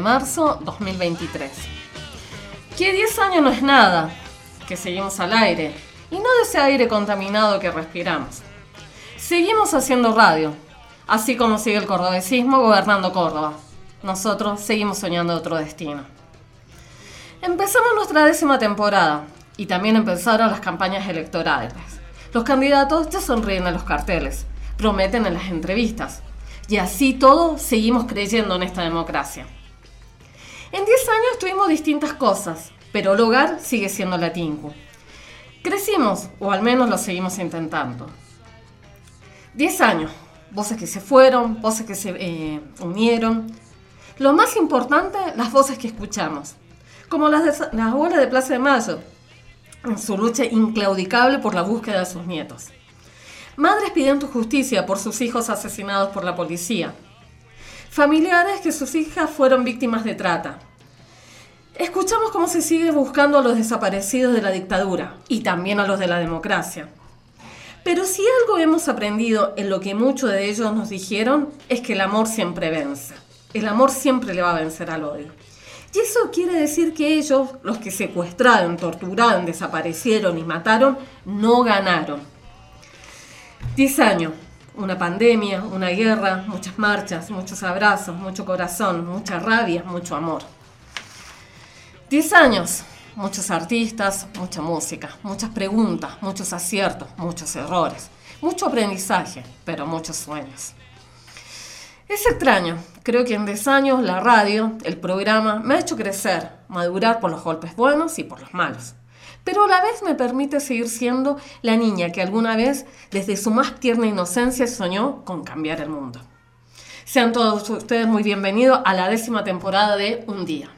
miércoles 15 de marzo 2023. Que 10 años no es nada, que seguimos al aire, y no de ese aire contaminado que respiramos. Seguimos haciendo radio, así como sigue el cordobesismo gobernando Córdoba. Nosotros seguimos soñando otro destino. Empezamos nuestra décima temporada y también empezaron las campañas electorales. Los candidatos ya sonríen en los carteles, prometen en las entrevistas, y así todo seguimos creyendo en esta democracia. En 10 años tuvimos distintas cosas, pero el hogar sigue siendo la Tinku. Crecimos, o al menos lo seguimos intentando. 10 años, voces que se fueron, voces que se eh, unieron. Lo más importante, las voces que escuchamos, como las, de, las abuelas de Plaza de Mayo, en su lucha inclaudicable por la búsqueda de sus nietos. Madres pidiendo justicia por sus hijos asesinados por la policía. Familiares que sus hijas fueron víctimas de trata. Escuchamos cómo se sigue buscando a los desaparecidos de la dictadura y también a los de la democracia. Pero si algo hemos aprendido en lo que muchos de ellos nos dijeron es que el amor siempre vence. El amor siempre le va a vencer al odio. Y eso quiere decir que ellos, los que secuestraron, torturaron, desaparecieron y mataron, no ganaron 10 años, una pandemia, una guerra, muchas marchas, muchos abrazos, mucho corazón, mucha rabia, mucho amor. 10 años, muchos artistas, mucha música, muchas preguntas, muchos aciertos, muchos errores, mucho aprendizaje, pero muchos sueños. Es extraño, creo que en 10 años la radio, el programa, me ha hecho crecer, madurar por los golpes buenos y por los malos pero a la vez me permite seguir siendo la niña que alguna vez, desde su más tierna inocencia, soñó con cambiar el mundo. Sean todos ustedes muy bienvenidos a la décima temporada de Un Día.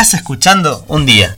Estás escuchando un día.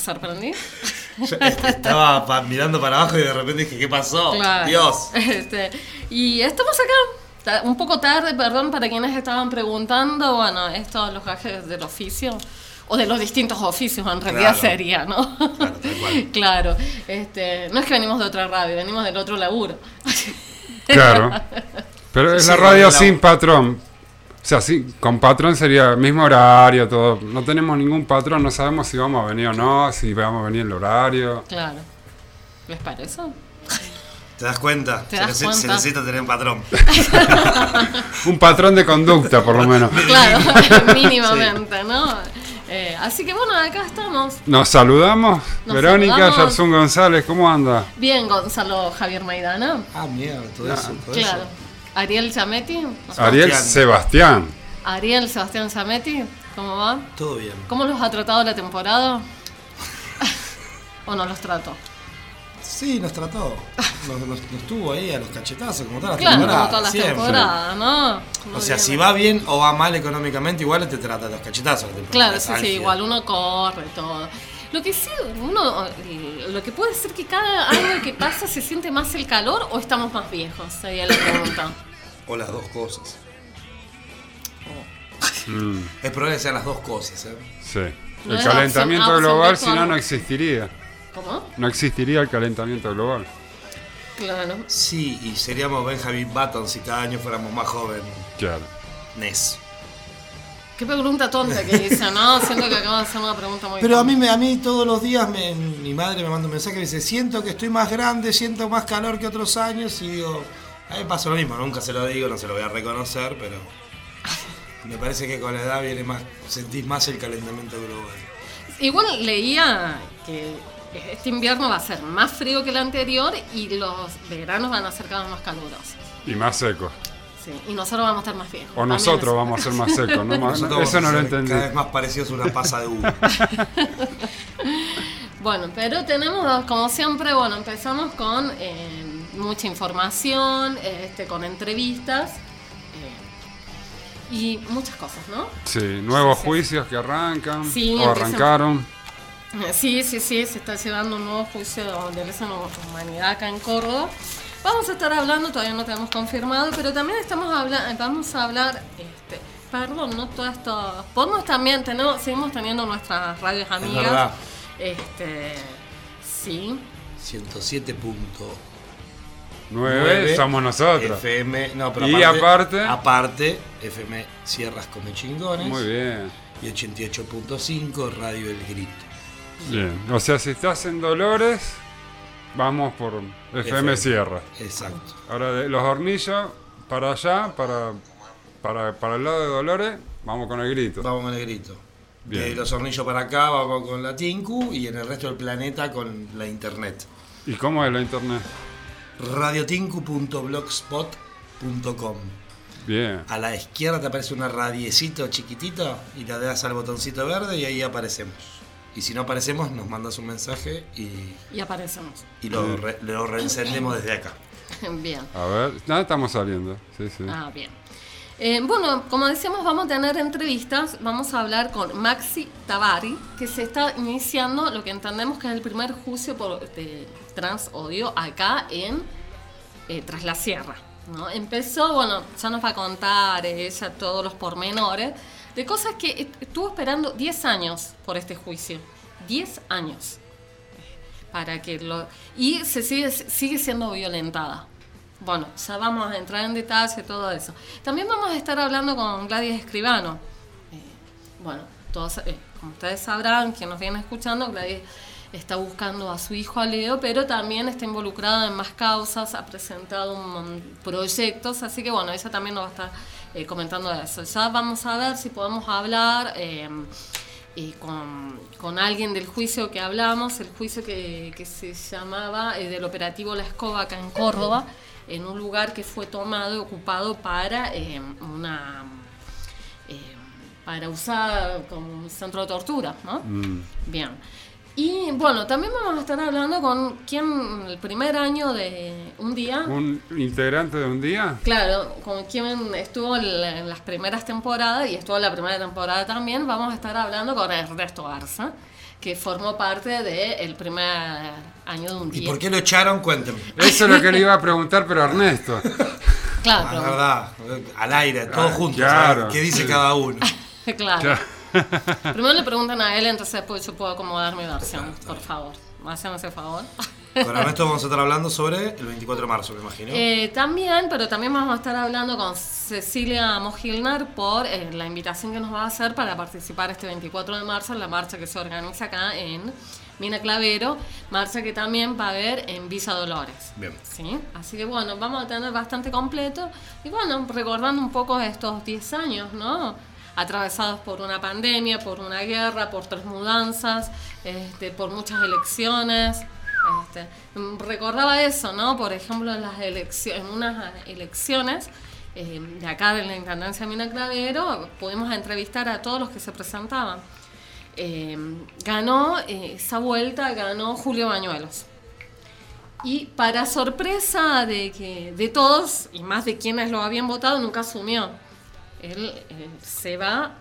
Sorprendí. Estaba pa- mirando para abajo y de repente dije, ¿qué pasó? Claro. Dios. Este, y estamos acá. Un poco tarde, perdón, para quienes estaban preguntando. Bueno, estos los gajes del oficio. O de los distintos oficios, en realidad Claro. sería, ¿no? Claro, tal cual. Claro. Este, no es que venimos de otra radio, venimos del otro laburo. Claro. Pero es Sí, la radio la- sin patrón. O sea, sí, con patrón sería el mismo horario, todo. No tenemos ningún patrón, no sabemos si vamos a venir o no, si vamos a venir el horario. Claro. ¿Les parece? ¿Te das cuenta? ¿Te se, das se cuenta? necesita tener un patrón. Un patrón de conducta, por lo menos. Claro, mínimamente, ¿no? Eh, así que bueno, acá estamos. Nos saludamos. Nos Verónica. Yarsun González, ¿cómo anda? Bien, Gonzalo Javier Maidana. Ah, mierda, todo eso. Todo Claro. eso. Ariel Chametti. Ariel Sebastián. Ariel Sebastián Chametti, ¿cómo va? Todo bien. ¿Cómo los ha tratado la temporada? ¿O no los trató? Sí, nos trató. Nos, nos- nos tuvo ahí a los cachetazos, como todas las Claro, como todas las siempre. temporadas, ¿no? Muy O sea, bien. si va bien o va mal económicamente, igual te trata a los cachetazos. la. Claro, sí, sí, igual uno corre todo. Lo que sí, uno, eh, lo que puede ser que cada año que pasa se siente más el calor o estamos más viejos, sería la pregunta. O las dos cosas. Mm, Es probable que sean las dos cosas. ¿eh? sí. No El calentamiento opción- global, si no, no existiría. ¿Cómo? No existiría el calentamiento global. Claro. Sí, y seríamos Benjamin Button si cada año fuéramos más jóvenes. Claro. Nes. Qué pregunta tonta que hice, ¿no? Siento que acabo de hacer una pregunta muy Pero a tonta. mí, me- a mí todos los días me- mi madre me manda un mensaje y me dice, siento que estoy más grande, siento más calor que otros años y digo, a mí me pasa lo mismo, nunca se lo digo, no se lo voy a reconocer, pero me parece que con la edad viene más, sentís más el calentamiento global. Igual leía que este invierno va a ser más frío que el anterior y los veranos van a ser cada vez más calurosos. Y más seco. Sí, y nosotros vamos a estar más viejos. O También nosotros vamos a ser más secos. ¿no? Nosotros Eso no lo entendí. Cada vez más parecidos a una pasa de uva. Bueno, pero tenemos, como siempre, bueno, empezamos con eh, mucha información, este, con entrevistas eh, y muchas cosas, ¿no? Sí, nuevos Sí, sí. juicios que arrancan Sí, o arrancaron. Sí, sí, sí, se está llevando un nuevo juicio de lesa humanidad acá en Córdoba. Vamos a estar hablando, todavía no tenemos confirmado, pero también estamos hablando, vamos a hablar, este, perdón, no todo esto, podemos también, tenemos, seguimos teniendo nuestras radios amigas. verdad. Este, sí, 107.9 Nueve somos nosotros. FM, no, pero Y aparte- aparte, FM Sierras Come Chingones. Muy bien. Y 88.5 Radio El Grito. Bien. O sea, si estás en Dolores, vamos por FM. Sierra. Exacto. Ahora de los hornillos, para allá, para, para, para el lado de Dolores, vamos con el grito. Vamos con el grito. Bien. De los hornillos para acá vamos con la Tinku y en el resto del planeta con la internet. ¿Y cómo es la internet? radiotinku.blogspot.com Bien. A la izquierda te aparece una radiecito chiquitito y le das al botoncito verde y ahí aparecemos. Y si no aparecemos, nos mandas un mensaje y, y aparecemos. y lo, re- lo reencendemos desde acá. Bien. A ver, nada, estamos saliendo. Sí, sí. Ah, bien. Eh, bueno, como decíamos, vamos a tener entrevistas. Vamos a hablar con Maxi Tavari, que se está iniciando lo que entendemos que es el primer juicio por de transodio acá en eh, Tras la Sierra. ¿no? Empezó, bueno, ya nos va a contar ella todos los pormenores de cosas que est- estuvo esperando 10 años por este juicio. 10 años. Para que lo. Y se sigue, sigue siendo violentada. Bueno, ya vamos a entrar en detalle todo eso. También vamos a estar hablando con Gladys Escribano. Eh, bueno, todos, eh, como ustedes sabrán, quien nos viene escuchando, Gladys está buscando a su hijo Leo, pero también está involucrada en más causas, ha presentado proyectos, así que bueno, ella también nos va a estar eh, comentando eso. Ya vamos a ver si podemos hablar eh, eh, con, con alguien del juicio que hablamos, el juicio que, que se llamaba eh, del operativo La Escoba acá en Córdoba, en un lugar que fue tomado y ocupado para eh, una... eh, para usar como un centro de tortura, ¿no? Bien. Y bueno, también vamos a estar hablando con quien el primer año de un día, Un integrante de un día. claro, con quien estuvo en la- las primeras temporadas y estuvo en la primera temporada también, vamos a estar hablando con Ernesto Garza, que formó parte del primer año de un ¿Y día. por qué lo echaron? Cuéntenme. Eso es lo que le iba a preguntar, pero Ernesto. Claro, Ah, pero- verdad, al aire, todos Ah, juntos. claro, ¿Qué dice cada uno? claro. Primero le preguntan a él, entonces después yo puedo acomodar mi versión, por favor. Hacen ese favor. Con Ernesto vamos a estar hablando sobre el 24 de marzo, me imagino. Eh, también, pero también vamos a estar hablando con Cecilia Mojilnar por eh, la invitación que nos va a hacer para participar este 24 de marzo en la marcha que se organiza acá en Mina Clavero, marcha que también va a haber en Villa Dolores. Bien. ¿Sí? Así que bueno, vamos a tener bastante completo y bueno, recordando un poco estos 10 años, ¿no? Atravesados por una pandemia, por una guerra, por tres mudanzas, este, por muchas elecciones. Este, recordaba eso, ¿no? Por ejemplo, en las elecciones, en unas elecciones eh, de acá de la Intendencia de Mina Clavero, pudimos entrevistar a todos los que se presentaban. Eh, ganó, eh, esa vuelta ganó Julio Bañuelos. Y para sorpresa de que de todos, y más de quienes lo habían votado, nunca asumió. Él eh, se va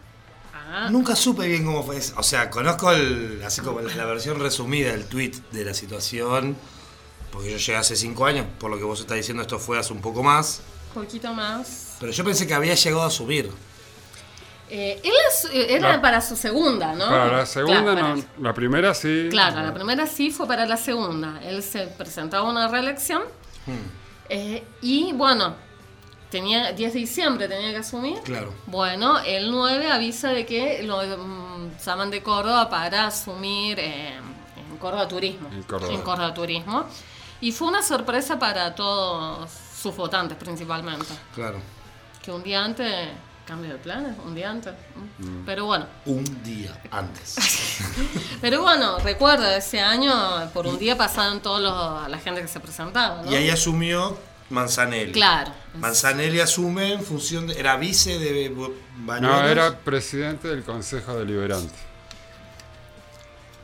a... Nunca supe bien cómo fue eso. O sea, conozco el, así como la versión resumida del tweet de la situación, porque yo llegué hace cinco años, por lo que vos estás diciendo esto fue hace un poco más, Un poquito más. pero yo pensé que había llegado a subir. Eh, él es- eh, era No. para su segunda, ¿no? Para la segunda, Claro, para- no. La primera sí. Claro, la primera sí fue para la segunda. Él se presentaba a una reelección. eh, y bueno, tenía 10 de diciembre tenía que asumir. Claro. Bueno, el 9 avisa de que lo mm, llaman de Córdoba para asumir eh, en Córdoba Turismo. En Córdoba. En Córdoba Turismo. Y fue una sorpresa para todos sus votantes principalmente. Claro. Que un día antes, cambio de planes, un día antes. Mm. Pero bueno, Un día antes. pero bueno, recuerda, ese año por un día pasaron todos los, la gente que se presentaba, ¿no? Y ahí asumió Manzanelli. Claro. Manzanelli asume en función de. Era vice de Bañuelos. No, era presidente del Consejo Deliberante.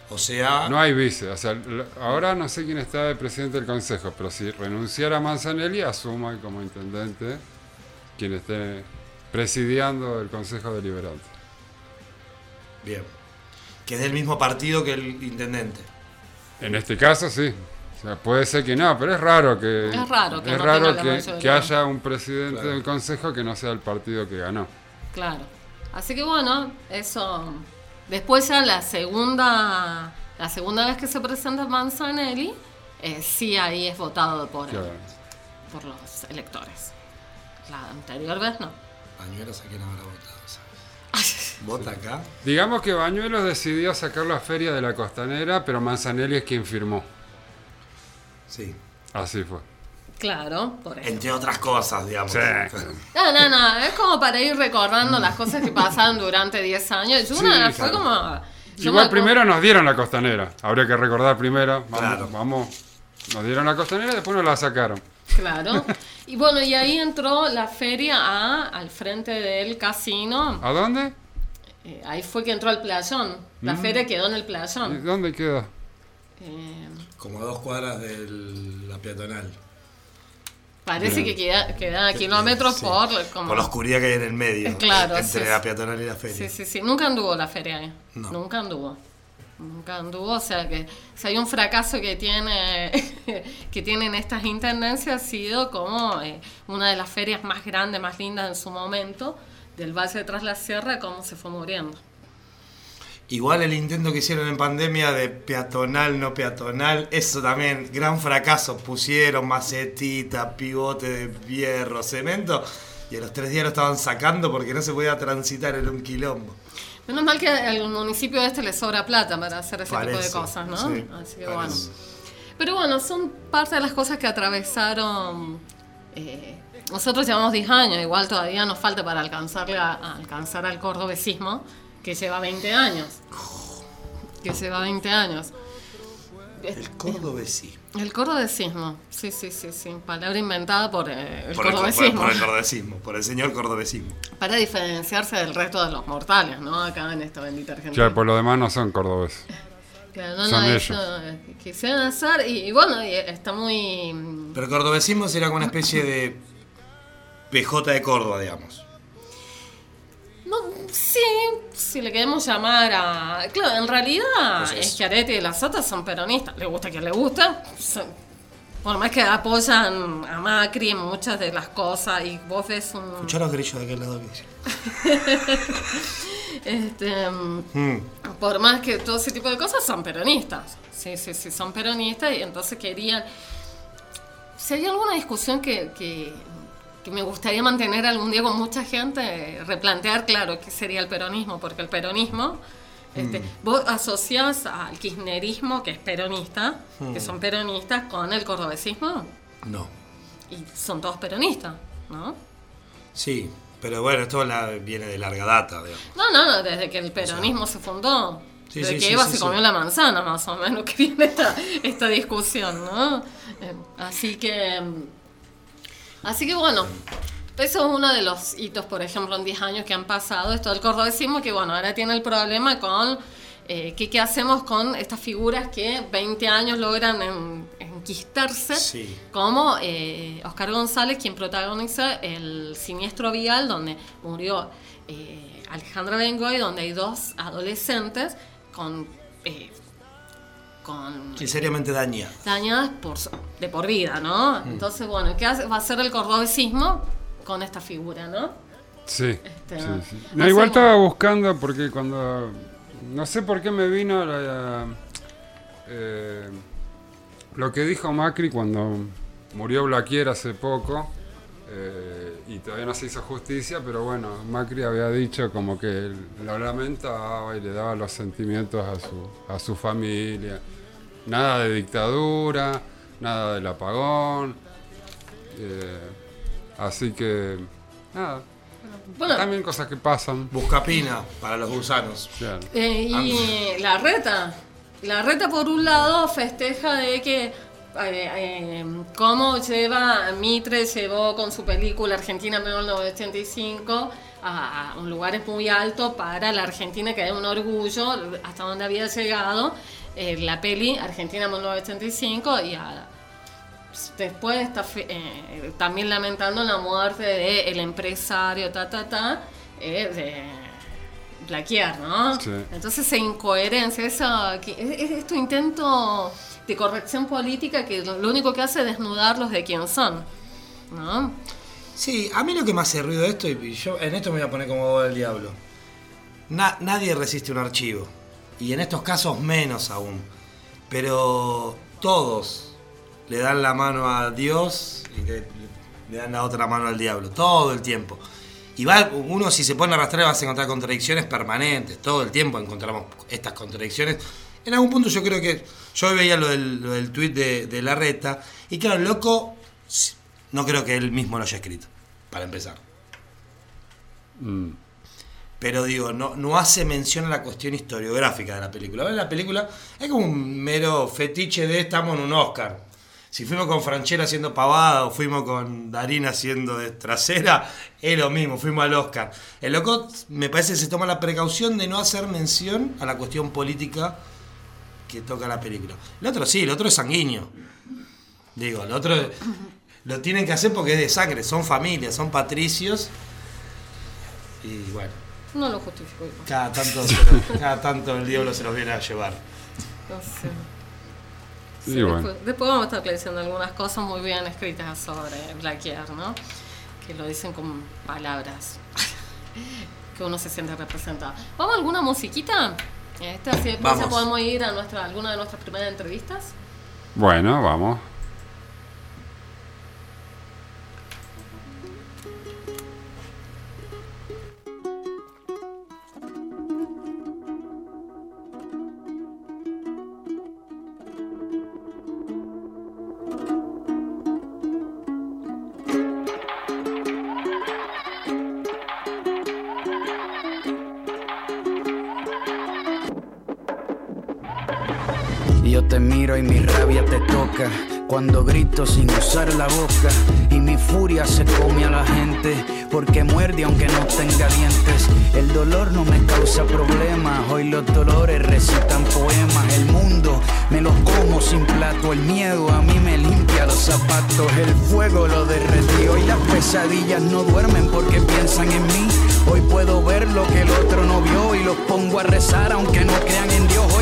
O sea. No hay vice. O sea, ahora no sé quién está de presidente del Consejo, pero si renunciara Manzanelli, asuma como intendente quien esté presidiando el Consejo Deliberante. Bien. Que es del mismo partido que el intendente. En este caso, sí. Sea, puede ser que no, pero es raro que, Es raro que es no raro tenga la que, mayoría. que haya un presidente Claro. del Consejo que no sea el partido que ganó. Claro. Así que bueno, eso. Después ya la segunda, la segunda vez que se presenta Manzanelli, eh, sí ahí es votado por, Claro. por los electores. La anterior vez no. Bañuelos a quién habrá votado, ¿sabes? ¿Vota acá? Digamos que Bañuelos decidió sacar la feria de la costanera, pero Manzanelli es quien firmó. Sí. Así fue. Claro, por eso. Entre otras cosas, digamos. Sí. No, no, no, es como para ir recordando las cosas que pasaron durante 10 años. Y una Sí, fue claro. como... yo Igual primero nos dieron la costanera. Habría que recordar primero. Vamos, Claro. vamos. Nos dieron la costanera y después nos la sacaron. Claro. Y bueno, y ahí entró la feria a, al frente del casino. ¿A dónde? Eh, ahí fue que entró al playón. La Mm. feria quedó en el ¿Y playón. ¿Dónde quedó? Eh, Como a dos cuadras de la peatonal. parece Bien. que queda, queda a kilómetros Sí. por... Como, Por la oscuridad que hay en el medio. Claro, Entre sí, la peatonal y la feria. Sí, sí, sí. Nunca anduvo la feria ahí. No. Nunca anduvo. Nunca anduvo. O sea que si hay un fracaso que tiene que tienen estas intendencias ha sido como eh, una de las ferias más grandes, más lindas en su momento del Valle de Tras la Sierra, cómo se fue muriendo. Igual el intento que hicieron en pandemia de peatonal, no peatonal, eso también, gran fracaso. Pusieron macetita, pivote de hierro, cemento, y a los tres días lo estaban sacando porque no se podía transitar en un quilombo. Menos mal que al municipio este le sobra plata para hacer ese tipo de cosas, ¿no? sí, Así que parece. bueno. Pero bueno, son parte de las cosas que atravesaron. eh, nosotros llevamos 10 años, igual todavía nos falta para alcanzarle a, a alcanzar al cordobesismo, que lleva 20 años. Que lleva 20 años. El cordobesí. El cordobesismo, sí, sí, sí, sí. Palabra inventada por eh, el Por el, por, cordobesismo. por el cordobesismo, por el señor cordobesismo. Para diferenciarse del resto de los mortales, ¿no? Acá en esta bendita Argentina. Claro, por lo demás no son cordobeses. Claro, no, son no, ellos. eh, quisieron hacer y, y bueno, y está muy... Pero el cordobesismo sería como una especie de PJ de Córdoba, digamos. Sí, si le queremos llamar a... Claro, en realidad es. Schiaretti y las otras son peronistas. Le gusta que le gusta. por más que apoyan a Macri en muchas de las cosas y vos ves un... Escuchá los grillos de aquel lado que dicen. Este, mm, Mm. por más que todo ese tipo de cosas son peronistas. Sí, sí, sí, son peronistas y entonces querían... Si hay alguna discusión que, que, que me gustaría mantener algún día con mucha gente, replantear, claro, qué sería el peronismo, porque el peronismo, este, vos asociás al kirchnerismo, que es peronista, que son peronistas, con el cordobesismo, No. y son todos peronistas, ¿no? Sí, pero bueno, esto la- viene de larga data, digamos. No, no, no, desde que el peronismo se fundó. Sí, desde sí, que sí, Eva se comió la manzana, más o menos, que viene esta, esta discusión, ¿no? Eh, así que. Así que bueno. Eso es uno de los hitos, por ejemplo, en 10 años que han pasado, esto del cordobesismo, que bueno, ahora tiene el problema con eh, ¿qué, qué hacemos con estas figuras que 20 años logran en- enquistarse, Sí. como eh, Oscar González, quien protagoniza el siniestro vial, donde murió eh, Alejandra Bengoy, donde hay dos adolescentes con, eh, con Sí, seriamente daña. dañadas por, de por vida, ¿no? Entonces, bueno, ¿qué hace- va a hacer el cordobesismo con esta figura, no? Sí. Este, sí, sí. no No, igual estaba buscando porque cuando. No sé por qué me vino la- eh, lo que dijo Macri cuando murió Blaquier hace poco. eh, y todavía no se hizo justicia, pero bueno, Macri había dicho como que lo lamentaba y le daba los sentimientos a su, a su familia. Nada de dictadura, nada del apagón. eh, así que, nada, Bueno, también cosas que pasan. Buscapina para los gusanos. Claro. Eh, y la reta. La reta, por un lado, festeja de que. Eh, eh, cómo lleva Mitre llevó con su película Argentina 1985 a, a un lugar muy alto para la Argentina que es un orgullo hasta donde había llegado eh, la peli Argentina 1985 y a- después está eh, también lamentando la muerte del empresario ta ta ta eh, de Blaquier, ¿no? Sí. Entonces esa incoherencia, esa, que- es, es este intento de corrección política que lo lo único que hace es desnudarlos de quién son, ¿no? Sí, a mí lo que me hace ruido de esto, y yo en esto me voy a poner como del diablo. Na- nadie resiste un archivo. Y en estos casos menos aún. Pero todos le dan la mano a Dios y le, dan la otra mano al diablo. Todo el tiempo. Y va, uno si se pone a arrastrar vas a encontrar contradicciones permanentes. Todo el tiempo encontramos estas contradicciones. En algún punto yo creo que... Yo veía lo del, lo tuit de, de la reta. Y claro, el loco... No creo que él mismo lo haya escrito. Para empezar. Mm. Pero digo, no, no hace mención a la cuestión historiográfica de la película. ¿Ves? La película es como un mero fetiche de estamos en un Oscar. Si fuimos con Franchella haciendo pavada o fuimos con Darín haciendo de trasera, es lo mismo, fuimos al Oscar. El loco me parece que se toma la precaución de no hacer mención a la cuestión política que toca la película. El otro sí, el otro es sanguíneo. Digo, el otro lo tienen que hacer porque es de sangre, son familias, son patricios. Y bueno. No lo justifico. igual. Cada tanto, cada tanto el diablo se los viene a llevar. No sé. Y Sí, bueno. después, después vamos a estar leyendo algunas cosas muy bien escritas sobre Blaquier, ¿no? Que lo dicen con palabras que uno se siente representado. ¿Vamos a alguna musiquita? Este, así después ya Vamos. podemos ir a nuestra, alguna de nuestras primeras entrevistas. Bueno, vamos. Te toca. Cuando grito sin usar la boca y mi furia se come a la gente porque muerde aunque no tenga dientes. El dolor no me causa problemas, hoy los dolores recitan poemas. El mundo me los como sin plato, el miedo a mí me limpia los zapatos, el fuego lo derretió y las pesadillas no duermen porque piensan en mí. Hoy puedo ver lo que el otro no vio y los pongo a rezar aunque no crean en Dios.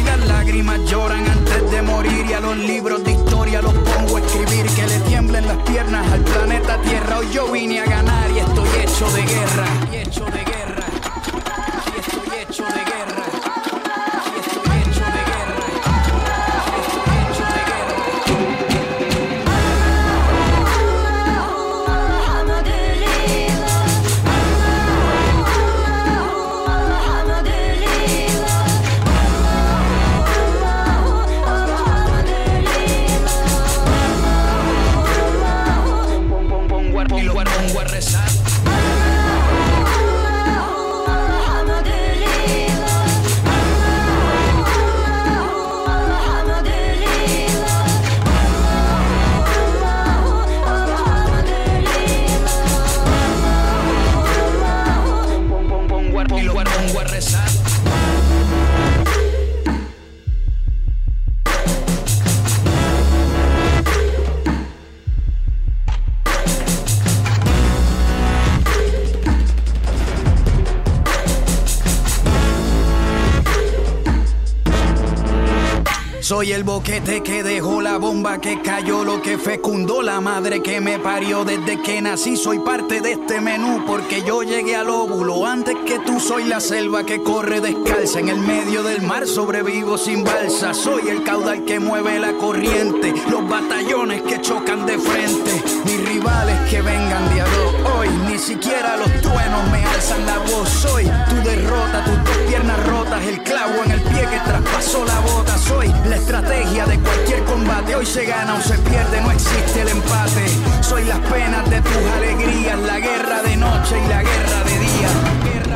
Soy el boquete que dejó bomba que cayó, lo que fecundó la madre que me parió desde que nací. Soy parte de este menú porque yo llegué al óvulo antes que tú. Soy la selva que corre descalza en el medio del mar. Sobrevivo sin balsa. Soy el caudal que mueve la corriente, los batallones que chocan de frente. Mis rivales que vengan de hoy, ni siquiera los truenos me alzan la voz. Soy tu derrota, tus dos piernas rotas, el clavo en el pie que traspasó la bota. Soy la estrategia de cualquier combate. Hoy se gana o se pierde, no existe el empate. Soy las penas de tus alegrías, la guerra de noche y la guerra de día.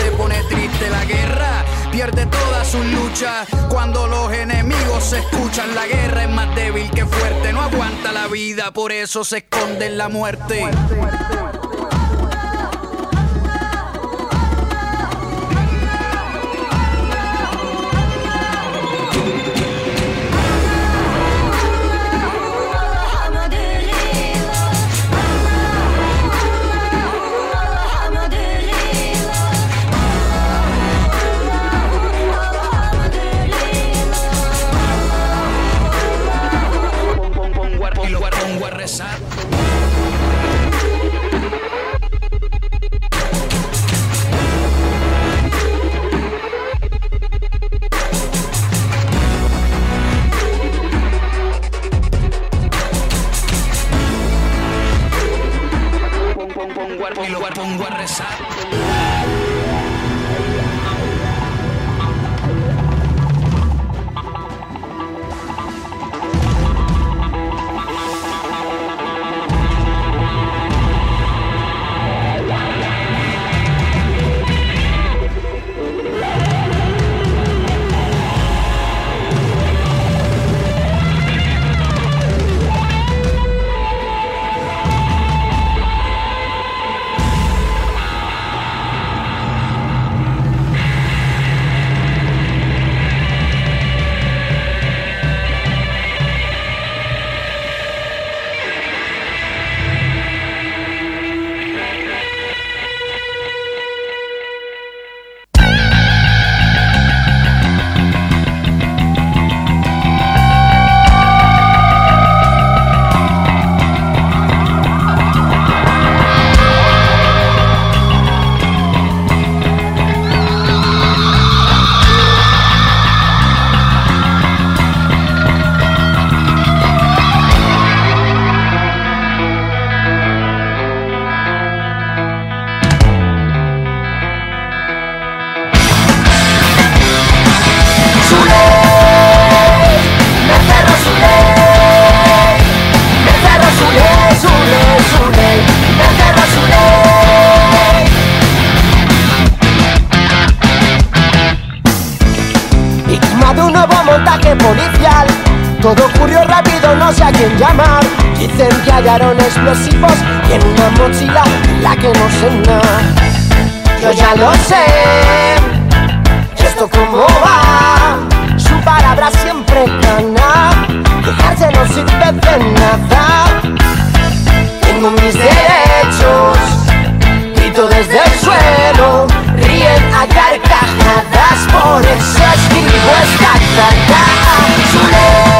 Se pone triste. La guerra pierde todas sus luchas. Cuando los enemigos se escuchan. La guerra es más débil que fuerte. No aguanta la vida, por eso se esconde en la muerte. Hallaron explosivos y en una mochila en la que no sé nada. Yo ya lo sé. ¿Y esto cómo va? Su palabra siempre gana. Dejarse no sirve de nada. Tengo mis derechos. Grito desde el suelo. Ríen a carcajadas. Por eso escribo esta carta.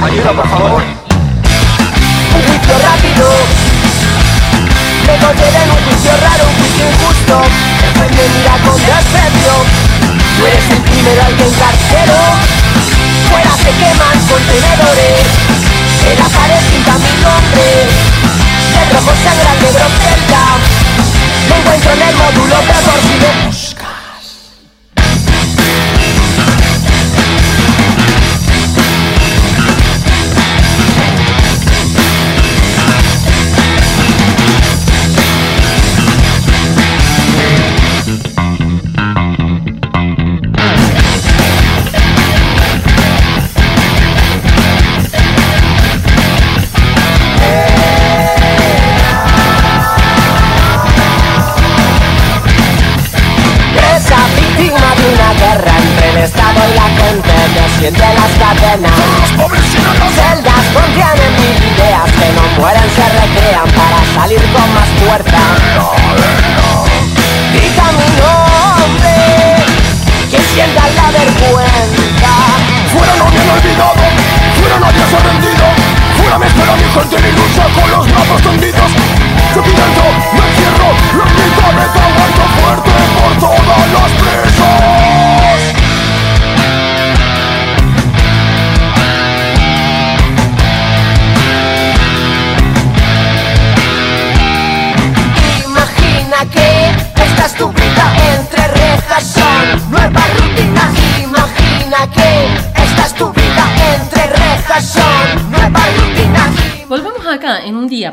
Ayuda, por favor. un juicio rápido. Me conceden un juicio raro, un juicio injusto. El juez me mira con desprecio. Tú eres el primero al que. Fuera se queman contenedores. En la pared pinta mi nombre. De rojo sangra negro cerca. Me encuentro en el módulo peor si me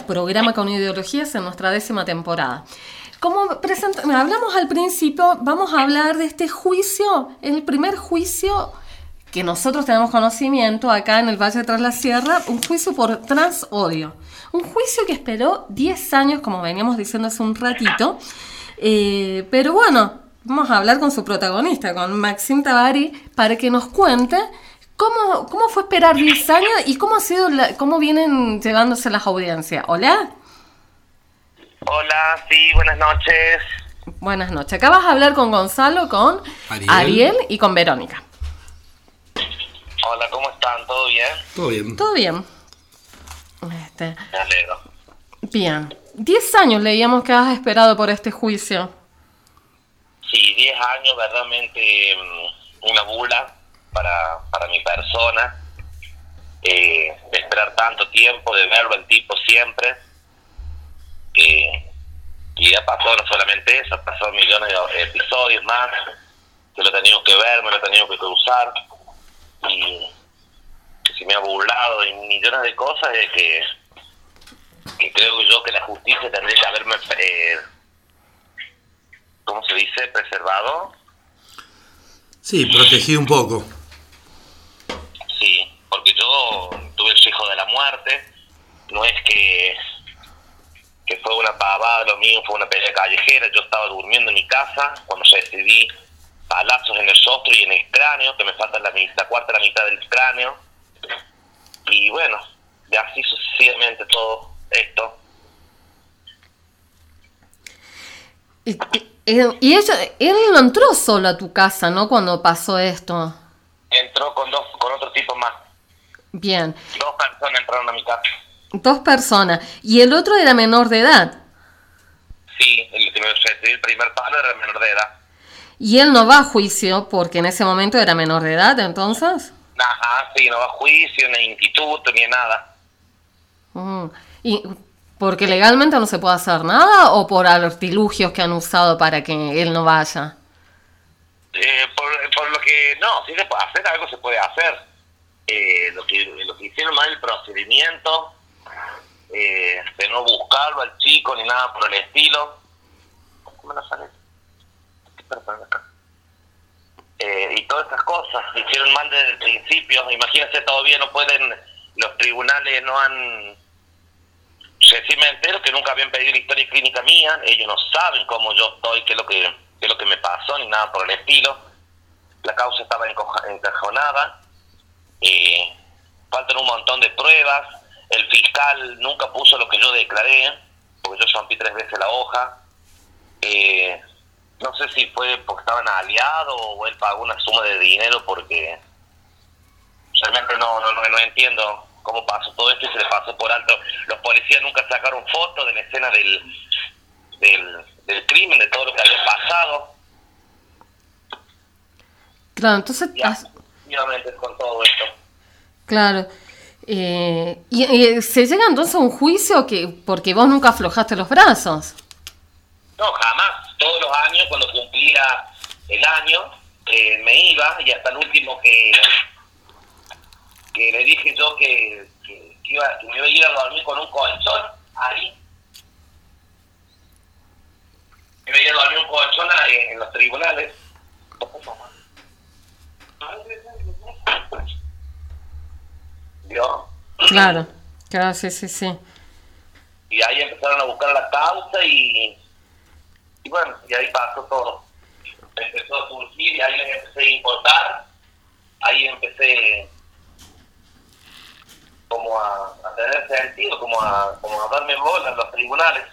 programa con ideologías en nuestra décima temporada. Como hablamos al principio, vamos a hablar de este juicio, el primer juicio que nosotros tenemos conocimiento acá en el Valle Tras la Sierra, un juicio por transodio. Un juicio que esperó 10 años, como veníamos diciendo hace un ratito. Eh, pero bueno, vamos a hablar con su protagonista, con Maxim Tavari, para que nos cuente cómo, cómo fue esperar 10 años y cómo, ha sido la- cómo vienen llevándose las audiencias. Hola, Hola, sí, buenas noches. buenas noches. Acá vas a hablar con Gonzalo, con Ariel. Ariel y con Verónica. Hola, ¿cómo están? ¿Todo bien? Todo bien. ¿Todo bien? Este, Me alegro. bien. 10 años leíamos que has esperado por este juicio. Sí, 10 años, verdaderamente mm, una bula para, para mi persona. Eh, de esperar tanto tiempo, de verlo el tipo siempre. Eh, y ya pasó no solamente eso, pasó millones de episodios más. Que lo he tenido que ver, me lo he tenido que cruzar. Y que se me ha burlado y millones de cosas de que, que creo yo que la justicia tendría que haberme eh, ¿cómo se dice? Preservado. Sí, protegí un poco. Tuve el hijo de la muerte. No es que, que fue una pavada, lo mío fue una pelea callejera. Yo estaba durmiendo en mi casa cuando recibí balazos en el rostro y en el cráneo, que me falta la, la cuarta la mitad del cráneo. Y bueno, y así sucesivamente todo esto. Y, y- y ella, él no entró solo a tu casa, ¿no? Cuando pasó esto. Entró con dos con otro tipo más. Bien. Dos personas entraron a mi casa. Dos personas. Y el otro era menor de edad. Sí, el el primer palo era menor de edad. Y él no va a juicio porque en ese momento era menor de edad, entonces. Ajá, sí, no va a juicio, ni instituto, ni nada. Mm. ¿Y porque legalmente no se puede hacer nada o por artilugios que han usado para que él no vaya? Eh, por, por lo que, no, sí se puede hacer, algo se puede hacer. Eh, lo, que, lo que hicieron mal el procedimiento, eh, de no buscarlo al chico ni nada por el estilo. ¿Cómo no sale? Eh, y todas estas cosas hicieron mal desde el principio. Imagínense, todavía no pueden, los tribunales no han. Sí me entero que nunca habían pedido la historia clínica mía, ellos no saben cómo yo estoy, qué es lo que, qué es lo que me pasó, ni nada por el estilo. La causa estaba encajonada, eh, faltan un montón de pruebas, el fiscal nunca puso lo que yo declaré, porque yo rompí tres veces la hoja. Eh, no sé si fue porque estaban aliados o él pagó una suma de dinero porque realmente no, no, no, no entiendo cómo pasó todo esto y se le pasó por alto. Los policías nunca sacaron fotos de la escena del, del, del crimen, de todo lo que había pasado. Claro, entonces. Así, nuevamente con todo esto. Claro. Eh, y, y se llega entonces a un juicio que porque vos nunca aflojaste los brazos. No, jamás. Todos los años, cuando cumplía el año, eh, me iba y hasta el último que, que le dije yo que, que, que iba, que me iba a ir a dormir con un colchón ahí. Me iba a ir a dormir un colchón ahí en los tribunales. ¿Vio? Claro, claro, sí, sí, sí. Y ahí empezaron a buscar la causa y, y bueno, y ahí pasó todo. Empezó a surgir y ahí les empecé a importar. Ahí empecé como a, a tener sentido, como a, como a darme bola en los tribunales.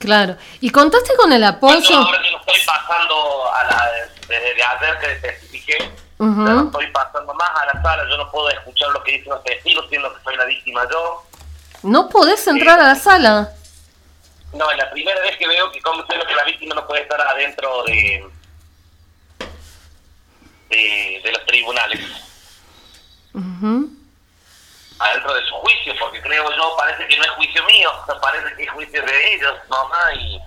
Claro. ¿Y contaste con el Yo apoyo? ahora que lo estoy pasando a la, desde ayer que testifiqué, no estoy pasando más a la sala, yo no puedo escuchar lo que dicen los testigos, siendo que soy la víctima yo. No podés entrar a la sala. No, es la primera vez que veo que como que la víctima no puede estar adentro de, de, de los tribunales, Ujú. Adentro de su juicio, porque creo yo, parece que no es juicio mío, parece que es juicio de ellos, nomás, y,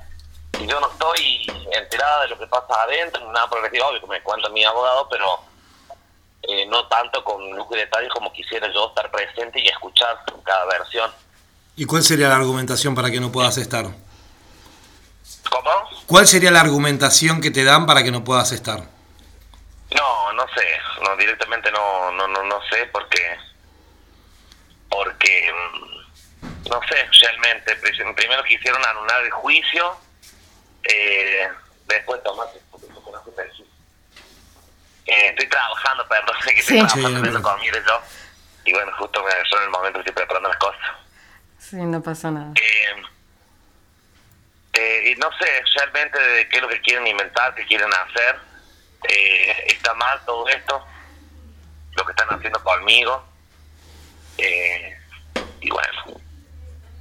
y yo no estoy enterada de lo que pasa adentro, nada por el obvio que me cuenta mi abogado, pero eh, no tanto con lujo y detalles como quisiera yo estar presente y escuchar cada versión. ¿Y cuál sería la argumentación para que no puedas estar? ¿Cómo? ¿Cuál sería la argumentación que te dan para que no puedas estar? No, no sé, no directamente no, no, no, no sé porque, porque, mm, no sé, realmente, Pri- primero quisieron anular el juicio, eh, después tomate, eh, estoy trabajando, perdón, sé que estoy Sí. trabajando Sí, comida yo, y bueno, justo me son en el momento que estoy preparando las cosas. Sí, no pasa nada. Eh, eh, y no sé realmente de qué es lo que quieren inventar, qué quieren hacer. Eh, está mal todo esto, lo que están haciendo conmigo. Eh, y bueno,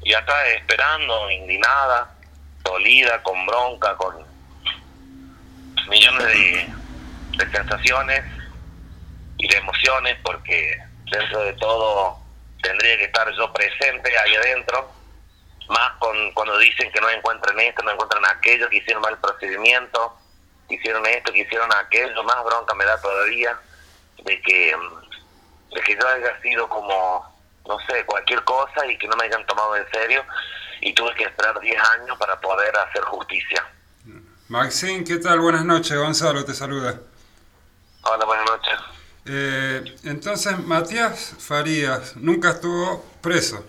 y acá esperando, indignada, dolida, con bronca, con millones de, de sensaciones y de emociones, porque dentro de todo tendría que estar yo presente ahí adentro, más con cuando dicen que no encuentran esto, no encuentran aquello, que hicieron mal procedimiento, que hicieron esto, que hicieron aquello, más bronca me da todavía de que, mm, de que yo haya sido como, no sé, cualquier cosa y que no me hayan tomado en serio y tuve que esperar 10 años para poder hacer justicia. Maxine, ¿qué tal? Buenas noches, Gonzalo te saluda. Hola, buenas noches. Eh, entonces, Matías Farías nunca estuvo preso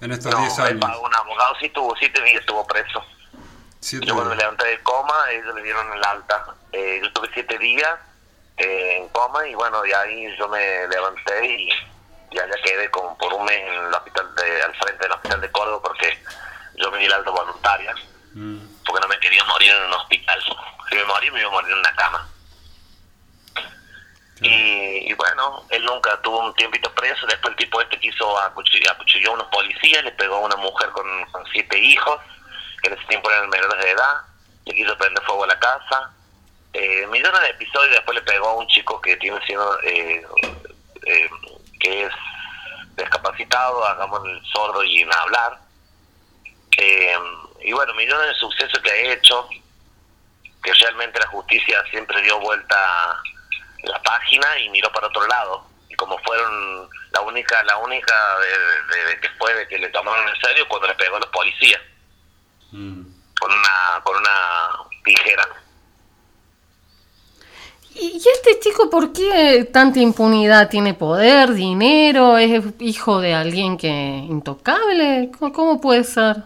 en estos No, 10 él años. un abogado, sí tuvo siete días, estuvo preso. Siete Yo cuando me levanté del coma, ellos le dieron el alta. Eh, yo tuve siete días eh, en coma y bueno, y ahí yo me levanté y ya ya quedé como por un mes en el hospital de, al frente del hospital de Córdoba porque yo me di el alta voluntaria Mm. porque no me quería morir en un hospital. Si me moría, me iba a morir en una cama. Y, y bueno, él nunca tuvo un tiempito preso. Después el tipo este quiso acuchillar, acuchilló a unos policías, le pegó a una mujer con, con siete hijos, que en ese tiempo eran menores de edad. le quiso prender fuego a la casa. Eh, millones de episodios después le pegó a un chico que tiene siendo eh, eh, que es discapacitado, hagamos el sordo y en hablar. Eh, y bueno, millones de sucesos que ha hecho, que realmente la justicia siempre dio vuelta la página y miró para otro lado. Y como fueron la única, la única de, de- de que fue de que le tomaron en serio cuando le pegó a los policías con una con una tijera. ¿Y este chico por qué tanta impunidad? ¿Tiene poder, dinero? ¿Es hijo de alguien que intocable? ¿Cómo, cómo puede ser?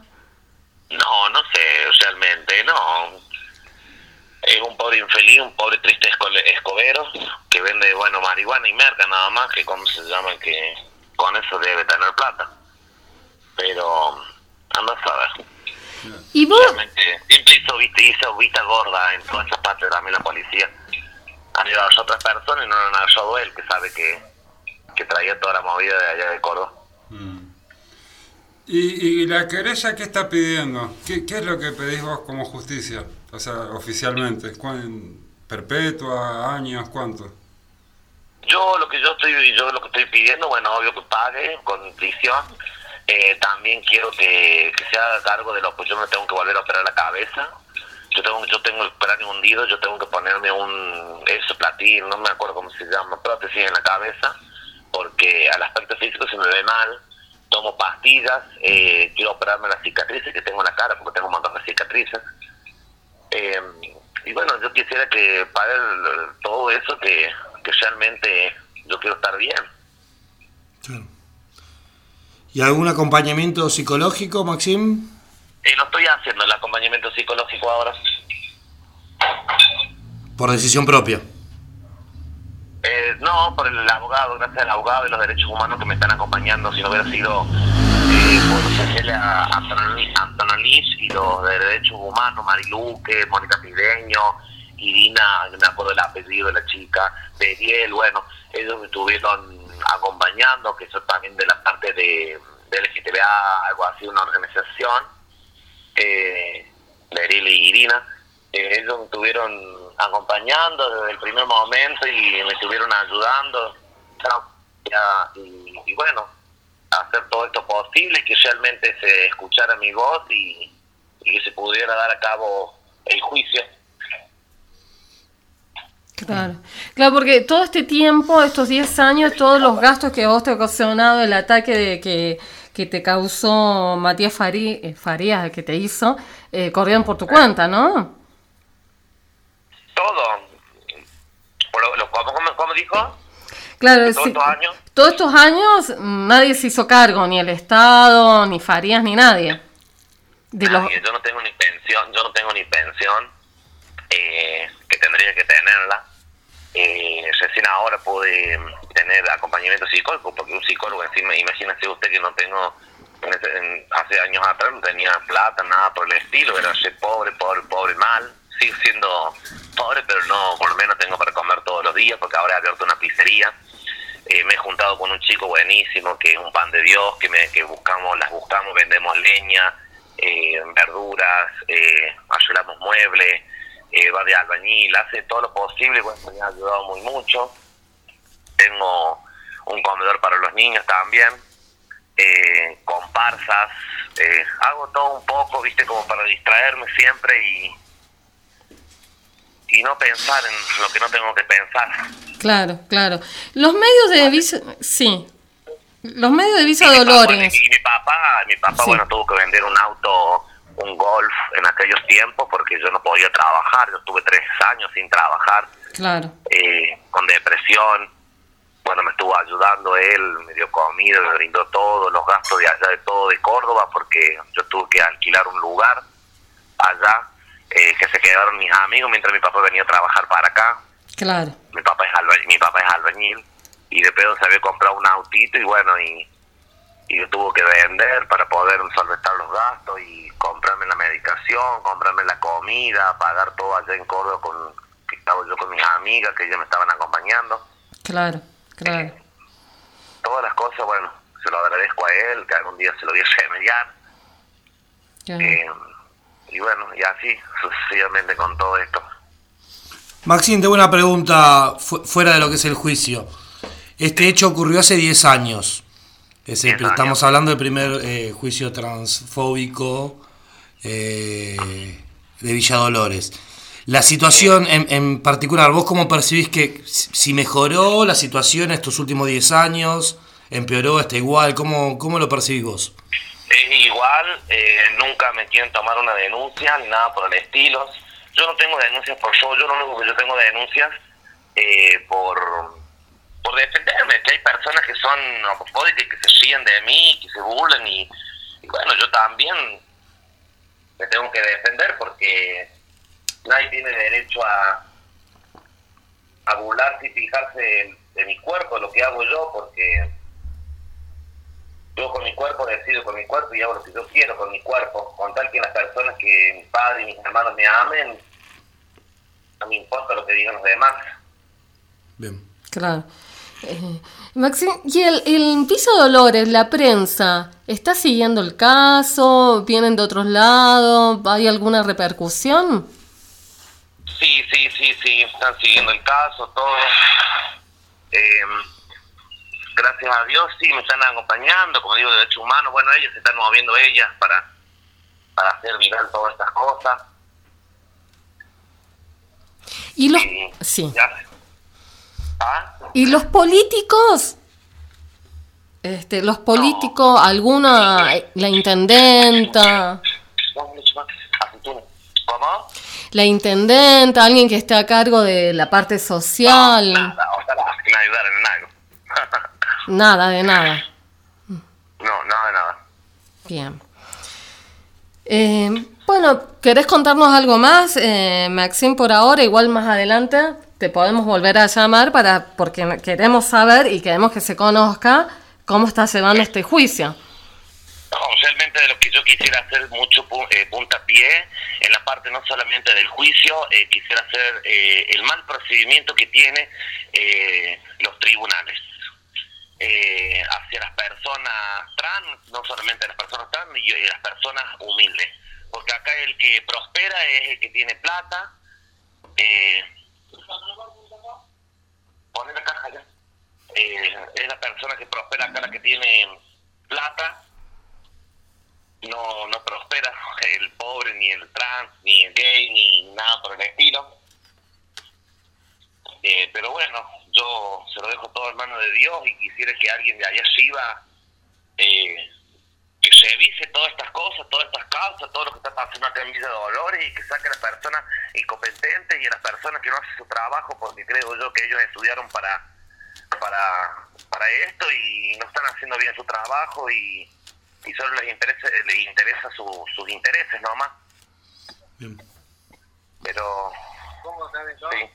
No, no sé, realmente, no. Es un pobre infeliz, un pobre triste escobero que vende, bueno, marihuana y merca nada más, que como se llama, que con eso debe tener plata. Pero, anda a saber. ¿Y vos? Realmente, siempre hizo vista, hizo vista gorda en todas esas partes también la policía. Han ido a otras personas y no lo han ayudado él, que sabe que, que traía toda la movida de allá de Córdoba. ¿Y, y la querella qué está pidiendo? ¿Qué, qué es lo que pedís vos como justicia? O sea, oficialmente. ¿Cuán- ¿Perpetua? ¿Años? ¿Cuánto? Yo lo que yo estoy yo lo que estoy pidiendo, bueno, obvio que pague con prisión. Eh, también quiero que, que se haga cargo de lo pues yo me tengo que volver a operar la cabeza. Yo tengo yo tengo el cráneo hundido, yo tengo que ponerme un eso platín, no me acuerdo cómo se llama, prótesis en la cabeza, porque al aspecto físico se me ve mal. Tomo pastillas, eh, quiero operarme las cicatrices que tengo en la cara, porque tengo un montón de cicatrices. Eh, y bueno, yo quisiera que el- todo eso, que, que realmente yo quiero estar bien. ¿Y algún acompañamiento psicológico, Maxim? Y lo estoy haciendo, el acompañamiento psicológico ahora. Por decisión propia. Eh, no, por el abogado, gracias al abogado y los derechos humanos que me están acompañando. Si no hubiera sido eh, por Cecilia y los de derechos humanos, Mariluque, Mónica Pideño, Irina, no me acuerdo el apellido de la chica, Beriel, bueno, ellos me estuvieron acompañando, que son también de la parte de, de LGTBA, algo así, una organización, eh, y Irina. Eh, ellos me estuvieron acompañando desde el primer momento y me estuvieron ayudando y, y bueno hacer todo esto posible que realmente se escuchara mi voz y, y que se pudiera dar a cabo el juicio Claro. Claro, porque todo este tiempo, estos 10 años, todos los gastos que vos te ha ocasionado el ataque de que, que te causó Matías Fari- eh, Farías, que te hizo, eh, corrían por tu cuenta, ¿no? todo lo, lo- ¿cómo, dijo? Claro, todos sí. estos años Todos estos años mm, nadie se hizo cargo, ni el Estado, ni Farías, ni nadie. De los... Yo no tengo ni pensión, yo no tengo ni pensión eh, que tendría que tenerla. Eh, recién ahora pude mm, tener acompañamiento psicólogo, porque un psicólogo encima, imagínese usted que no tengo, en en- hace años atrás no tenía plata, nada por el estilo, era ser pobre, pobre, pobre, mal. Sigo siendo pobre, pero no, por lo menos tengo para comer todos los días, porque ahora he abierto una pizzería. Eh, me he juntado con un chico buenísimo que es un pan de Dios, que, me, buscamos, las buscamos, vendemos leña, eh, verduras, eh, ayudamos muebles, eh, va de albañil, hace todo lo posible, bueno, me ha ayudado muy mucho. Tengo un comedor para los niños también, eh, comparsas, eh, hago todo un poco, viste, como para distraerme siempre y, y no pensar en lo que no tengo que pensar. Claro, claro. Los medios de Visa... Sí. Los medios de Visa Dolores. y mi papá, mi papá Sí. bueno, tuvo que vender un auto, un Golf en aquellos tiempos porque yo no podía trabajar. Yo estuve tres años sin trabajar, Claro. eh, con depresión. Bueno, me estuvo ayudando él, me dio comida, me brindó todo, los gastos de allá de todo de Córdoba porque yo tuve que alquilar un lugar allá eh, que se quedaron mis amigos mientras mi papá venía a trabajar para acá Claro. mi papá es albañil, mi papá es albañil y de pedo se había comprado un autito y bueno y, y yo tuve que vender para poder solventar los gastos y comprarme la medicación, comprarme la comida, pagar todo allá en Córdoba con que estaba yo con mis amigas que ellas me estaban acompañando, Claro. Claro. todas las cosas, bueno, se lo agradezco a él, que algún día se lo voy a remediar. claro. Eh, y bueno, y así sucesivamente con todo esto. Maxim, tengo una pregunta fu- fuera de lo que es el juicio. Este hecho ocurrió hace 10 años. Es el- 10 años. estamos hablando del primer eh, juicio transfóbico eh, de Villa Dolores. La situación en, en particular, ¿vos cómo percibís que si mejoró la situación estos últimos 10 años? ¿Empeoró? ¿Está igual? ¿Cómo, cómo lo percibís vos? Es igual, eh, nunca me quieren tomar una denuncia ni nada por el estilo. Yo no tengo denuncias por yo, yo lo único que yo tengo denuncias eh, por, por defenderme, que hay personas que son homofóbicas, que se ríen de mí, que se burlan y, y bueno, yo también me tengo que defender porque nadie tiene derecho a, a burlarse y fijarse de, de mi cuerpo, lo que hago yo, porque yo con mi cuerpo decido con mi cuerpo y hago lo que yo quiero con mi cuerpo, con tal que las personas que mi padre y mis hermanos me amen, no me importa lo que digan los demás. Bien. Claro. Eh, Maxim, ¿y el, el Villa Dolores, la prensa, está siguiendo el caso? ¿Vienen de otros lados? ¿Hay alguna repercusión? Sí, sí, sí, sí, están siguiendo el caso, todo. Eh, gracias a Dios, sí, me están acompañando, como digo, de derechos humanos. Bueno, ellas se están moviendo ellas para, para hacer viral todas estas cosas. ¿Y los, sí. ya. ¿Ah? ¿Y los políticos? Este, los políticos, alguna, la intendenta, No, la intendenta, alguien que esté a cargo de la parte social, Nada, ojalá que me ayudaran en algo. nada de nada. no, nada de nada. Bien. Eh, bueno, ¿querés contarnos algo más, eh, Maxim, por ahora? Igual más adelante te podemos volver a llamar para porque queremos saber y queremos que se conozca cómo está llevando este juicio. No, realmente de lo que yo quisiera hacer mucho eh, puntapié en la parte no solamente del juicio, eh, quisiera hacer eh, el mal procedimiento que tiene eh, los tribunales eh, hacia las personas trans, no solamente las personas trans, y, y las personas humildes. Porque acá el que prospera es el que tiene plata. Eh, Poner la caja ya. Eh, es la persona que prospera acá la que tiene plata no, no prospera el pobre, ni el trans, ni el gay, ni nada por el estilo. Eh, pero bueno, yo se lo dejo todo en manos de Dios y quisiera que alguien de allá arriba eh, que revise todas estas cosas, todas estas causas, todo lo que está pasando acá en Villa Dolores y que saque a las personas incompetentes y a las personas que no hacen su trabajo porque creo yo que ellos estudiaron para para para esto y no están haciendo bien su trabajo y, y solo les interesa les interesa su- sus intereses nomás Bien. pero sí.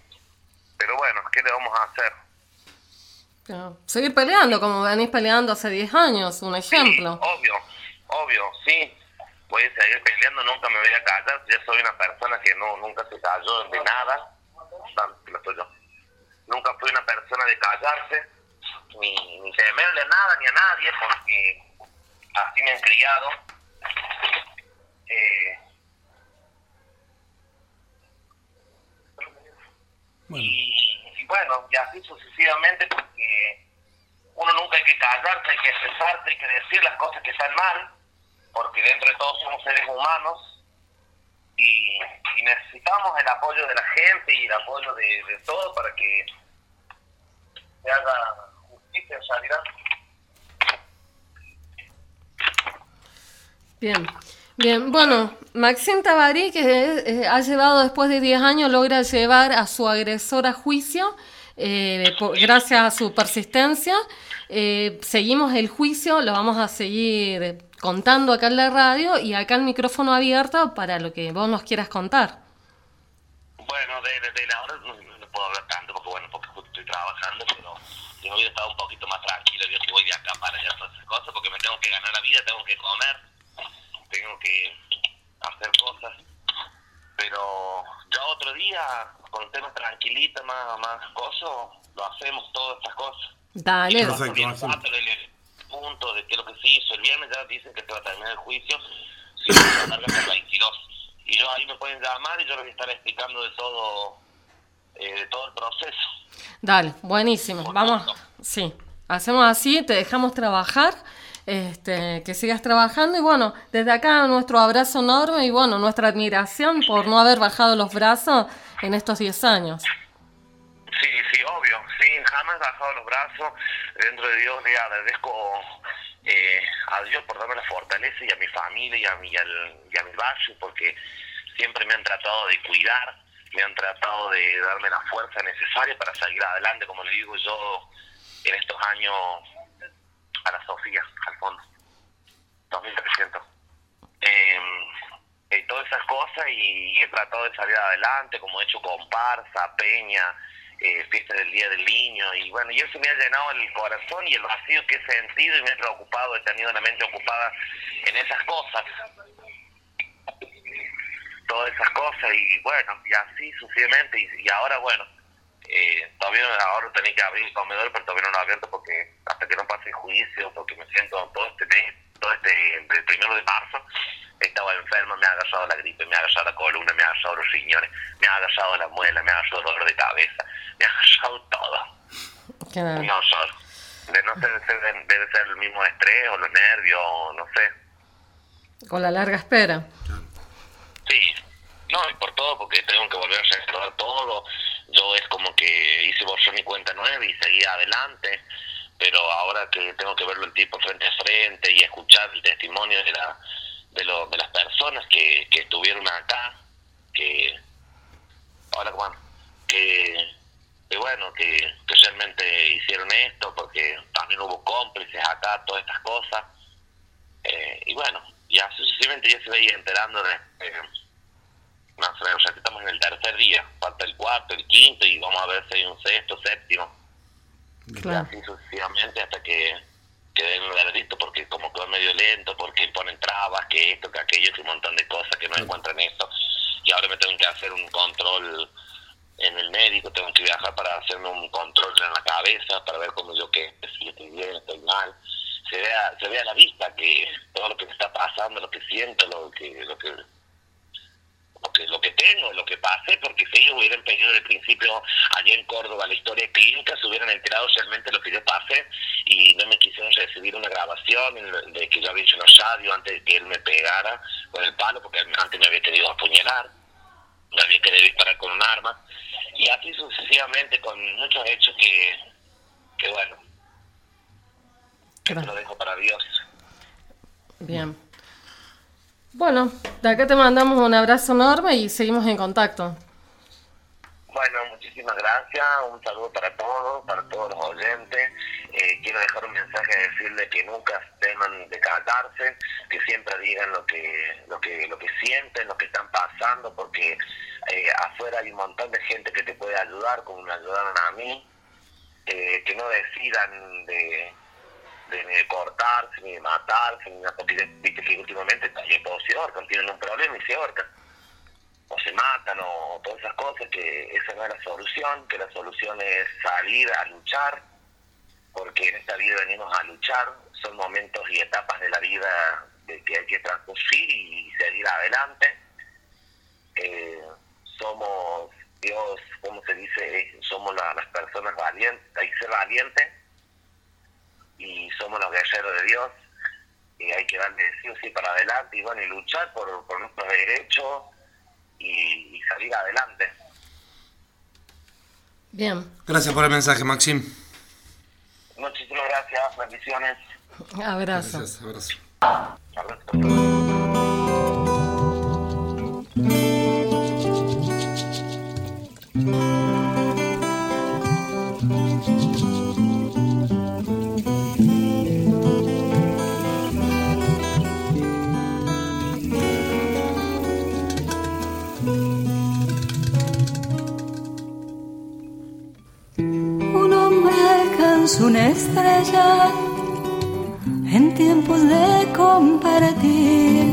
pero bueno qué le vamos a hacer seguir peleando como venís peleando hace 10 años, un ejemplo. obvio obvio sí. Voy a seguir peleando nunca me voy a callar. Yo soy una persona que no nunca se cayó de nada. Nunca fui una persona de callarse ni, ni temerle a nada ni a nadie porque así me han criado. Eh, Bueno. y, y bueno, y así sucesivamente porque uno nunca hay que callarse, hay que expresarse, hay que decir las cosas que están mal, porque dentro de todos somos seres humanos y, necesitamos el apoyo de la gente y el apoyo de, de todo para que se haga justicia en realidad. Bien. Bien, bueno, Maxim Tabarí, que ha llevado después de 10 años, logra llevar a su agresor a juicio, eh, por- gracias a su persistencia. Eh, seguimos el juicio, lo vamos a seguir contando acá en la radio y acá el micrófono abierto para lo que vos nos quieras contar. Bueno, de, de, de la hora no, no puedo hablar tanto porque bueno, porque justo estoy trabajando, pero yo hubiera estado un poquito más tranquilo, yo que voy de acá para allá todas esas cosas, porque me tengo que ganar la vida, tengo que comer, tengo que hacer cosas. Pero ya otro día, con temas tranquilitos, más, más cosas, lo hacemos todas estas cosas. Dale. Perfecto, Bien, Maxim. dato del- el punto de qué es lo que se hizo. El viernes ya dicen que se va a terminar el juicio, si no se alarga hasta el 22. y yo ahí me pueden llamar y yo les voy a estar explicando de todo, eh, de todo el proceso. Dale, buenísimo. Vamos, sí, hacemos así, te dejamos trabajar, este, que sigas trabajando y bueno, desde acá nuestro abrazo enorme y bueno, nuestra admiración por no haber bajado los brazos en estos 10 años. Sí, sí, obvio, sí, jamás bajado los brazos, dentro de Dios le agradezco eh, a Dios por darme la fortaleza y a mi familia y a mi, al- y a mi barrio porque siempre me han tratado de cuidar, me han tratado de darme la fuerza necesaria para salir adelante, como le digo yo en estos años a la Sofía, al fondo, 2300. Eh, eh, todas esas cosas y, y he tratado de salir adelante, como he hecho comparsa, peña, eh, fiesta del Día del Niño, y bueno, y eso me ha llenado el corazón y el vacío que he sentido y me he preocupado, he tenido la mente ocupada en esas cosas, todas esas cosas, y bueno, y así sucesivamente, y, ahora bueno, eh, todavía ahora tenía que abrir el comedor, pero todavía no lo he abierto porque hasta que no pase el juicio, porque me siento todo este mes, todo este, primero de marzo, estaba enfermo, me ha agarrado la gripe, me ha agarrado la columna, me ha agarrado los riñones, me ha agarrado la muela, me ha agarrado el dolor de cabeza, me ha agarrado todo. No, solo. De no ser, debe ser el mismo estrés o los nervios, o no sé. Con la larga espera. Sí, no, y por todo, porque tengo que volver a recordar todo. Yo es como que hice borrón mi cuenta nueva y seguí adelante, pero ahora que tengo que verlo el tipo frente a frente y escuchar el testimonio de, la, de, lo, de las personas que, que estuvieron acá, que ahora bueno, que, que bueno, que, que realmente hicieron esto, porque también hubo cómplices acá, todas estas cosas. Eh, y bueno, ya sucesivamente ya se veía enterando de... eh, no sé, o sea que estamos en el tercer día, falta el cuarto, el quinto y vamos a ver si hay un sexto, séptimo, Claro. y así sucesivamente hasta que, que den el veredicto porque como que va medio lento, porque ponen trabas, que esto, que aquello, que un montón de cosas que no encuentran esto. Y ahora me tengo que hacer un control en el médico, tengo que viajar para hacerme un control en la cabeza, para ver cómo yo que si estoy bien, estoy mal, se vea, se vea a la vista que todo lo que me está pasando, lo que siento, lo que, lo que lo que, lo que tengo, lo que pasé, porque si ellos hubieran pedido de principio allá en Córdoba la historia clínica, se hubieran enterado realmente lo que yo pasé y no me quisieron recibir una grabación de que yo había hecho en los radio antes de que él me pegara con el palo, porque antes me había querido apuñalar, me había querido disparar con un arma, y así sucesivamente con muchos hechos que, que bueno, que lo dejo para Dios. Bien. Bueno, de acá te mandamos un abrazo enorme y seguimos en contacto. Bueno, muchísimas gracias, un saludo para todos, para todos los oyentes. Eh, quiero dejar un mensaje de decirle que nunca teman de callarse, que siempre digan lo que, lo que, lo que sienten, lo que están pasando, porque eh, afuera hay un montón de gente que te puede ayudar, como me ayudaron a mí, eh, que no decidan de, de ni de cortarse, ni de matarse, ni nada, porque viste que últimamente también todos se ahorcan, tienen un problema y se ahorcan o se matan o todas esas cosas, que esa no es la solución, que la solución es salir a luchar, porque en esta vida venimos a luchar, son momentos y etapas de la vida de que hay que transcurrir y seguir adelante. Eh, somos, Dios, ¿cómo se dice? Somos la- las personas valientes, hay que ser valientes y somos los guerreros de Dios y hay que darle sí o sí para adelante y bueno, y luchar por, por nuestros derechos y, y salir adelante. Bien. Gracias por el mensaje, Maxim. Muchísimas gracias, bendiciones. Abrazo. Gracias, abrazo. Abrazo. Una estrella en tiempos de compartir.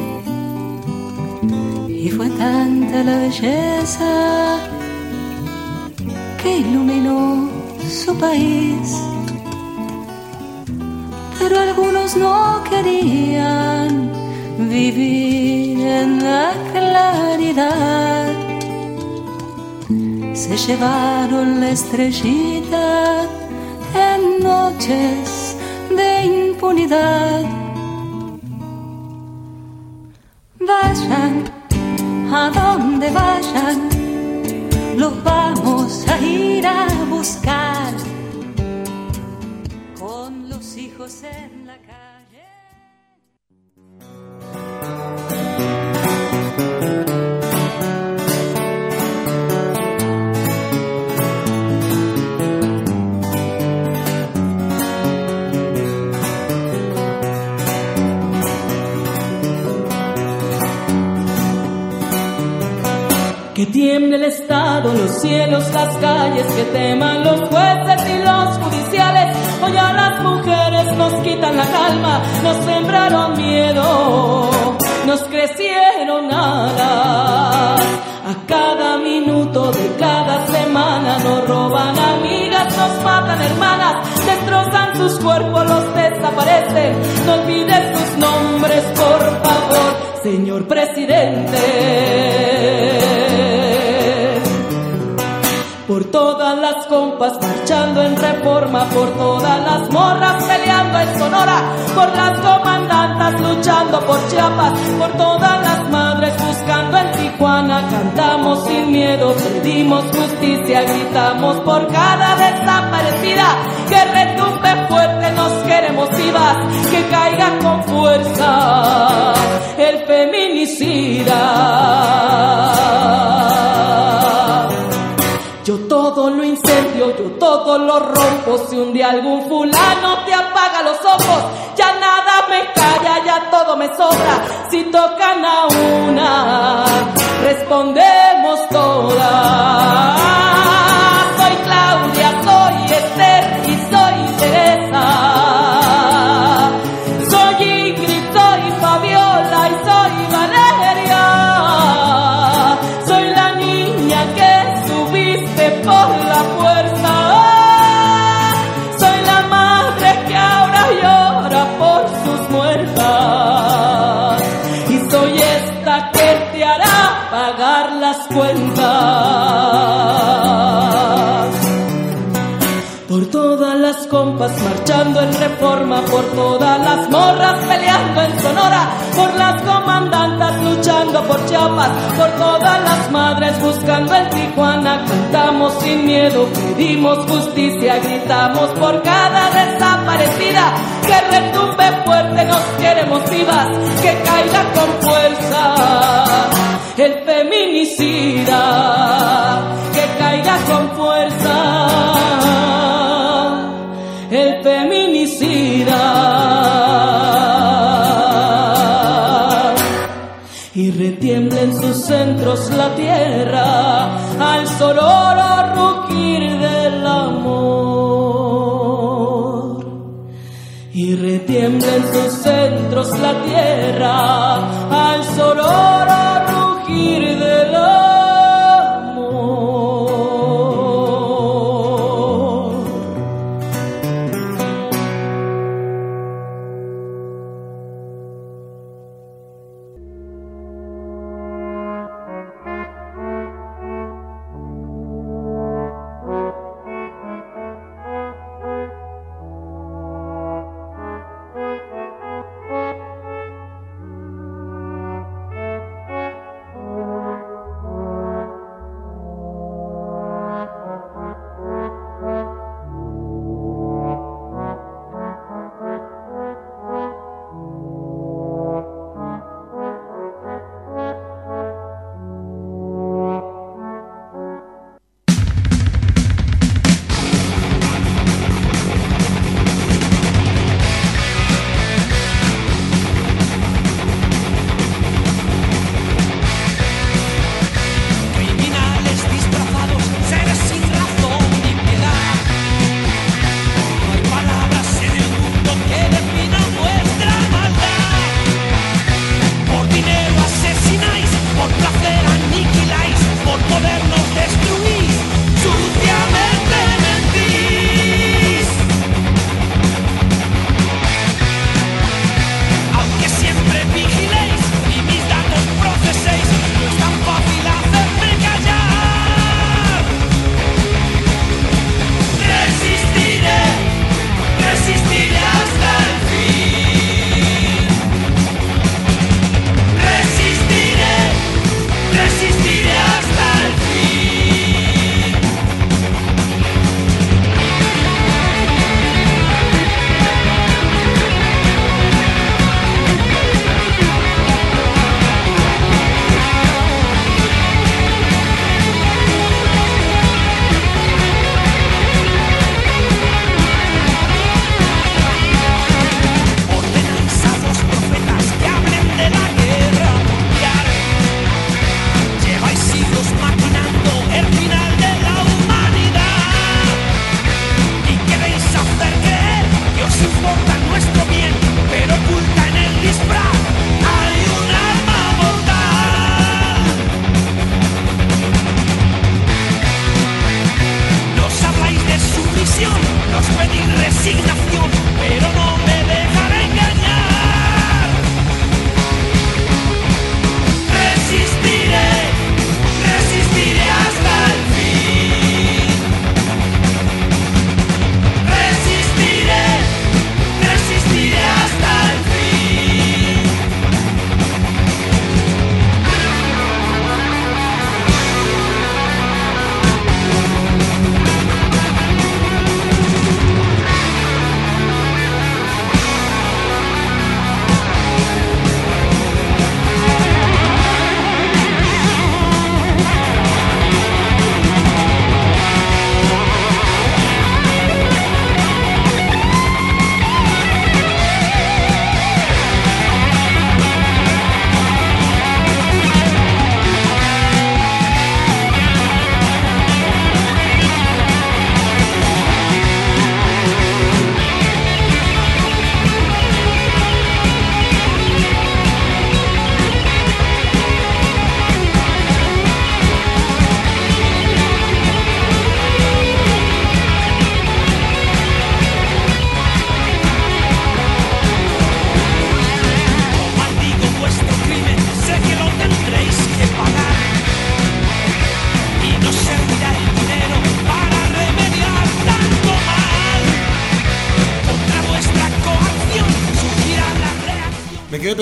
Y fue tanta la belleza que iluminó su país. Pero algunos no querían vivir en la claridad. Se llevaron la estrellita noches de impunidad. Vayan a donde vayan, los vamos a ir a buscar con los hijos en Que tiemble el Estado, los cielos, las calles, que teman los jueces y los judiciales. Hoy a las mujeres nos quitan la calma, nos sembraron miedo, nos crecieron alas. A cada minuto de cada semana nos roban amigas, nos matan hermanas, destrozan sus cuerpos, los desaparecen. No olvides sus nombres, por favor, señor presidente las compas marchando en reforma, por todas las morras peleando en Sonora, por las comandantas luchando por Chiapas, por todas las madres buscando en Tijuana, cantamos sin miedo, pedimos justicia, gritamos por cada desaparecida, que retumbe fuerte, nos queremos vivas, que caiga con fuerza el feminicida. Yo todo lo rompo. Si un día algún fulano te apaga los ojos, ya nada me calla, ya todo me sobra. Si tocan a una, respondemos todas. Soy Claudia, soy Esther y soy Teresa. En reforma, por todas las morras peleando en Sonora, por las comandantas luchando por Chiapas, por todas las madres buscando en Tijuana, cantamos sin miedo, pedimos justicia, gritamos por cada desaparecida, que retumbe fuerte, nos queremos vivas, que caiga con fuerza el feminicida, que caiga con fuerza centros la tierra al sonoro rugir del amor. Y retiembla en sus centros la tierra al sonoro rugir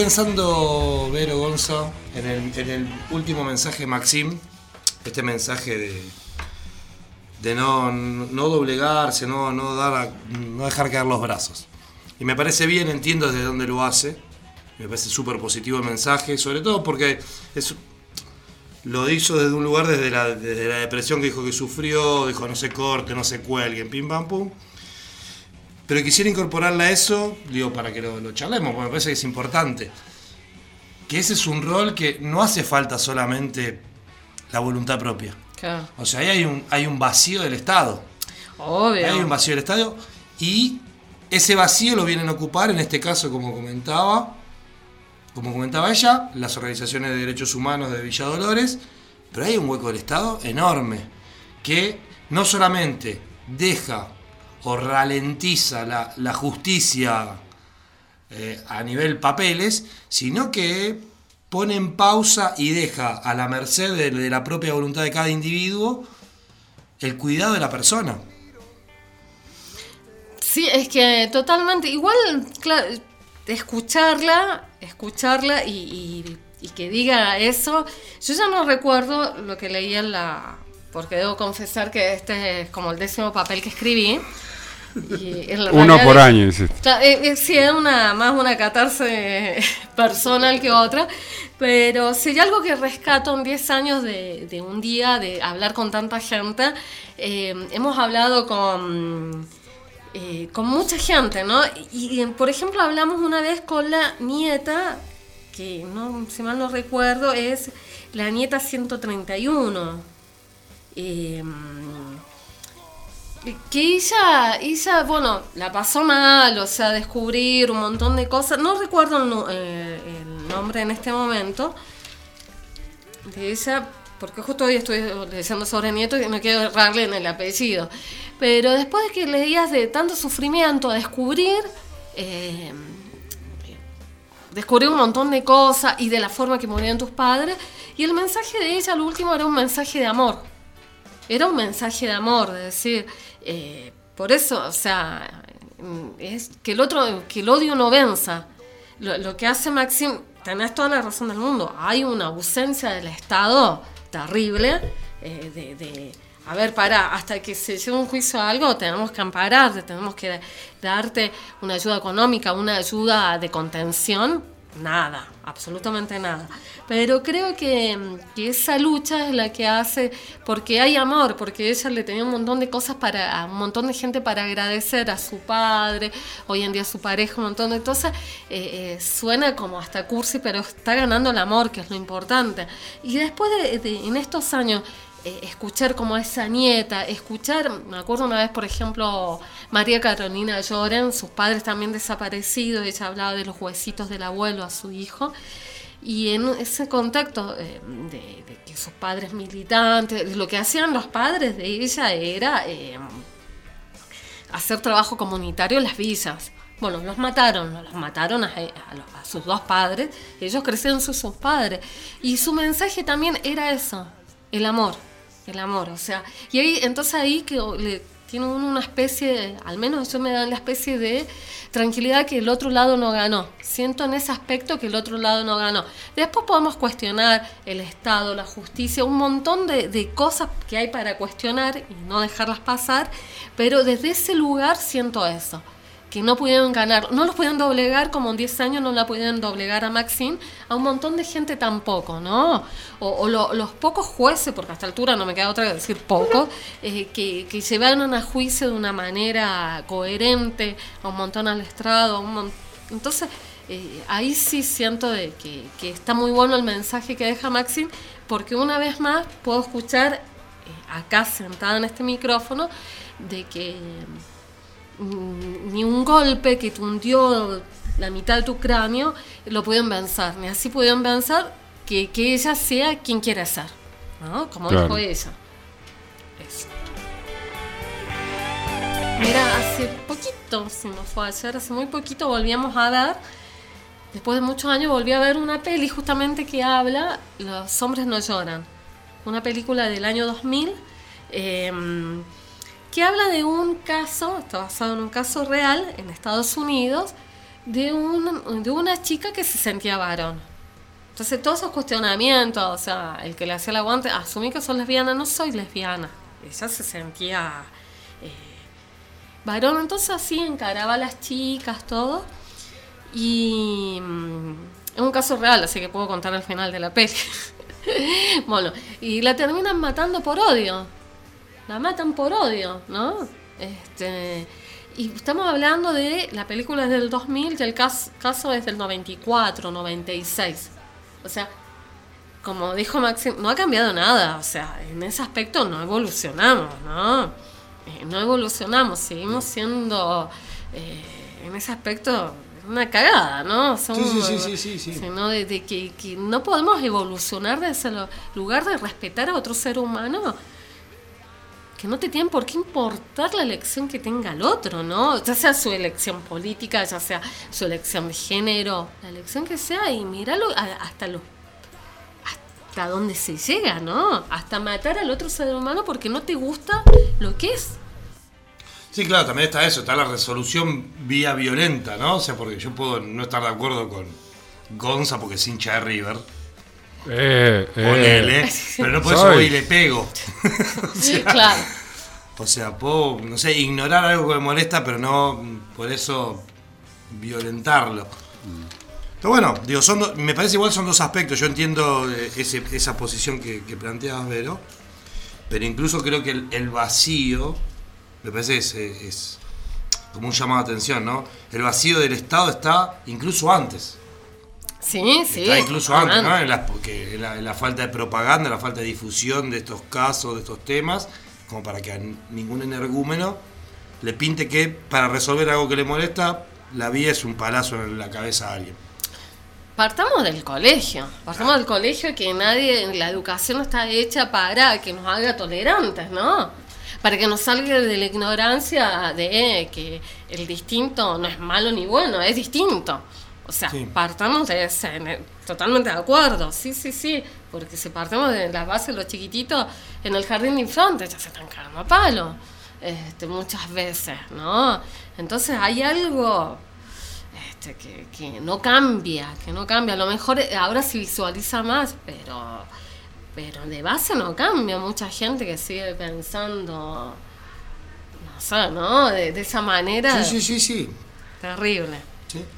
pensando, Vero Gonza, en el, último mensaje de Maxim, este mensaje de, de no, no doblegarse, no, no, dar no dejar caer los brazos. Y me parece bien, entiendo desde dónde lo hace, me parece súper positivo el mensaje, sobre todo porque es, lo hizo desde un lugar, desde la, desde la depresión que dijo que sufrió, dijo no se corte, no se cuelguen, pim pam pum. Pero quisiera incorporarle a eso, digo, para que lo, lo charlemos, porque me parece que es importante. Que ese es un rol que no hace falta solamente la voluntad propia. Claro. O sea, ahí hay un, hay un vacío del Estado. Obvio. Hay un vacío del Estado y ese vacío lo vienen a ocupar, en este caso, como comentaba, como comentaba ella, las organizaciones de derechos humanos de Villa Dolores, pero hay un hueco del Estado enorme que no solamente deja o ralentiza la, justicia eh, a nivel papeles, sino que pone en pausa y deja a la merced de, la propia voluntad de cada individuo el cuidado de la persona. Sí, es que totalmente. Igual, claro, escucharla, escucharla y, y- que diga eso. Yo ya no recuerdo lo que leí en la. Porque debo confesar que este es como el décimo papel que escribí. Y Uno por es- año. Claro, eh, eh, sí, es una, más una catarse personal que otra, pero si hay algo que rescato en 10 años de, de un día, de hablar con tanta gente, eh, hemos hablado con, eh, con mucha gente, ¿no? Y, y, por ejemplo, hablamos una vez con la nieta, que no, si mal no recuerdo, es la nieta 131. Eh, que ella, ella, bueno, la pasó mal, o sea, descubrir un montón de cosas. No recuerdo el, eh, nombre en este momento de ella, porque justo hoy estoy leyendo sobre nieto y no quiero errarle en el apellido. Pero después de que leías de tanto sufrimiento, descubrir, eh, un montón de cosas y de la forma que morían tus padres. Y el mensaje de ella, al último, era un mensaje de amor era un mensaje de amor, de decir, eh, por eso, o sea, es que el otro, que el odio no venza. Lo, que hace Maxim, tenés toda la razón del mundo, hay una ausencia del Estado terrible eh, de, de, a ver, para, hasta que se lleve un juicio a algo, tenemos que ampararte, tenemos que darte una ayuda económica, una ayuda de contención, nada, absolutamente nada. Pero creo que, que esa lucha es la que hace, porque hay amor, porque ella le tenía un montón de cosas para, a un montón de gente para agradecer a su padre, hoy en día a su pareja, un montón de cosas. Eh, eh, suena como hasta cursi, pero está ganando el amor, que es lo importante. Y después de, de- en estos años, eh, escuchar como a esa nieta, escuchar, me acuerdo una vez, por ejemplo, María Carolina Lloren, sus padres también desaparecidos, ella hablaba de los huesitos del abuelo a su hijo, y en ese contacto eh, de, que sus padres militantes, lo que hacían los padres de ella era... eh, hacer trabajo comunitario en las villas. Bueno, los mataron, los mataron a, los- a sus dos padres, ellos crecieron sus, sus padres. Y su mensaje también era eso, el amor, el amor, o sea, y ahí, entonces ahí que le, tiene uno una especie, al menos eso me da la especie de tranquilidad que el otro lado no ganó. Siento en ese aspecto que el otro lado no ganó. Después podemos cuestionar el Estado, la justicia, un montón de, de cosas que hay para cuestionar y no dejarlas pasar, pero desde ese lugar siento eso que no pudieron ganar, no los pudieron doblegar como en 10 años no la pudieron doblegar a Maxine, a un montón de gente tampoco, ¿no? O, o lo- los pocos jueces, porque a esta altura no me queda otra que decir poco, eh, que, que llevaron a juicio de una manera coherente a un montón al estrado, un entonces eh, ahí sí siento de que, que está muy bueno el mensaje que deja Maxine, porque una vez más puedo escuchar eh, acá sentada en este micrófono de que ni un golpe que te hundió la mitad de tu cráneo lo pudieron vencer, ni así pudieron vencer que, que ella sea quien quiera ser, ¿no? Como Claro. dijo ella. Eso. Mira, hace poquito, si no fue ayer, hace muy poquito volvíamos a ver, después de muchos años volví a ver una peli justamente que habla Los hombres no lloran. Una película del año 2000 em, que habla de un caso, está basado en un caso real en Estados Unidos, de, un, de una chica que se sentía varón. Entonces todos esos cuestionamientos, o sea, el que le hacía el aguante, asumí que soy lesbiana, no soy lesbiana. Ella se sentía eh, varón, entonces así encaraba a las chicas, todo. Y mm, es un caso real, así que puedo contar el final de la peli. bueno, y la terminan matando por odio. La matan por odio, ¿no? Este, y estamos hablando de, la película es del 2000 y el cas- caso es del 94, 96. O sea, como dijo Maxim, no ha cambiado nada. O sea, en ese aspecto no evolucionamos, ¿no? Eh, no evolucionamos, seguimos siendo, eh, en ese aspecto, una cagada, ¿no? Somos- sí, sí, sí, sí, sí. sino de, de que, que no podemos evolucionar desde el lugar de respetar a otro ser humano que no te tienen por qué importar la elección que tenga el otro, ¿no? Ya sea su elección política, ya sea su elección de género, la elección que sea, y míralo hasta lo hasta dónde se llega, ¿no? Hasta matar al otro ser humano porque no te gusta lo que es. Sí, claro, también está eso, está la resolución vía violenta, ¿no? O sea, porque yo puedo no estar de acuerdo con Gonza porque es hincha de River. Eh, Ponele, eh. pero no por eso voy y le pego. o, sea, Claro. o sea, puedo, no sé, ignorar algo que me molesta, pero no por eso violentarlo. Pero bueno, digo, son do- me parece igual son dos aspectos. Yo entiendo eh, ese- esa posición que, que planteabas, Vero. Pero incluso creo que el, el vacío, me parece es, eh, es como un llamado de atención, ¿no? El vacío del Estado está incluso antes. Sí, sí. Está incluso antes, ¿no? Antes. En la, porque en la, en la falta de propaganda, la falta de difusión de estos casos, de estos temas, como para que a ningún energúmeno le pinte que para resolver algo que le molesta, la vía es un palazo en la cabeza a alguien. Partamos del colegio, partamos del colegio que nadie, la educación está hecha para que nos haga tolerantes, ¿no? Para que nos salga de la ignorancia de que el distinto no es malo ni bueno, es distinto. O sea, Sí. partamos de ese, totalmente de acuerdo, sí, sí, sí, porque si partimos de la base, los chiquititos en el jardín de infantes ya se están cagando a palo, este, muchas veces, ¿no? Entonces hay algo este, que, que no cambia, que no cambia. A lo mejor eh, ahora se visualiza más, pero, pero de base no cambia. Mucha gente que sigue pensando, no sé, ¿no? De, de esa manera. Sí, sí, sí, sí. Terrible.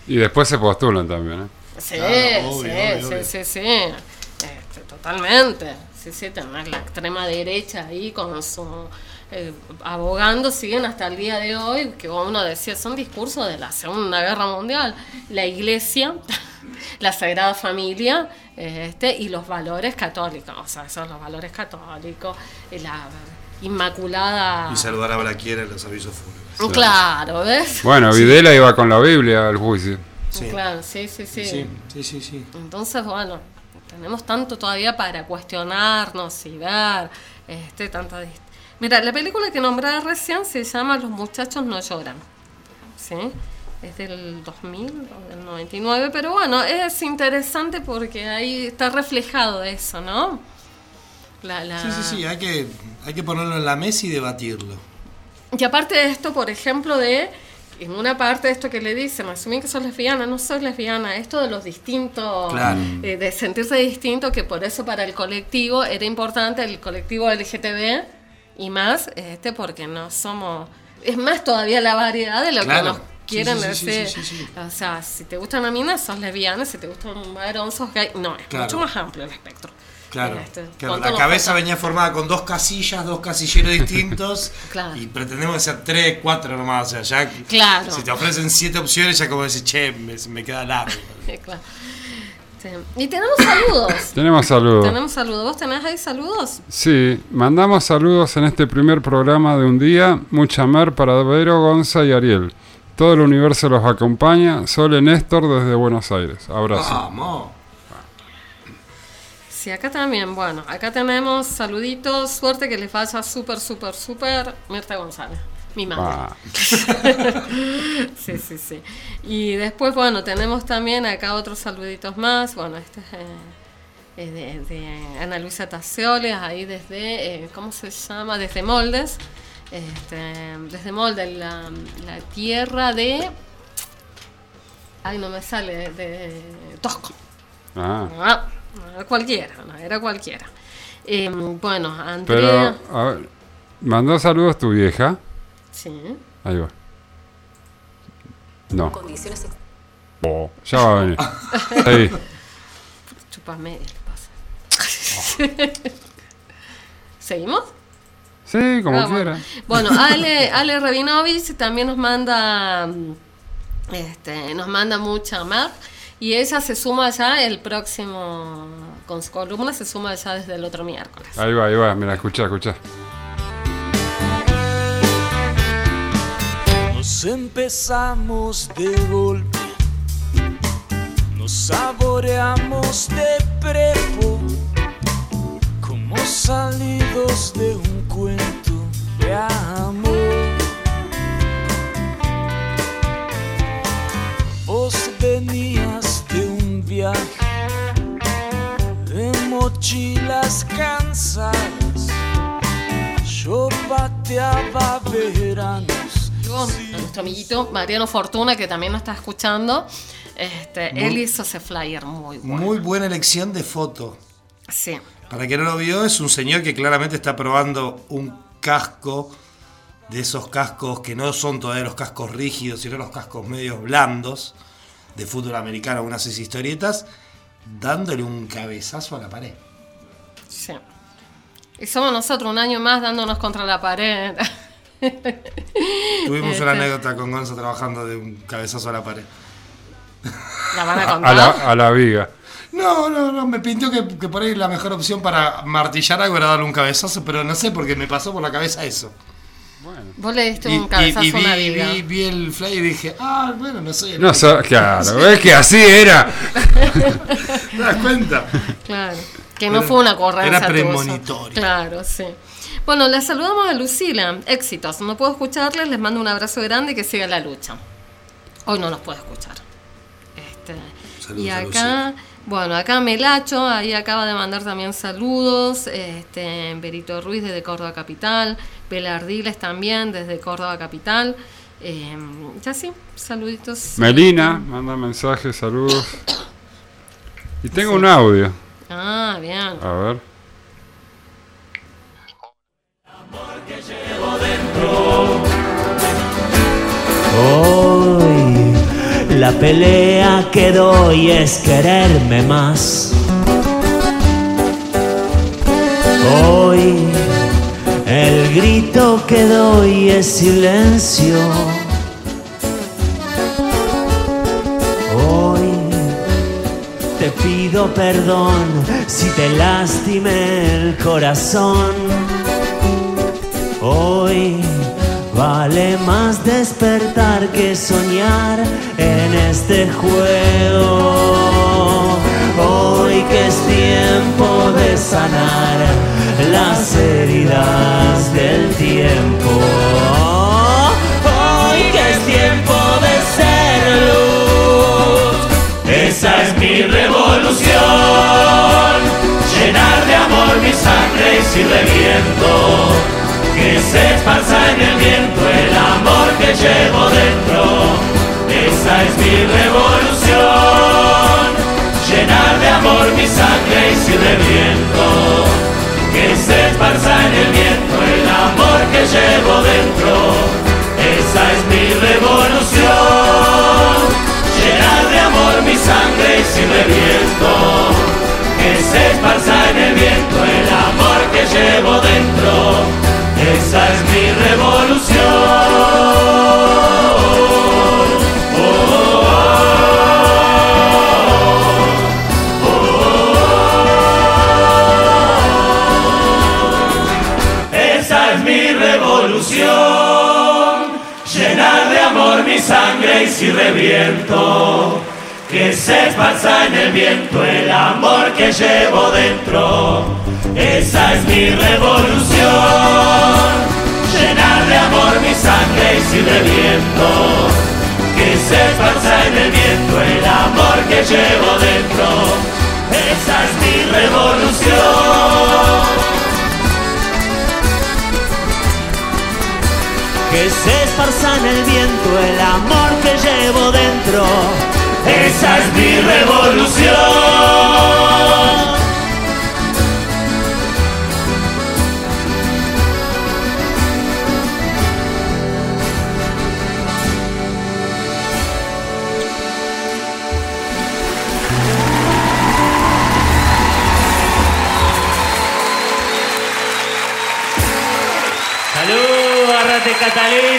Y después se postulan también, ¿eh? Sí, Claro, obvio, sí, obvio, sí, obvio. sí, sí, Este, totalmente. Sí, sí, tener la extrema derecha ahí con su eh, abogando, siguen hasta el día de hoy, que uno decía, son discursos de la Segunda Guerra Mundial. La iglesia, la Sagrada Familia este, y los valores católicos, o sea, esos los valores católicos, y la Inmaculada... Y saludar a Blaquiera en los avisos fúnebres. Claro, ¿ves? Bueno, Videla iba con la Biblia al juicio. Sí. Claro, sí, sí, sí. Sí, sí, sí, sí. Entonces, bueno, tenemos tanto todavía para cuestionarnos y ver este, tanta Mira, la película que nombraba recién se llama Los muchachos no lloran. ¿Sí? Es del 2000 o del 99, pero bueno, es interesante porque ahí está reflejado eso, ¿no? La- la- Sí, sí, sí, hay que, hay que ponerlo en la mesa y debatirlo. Y aparte de esto, por ejemplo, de en una parte de esto que le dicen, asumí que sos lesbiana, no soy lesbiana, esto de los distintos, Claro. eh, de sentirse distinto, que por eso para el colectivo era importante, el colectivo LGTB y más, este, porque no somos, es más todavía la variedad de lo Claro. que nos quieren sí, sí, sí. O sea, si te gusta una mina, sos lesbiana, si te gusta un varón, sos gay. No, es Claro. mucho más amplio el espectro. Claro, Este, la cabeza venía formada con dos casillas, dos casilleros distintos Claro. y pretendemos hacer tres, cuatro nomás, o sea, ya Claro. si te ofrecen siete opciones ya como decís, che, me, me queda largo. Claro. Sí. Y tenemos saludos. Tenemos saludos. Tenemos saludos. ¿Vos tenés ahí saludos? Sí, mandamos saludos en este primer programa de un día. Mucha mer para Vero, Gonza y Ariel. Todo el universo los acompaña. Sole Néstor desde Buenos Aires. Abrazo. Vamos. Sí, acá también. Bueno, acá tenemos saluditos. Suerte que les vaya súper, súper, súper. Mirta González, mi madre. Ah. sí, sí, sí. Y después, bueno, tenemos también acá otros saluditos más. Bueno, este es eh, de, de Ana Luisa Tasioles, ahí desde, eh, ¿cómo se llama? Desde Moldes. Este, desde Moldes, la, la tierra de... Ay, no me sale, de Tosco. Ah. Ah, cualquiera, no, era cualquiera. Eh, bueno, Pero, Andrea... a ver, mandó saludos tu vieja. Sí. Ahí va. No. Condiciones Oh, ya va a venir. Ahí. Chupame, ¿qué pasa? ¿Seguimos? Sí, como Ah, quiera. Bueno, Bueno, Ale, Ale Rabinovich también nos manda mm, este, nos manda mucha mar y ella se suma ya el próximo con su columna se suma ya desde el otro miércoles. Ahí va, ahí va. Mira, escucha, escucha. Nos empezamos de golpe, nos saboreamos de prepo, como salidos de un cuento de amor. Vos venías de viaje de mochilas cansadas, yo pateaba veranos. Nuestro amiguito Mariano Fortuna, que también nos está escuchando, este, Muy- él hizo ese flyer muy bueno. Muy buena elección de foto. Sí. Para quien no lo vio, es un señor que claramente está probando un casco de esos cascos que no son todavía los cascos rígidos, sino los cascos medios blandos de fútbol americano, unas seis historietas, dándole un cabezazo a la pared. Sí. Y somos nosotros un año más dándonos contra la pared. Tuvimos Este, una anécdota con Gonza trabajando de un cabezazo a la pared. ¿La van a A, contar? a la, a la viga. No, no, no, me pintó que, que por ahí la mejor opción para martillar algo era darle un cabezazo, pero no sé porque me pasó por la cabeza eso. Vos le diste Y, un cabezazo y- y a una vi, vi el fly y dije, ah, bueno, no soy el No, so- claro, es que así era. ¿Te das cuenta? Claro. Que no Era- fue una ocurrencia era premonitorio. Claro, sí. Bueno, les saludamos a Lucila. Éxitos. No puedo escucharles, les mando un abrazo grande y que siga la lucha. Hoy no nos puede escuchar. Este, Saludos y a acá, Lucila. Bueno, acá Melacho, ahí acaba de mandar también saludos. Este, Berito Ruiz desde Córdoba Capital. Belardiles también desde Córdoba Capital. Eh, ya sí, saluditos. Melina, manda mensajes, saludos. Y tengo un audio. Ah, bien. A ver. Hoy la pelea que doy es quererme más. Hoy el grito que doy es silencio. Hoy te pido perdón si te lastimé el corazón. Hoy Vale más despertar que soñar en este juego. Hoy que es tiempo de sanar las heridas del tiempo. Hoy que es tiempo de ser luz. Esa es mi revolución. Llenar de amor mi sangre y si reviento que se esparza en el viento el amor que llevo dentro. Esa es mi revolución, llenar de amor mi sangre y si reviento. Que se esparza en el viento el amor que llevo dentro. Esa es mi revolución, llenar de amor mi sangre y si reviento. Que se esparza en el viento el amor que llevo esa es mi revolución. Revolución. Llenar de amor mi sangre y si reviento. Que se esparza en el viento el amor que llevo dentro. Esa es mi revolución. Llenar de amor mi sangre y si reviento. Que se esparza en el viento el amor que llevo dentro. Esa es mi revolución. Que se esparza en el viento el amor que llevo dentro. Esa es mi revolución. Salud, agárrate Catalina.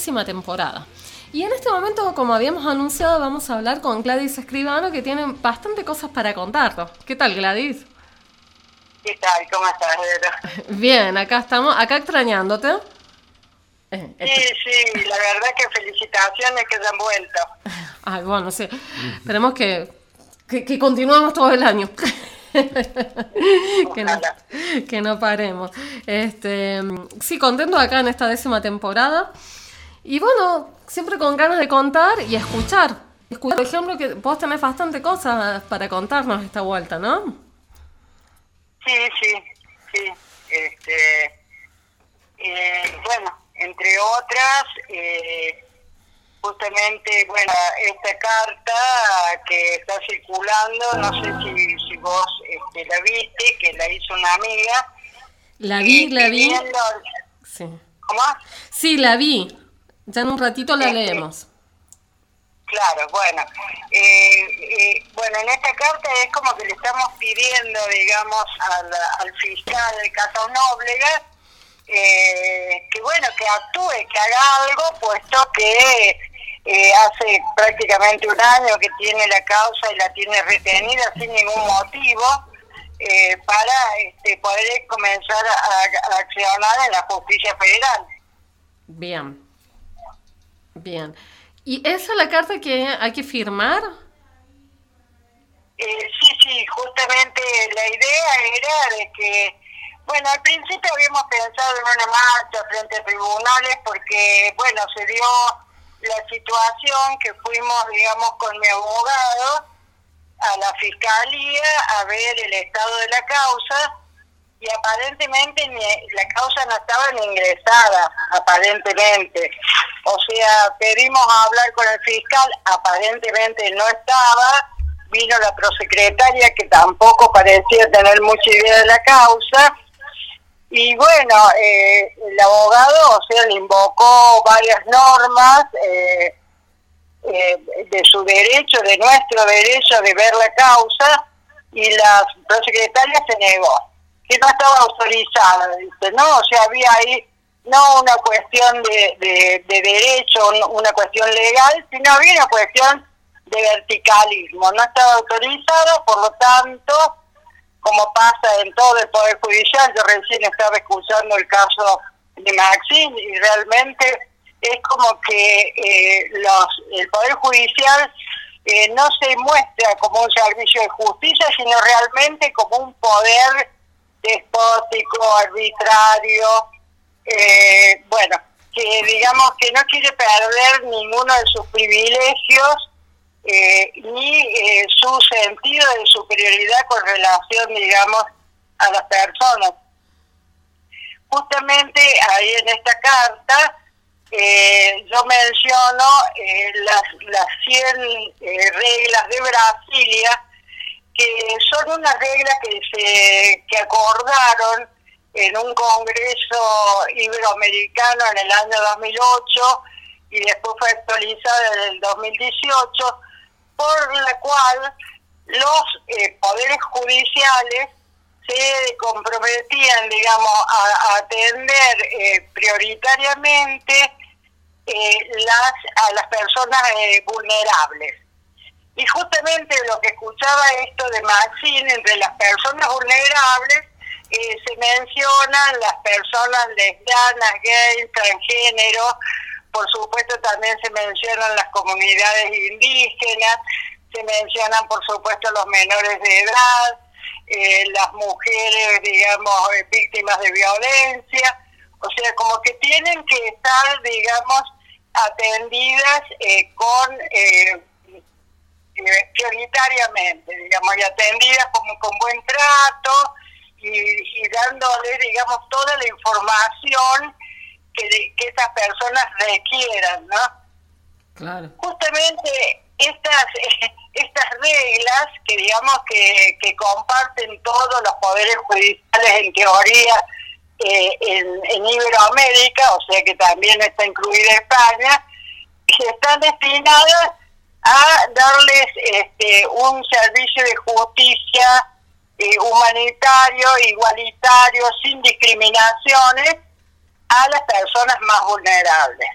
Décima temporada. Y en este momento, como habíamos anunciado, vamos a hablar con Gladys Escribano, que tiene bastante cosas para contarnos. ¿Qué tal, Gladys? ¿Qué tal? ¿Cómo estás, Vero? Bien, acá estamos, acá extrañándote. Eh, Sí, sí, la verdad que felicitaciones que hayan vuelto. Ay, bueno, sí. Esperemos que, que, que continuemos todo el año. que, no, que no paremos. Este, sí, contento acá en esta décima temporada. Y bueno, siempre con ganas de contar y escuchar. Escuchar, por ejemplo, que vos tenés bastante cosas para contarnos esta vuelta, ¿no? Sí, sí, sí. Este, eh, bueno, entre otras, eh, justamente, bueno, esta carta que está circulando, no sé si, si vos este, la viste, que la hizo una amiga. La vi, la vi. Sí. ¿Cómo? Sí, la vi. Ya en un ratito la leemos. Claro, bueno. Eh, eh, bueno, en esta carta es como que le estamos pidiendo, digamos, al, al fiscal del caso Nóblega eh, que, bueno, que actúe, que haga algo, puesto que eh, hace prácticamente un año que tiene la causa y la tiene retenida sin ningún motivo eh, para este, poder comenzar a, a accionar en la justicia federal. Bien. Bien. ¿Y esa es la carta que hay que firmar? Eh, sí, sí, justamente la idea era de que, bueno, al principio habíamos pensado en una marcha frente a tribunales porque, bueno, se dio la situación que fuimos, digamos, con mi abogado a la fiscalía a ver el estado de la causa y aparentemente la causa no estaba ni ingresada, aparentemente. O sea, pedimos hablar con el fiscal, aparentemente no estaba, vino la prosecretaria que tampoco parecía tener mucha idea de la causa Y bueno, eh, el abogado, o sea, le invocó varias normas eh, eh, de su derecho, de nuestro derecho de ver la causa, y la prosecretaria se negó, que no estaba autorizada, ¿no? O sea, había ahí no una cuestión de, de, de derecho, una cuestión legal, sino había una cuestión de verticalismo. No estaba autorizado, por lo tanto, como pasa en todo el Poder Judicial, yo recién estaba escuchando el caso de Maxim y realmente es como que eh, los, el Poder Judicial eh, no se muestra como un servicio de justicia, sino realmente como un poder despótico, arbitrario, eh, bueno, que digamos que no quiere perder ninguno de sus privilegios eh, ni eh, su sentido de superioridad con relación, digamos, a las personas. Justamente ahí en esta carta eh, yo menciono eh, las, las 100 eh, reglas de Brasilia, que son unas reglas que se que acordaron en un congreso iberoamericano en el año 2008 y después fue actualizada en el 2018, por la cual los eh, poderes judiciales se comprometían, digamos, a, atender eh, prioritariamente eh, las a las personas vulnerables. Y justamente lo que escuchaba esto de Maxine, entre las personas vulnerables, eh, se mencionan las personas lesbianas, gays, transgénero, por supuesto también se mencionan las comunidades indígenas, se mencionan por supuesto los menores de edad, eh, las mujeres, digamos, eh, víctimas de violencia, o sea, como que tienen que estar, digamos, atendidas eh, con prioritariamente, digamos, y atendidas como con buen trato y, y dándole, digamos, toda la información que, que estas personas requieran, ¿no? Claro. Justamente estas estas reglas que digamos que, que comparten todos los poderes judiciales en teoría eh, en, en Iberoamérica, o sea que también está incluida España, están destinadas a darles este, un servicio de justicia eh, humanitario, igualitario, sin discriminaciones a las personas más vulnerables.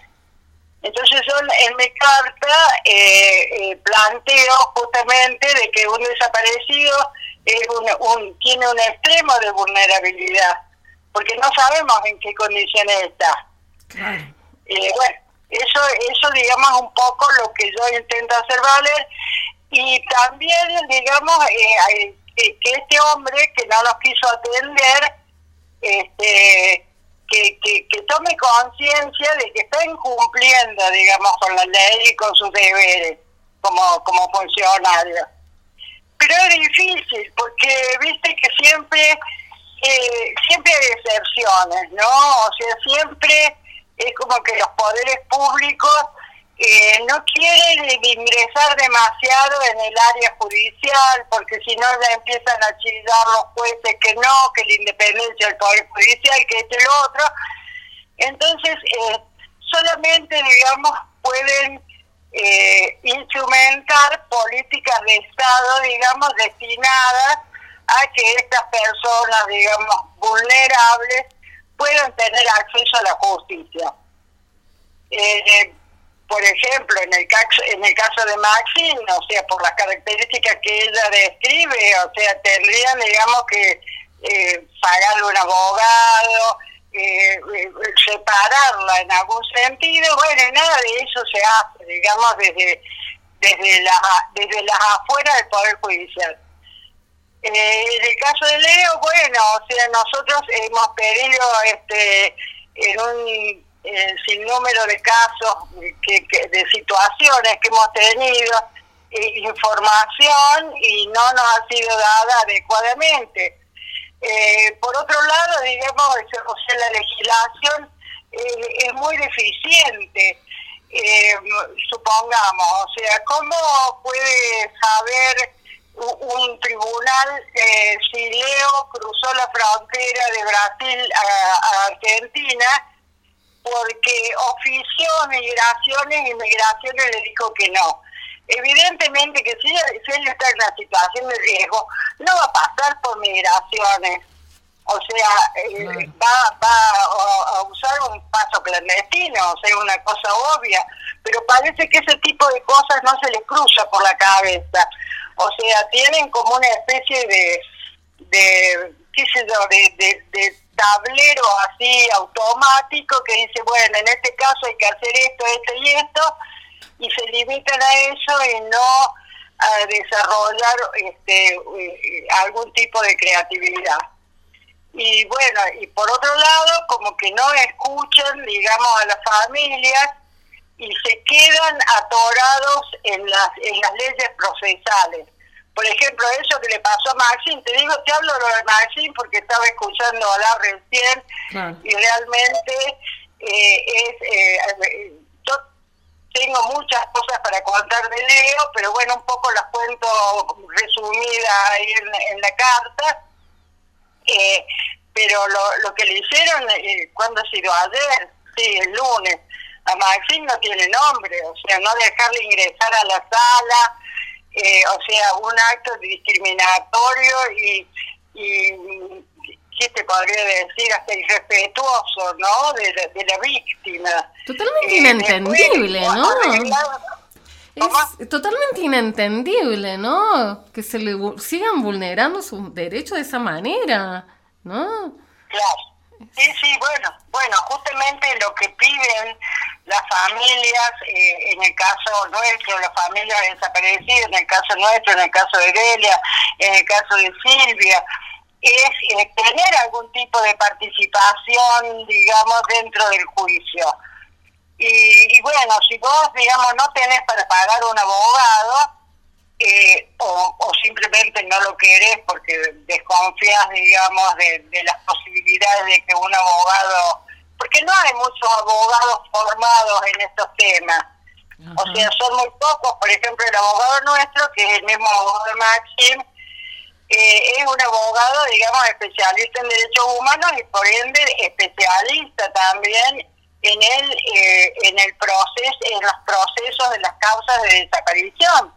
Entonces yo en mi carta eh, eh, planteo justamente de que un desaparecido es un, un, tiene un extremo de vulnerabilidad, porque no sabemos en qué condiciones está. Eh, bueno, eso, eso digamos un poco lo que yo intento hacer valer y también digamos eh, eh, que este hombre que no nos quiso atender, este que, que, tome conciencia de que está incumpliendo, digamos, con la ley y con sus deberes como, como funcionario. Pero es difícil, porque viste que siempre, eh, siempre hay excepciones, ¿no? O sea, siempre es como que los poderes públicos eh, no quieren ingresar demasiado en el área judicial, porque si no ya empiezan a chillar los jueces que no, que la independencia del Poder Judicial, que este y lo otro. Entonces, eh, solamente, digamos, pueden eh, instrumentar políticas de Estado, digamos, destinadas a que estas personas, digamos, vulnerables puedan tener acceso a la justicia. Eh, por ejemplo, en el caso, en el caso de Maxine, o sea, por las características que ella describe, o sea, tendrían, digamos, que eh, pagarle un abogado, eh, eh, separarla en algún sentido, bueno, nada de eso se hace, digamos, desde desde la, desde las afueras del Poder Judicial. Eh, en el caso de Leo, bueno, o sea, nosotros hemos pedido este en un eh, sin número de casos, que, de situaciones que hemos tenido, eh, información y no nos ha sido dada adecuadamente. Eh, por otro lado, digamos, o sea, la legislación eh, es muy deficiente, eh, supongamos, o sea, ¿cómo puede saber un tribunal eh, si Leo cruzó la frontera de Brasil a, a Argentina porque ofició migraciones y migraciones le dijo que no. Evidentemente que si, si él está en una situación de riesgo, no va a pasar por migraciones. O sea, eh, va, va a, a usar un paso clandestino, o sea, una cosa obvia. Pero parece que ese tipo de cosas no se les cruza por la cabeza. O sea, tienen como una especie de, de qué sé yo, de, de, de tablero así automático que dice, bueno, en este caso hay que hacer esto, esto y esto, y se limitan a eso y no a desarrollar este, eh, algún tipo de creatividad. Y bueno, y por otro lado, como que no escuchan, digamos, a las familias y se quedan atorados en las, en las leyes procesales. Por ejemplo, eso que le pasó a Maxim, te digo, te hablo lo de Maxim porque estaba escuchando hablar recién Claro. y realmente eh, es, eh, eh, yo tengo muchas cosas para contar de Leo, pero bueno, un poco las cuento resumidas ahí en, en la carta. Eh, pero lo, lo que le hicieron, eh, ¿cuándo ha sido? Ayer, sí, el lunes. A Maxim no tiene nombre, o sea, no dejarle ingresar a la sala, eh, o sea, un acto discriminatorio y, y, ¿qué te podría decir? Hasta irrespetuoso, ¿no? De, la- de la víctima. Totalmente Eh, inentendible, después, ¿no? Es totalmente inentendible, ¿no? Que se le sigan vulnerando sus derechos de esa manera, ¿no? Claro. Sí, sí, bueno, bueno, justamente lo que piden las familias, eh, en el caso nuestro, las familias desaparecidas, en el caso nuestro, en el caso de Delia, en el caso de Silvia, es eh, tener algún tipo de participación, digamos, dentro del juicio. Y, y bueno, si vos, digamos, no tenés para pagar un abogado, eh, o, o simplemente no lo querés porque desconfías, digamos, de, de las posibilidades de que un abogado, porque no hay muchos abogados formados en estos temas. O sea, son muy pocos. Por ejemplo, el abogado nuestro, que es el mismo abogado de Maxim, eh, es un abogado, digamos, especialista en derechos humanos y por ende especialista también en el eh, en el proceso, en los procesos de las causas de desaparición.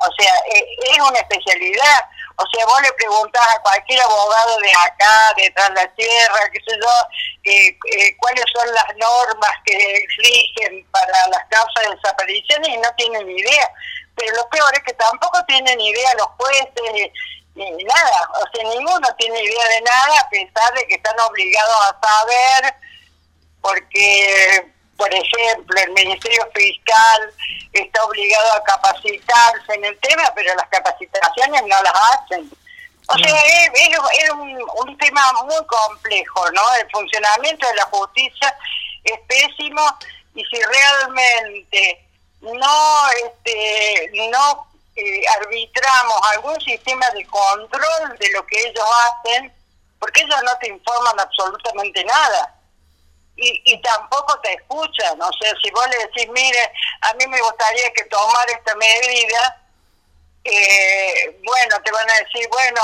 O sea, eh, es una especialidad. O sea, vos le preguntás a cualquier abogado de acá, de tras la tierra, qué sé yo, eh, cuáles son las normas que rigen para las causas de desaparición y no tienen ni idea. Pero lo peor es que tampoco tienen idea los jueces ni, ni nada. O sea, ninguno tiene idea de nada a pesar de que están obligados a saber porque, por ejemplo, el Ministerio Fiscal está obligado a capacitarse en el tema, pero las capacitaciones no las hacen. O sea, es, es- es un, un tema muy complejo, ¿no? El funcionamiento de la justicia es pésimo y si realmente no este, no eh, arbitramos algún sistema de control de lo que ellos hacen, porque ellos no te informan absolutamente nada y, y tampoco te escuchan. O sea, si vos le decís, mire, a mí me gustaría que tomar esta medida, eh, bueno, te van a decir, bueno,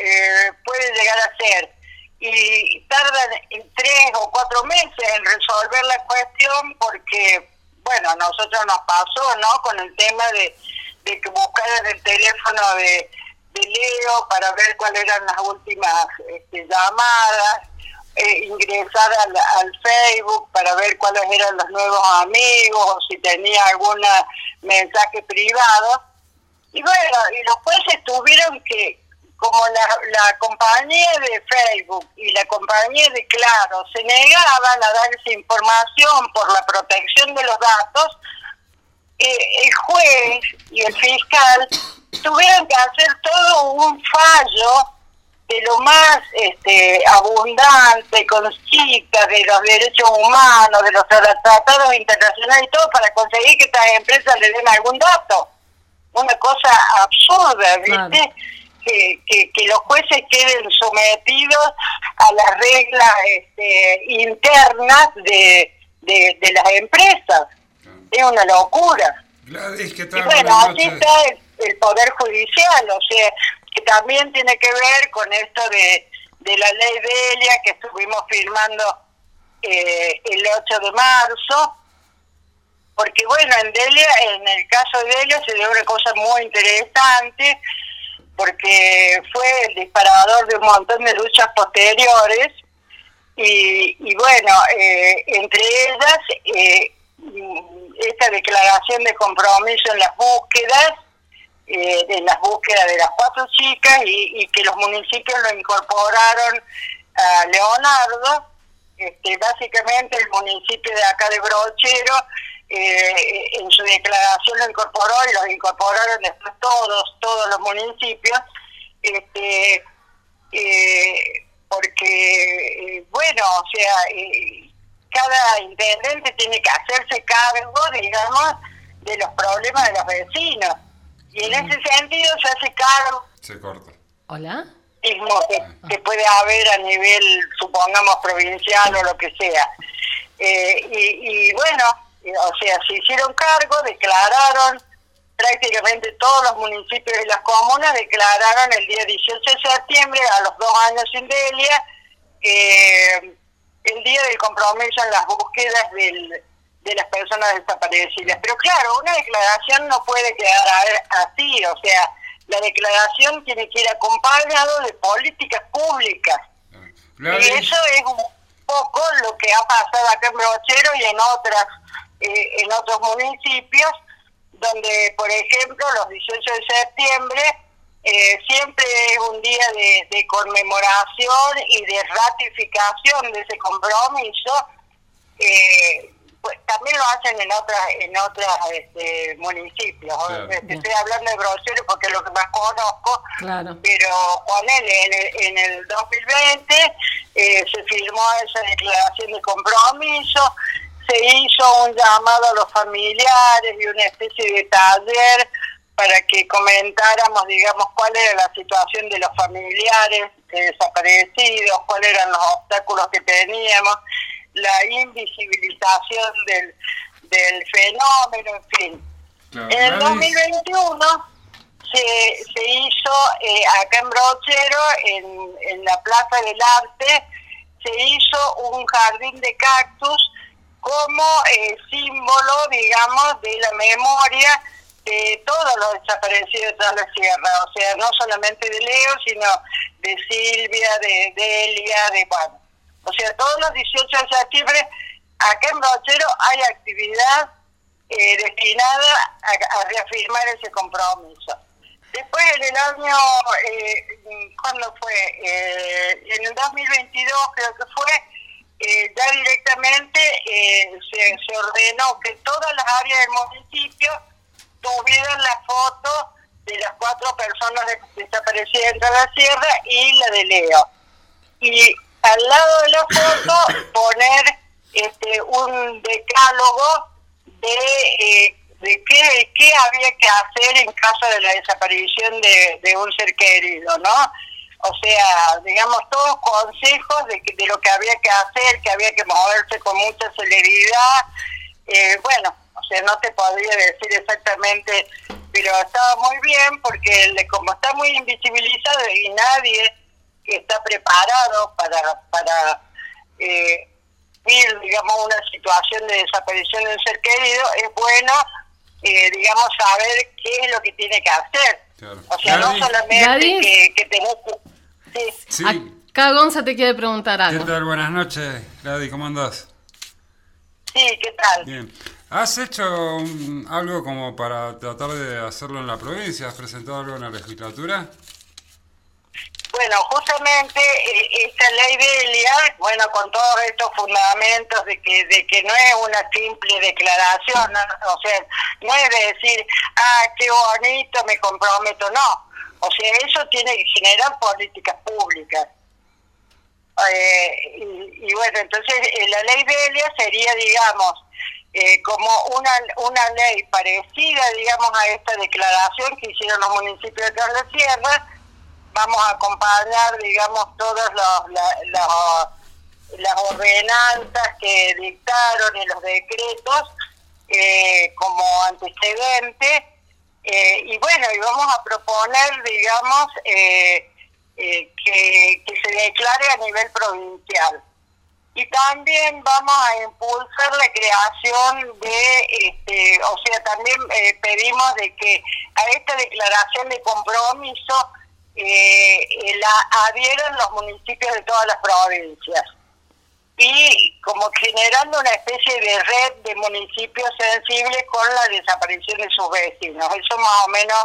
eh, puede llegar a ser. Y tardan tres o cuatro meses en resolver la cuestión porque, bueno, a nosotros nos pasó, ¿no? Con el tema de, de que buscaran el teléfono de, de Leo para ver cuáles eran las últimas este, llamadas eh, ingresar al, al Facebook para ver cuáles eran los nuevos amigos o si tenía algún mensaje privado. Y bueno, y los jueces tuvieron que, como la, la compañía de Facebook y la compañía de Claro se negaban a dar esa información por la protección de los datos, eh, el juez y el fiscal tuvieron que hacer todo un fallo de lo más este, abundante, con citas de los derechos humanos, de los tra- tratados internacionales y todo, para conseguir que estas empresas le den algún dato. Una cosa absurda, ¿viste? Que, que, que los jueces queden sometidos a las reglas este, internas de, de, de las empresas. Es una locura. Gladys, ¿qué Y bueno, así está el, el Poder Judicial, o sea, que también tiene que ver con esto de, de la ley Delia que estuvimos firmando eh, el 8 de marzo, porque bueno, en Delia, en el caso de Delia se dio una cosa muy interesante, porque fue el disparador de un montón de luchas posteriores, y, y bueno, eh, entre ellas, eh, esta declaración de compromiso en las búsquedas, eh, en las búsquedas de las cuatro chicas, y, y que los municipios lo incorporaron a Leonardo, este, básicamente el municipio de acá de Brochero eh, en su declaración lo incorporó y lo incorporaron después todos, todos los municipios, este, eh, porque, eh, bueno, o sea, cada intendente tiene que hacerse cargo, digamos, de los problemas de los vecinos. Y en ese sentido se hace cargo Se corta. Hola. mismo que, que puede haber a nivel, supongamos, provincial o lo que sea. Eh, y, y bueno, o sea, se hicieron cargo, declararon, prácticamente todos los municipios y las comunas declararon el día 18 de septiembre, a los dos años sin Delia, eh, el día del compromiso en las búsquedas del, de las personas desaparecidas. Pero claro, una declaración no puede quedar así, o sea, la declaración tiene que ir acompañado de políticas públicas. Gladys. Y eso es un poco lo que ha pasado acá en Brochero y en otras eh, en otros municipios, donde, por ejemplo, los 18 de septiembre eh, siempre es un día de, de conmemoración y de ratificación de ese compromiso. Eh, pues también lo hacen en otras en otras este, municipios. Claro. Estoy hablando de Brochero porque es lo que más conozco Claro. pero con él en el, en el 2020 eh, se firmó esa declaración de compromiso, se hizo un llamado a los familiares y una especie de taller para que comentáramos, digamos, cuál era la situación de los familiares de desaparecidos, cuáles eran los obstáculos que teníamos, la invisibilización del, del fenómeno, en fin. Claro. En el Gladys. 2021 se, se hizo eh, acá en Brochero, en, en la Plaza del Arte, se hizo un jardín de cactus como eh, símbolo, digamos, de la memoria de todos los desaparecidos de la sierra, o sea, no solamente de Leo, sino de Silvia, de Delia, de Juan. O sea, todos los 18 de septiembre, acá en Brochero hay actividad eh, destinada a, reafirmar ese compromiso. Después en el año, eh, ¿cuándo fue? Eh, en el 2022 creo que fue, ya directamente se, se ordenó que todas las áreas del municipio tuvieran la foto de las cuatro personas de- desaparecidas en la sierra y la de Leo. Y al lado de la foto poner este un decálogo de, eh, de qué, qué había que hacer en caso de la desaparición de, de un ser querido, ¿no? O sea, digamos, todos consejos de, que- de lo que había que hacer, que había que moverse con mucha celeridad. Eh, bueno, o sea, no te podría decir exactamente, pero estaba muy bien porque como está muy invisibilizado y nadie está preparado para, para eh, vivir, digamos, una situación de desaparición de un ser querido, es bueno, eh, digamos, saber qué es lo que tiene que hacer. O sea, no solamente Gladys. que, que tenés que... Sí. Sí. Acá Gonza te quiere preguntar ¿Qué algo. tal? Buenas noches, Gladys, ¿cómo andás? Sí, ¿qué tal? Bien. ¿Has hecho un- algo como para tratar de hacerlo en la provincia? ¿Has presentado algo en la legislatura? Bueno, justamente eh, esta ley de Elia, bueno, con todos estos fundamentos de que de que no es una simple declaración, o sea, no es de decir, ah, qué bonito, me comprometo, no. O sea, eso tiene que generar políticas públicas. Eh, y, y bueno, entonces eh, la ley de Elia sería, digamos, eh, como una, una ley parecida, digamos, a esta declaración que hicieron los municipios de la Sierra, vamos a acompañar, digamos, todas los, la- la- las ordenanzas que dictaron y los decretos eh, como antecedente Eh, y bueno, y vamos a proponer, digamos, eh, eh, que, que se declare a nivel provincial. Y también vamos a impulsar la creación de, este, o sea, también eh, pedimos de que a esta declaración de compromiso eh, eh, la adhieran los municipios de todas las provincias y como generando una especie de red de municipios sensibles con la desaparición de sus vecinos. Eso más o menos,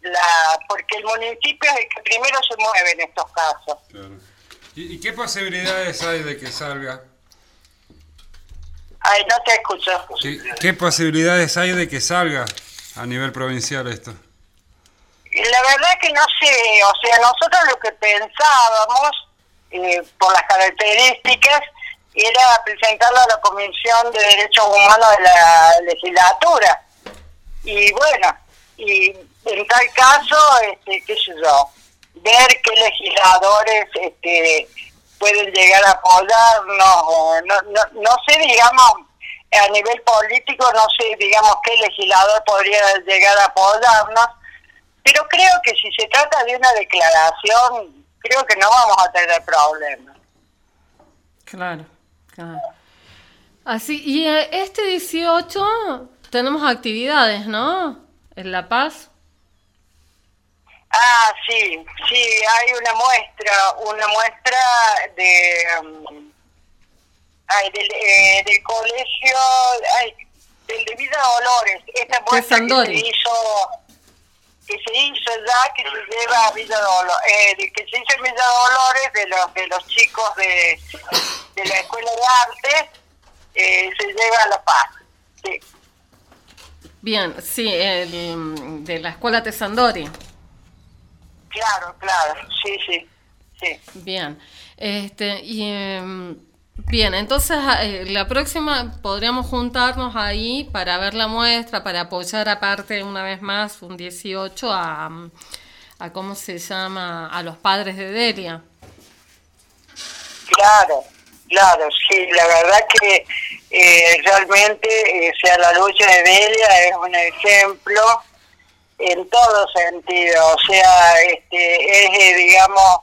la porque el municipio es el que primero se mueve en estos casos. ¿Y, y qué posibilidades hay de que salga? Ay, no te escucho. ¿Qué, qué posibilidades hay de que salga a nivel provincial esto? La verdad que no sé, o sea, nosotros lo que pensábamos, eh, por las características, era presentarlo a la Comisión de Derechos Humanos de la legislatura. Y bueno, y en tal caso, este, qué sé yo, ver qué legisladores este, pueden llegar a apoyarnos, o no, no, no sé, digamos, a nivel político, no sé, digamos, qué legislador podría llegar a apoyarnos, pero creo que si se trata de una declaración, creo que no vamos a tener problemas. Claro, claro. Así, y eh, este 18 tenemos actividades, ¿no? En La Paz. Ah, sí, sí, hay una muestra, una muestra de, um, ay, del, eh, del colegio, ay, del de Villa Dolores, esta muestra que se hizo, que se hizo ya, que se lleva a Villa Dolores, eh, que se hizo en Villa Dolores de los, de los chicos de, de la Escuela de Arte, eh, se lleva a La Paz, sí. Bien, sí, el, de la escuela Tesandori. Claro, claro, sí, sí, sí. Bien, este, y em, bien, entonces eh, la próxima podríamos juntarnos ahí para ver la muestra, para apoyar aparte una vez más un 18 a, mm, a ¿cómo se llama? A los padres de Delia. Claro, claro, sí, la verdad que eh, realmente, eh, sea, la lucha de Delia es un ejemplo en todo sentido, o sea, este, es, eh, digamos,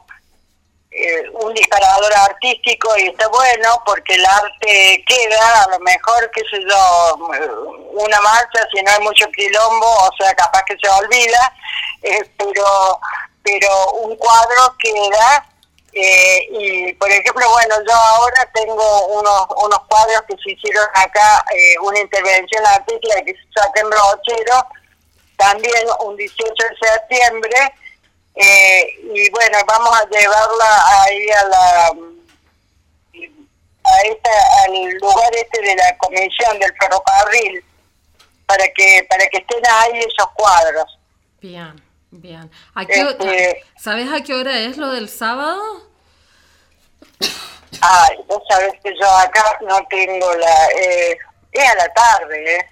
eh, un disparador artístico y está bueno porque el arte queda, a lo mejor, qué sé yo, una marcha, si no hay mucho quilombo, o sea, capaz que se olvida, eh, pero, pero un cuadro queda eh, y por ejemplo, bueno, yo ahora tengo unos unos cuadros que se hicieron acá, eh, una intervención artística que se saca en brochero, también un 18 de septiembre, eh, y bueno, vamos a llevarla ahí a la a esta, al lugar este de la comisión del ferrocarril para que para que estén ahí esos cuadros. Bien, bien. ¿A qué, Este- ¿Sabes a qué hora es lo del sábado? Ay, vos sabés que yo acá no tengo la... Eh, es a la tarde, ¿eh?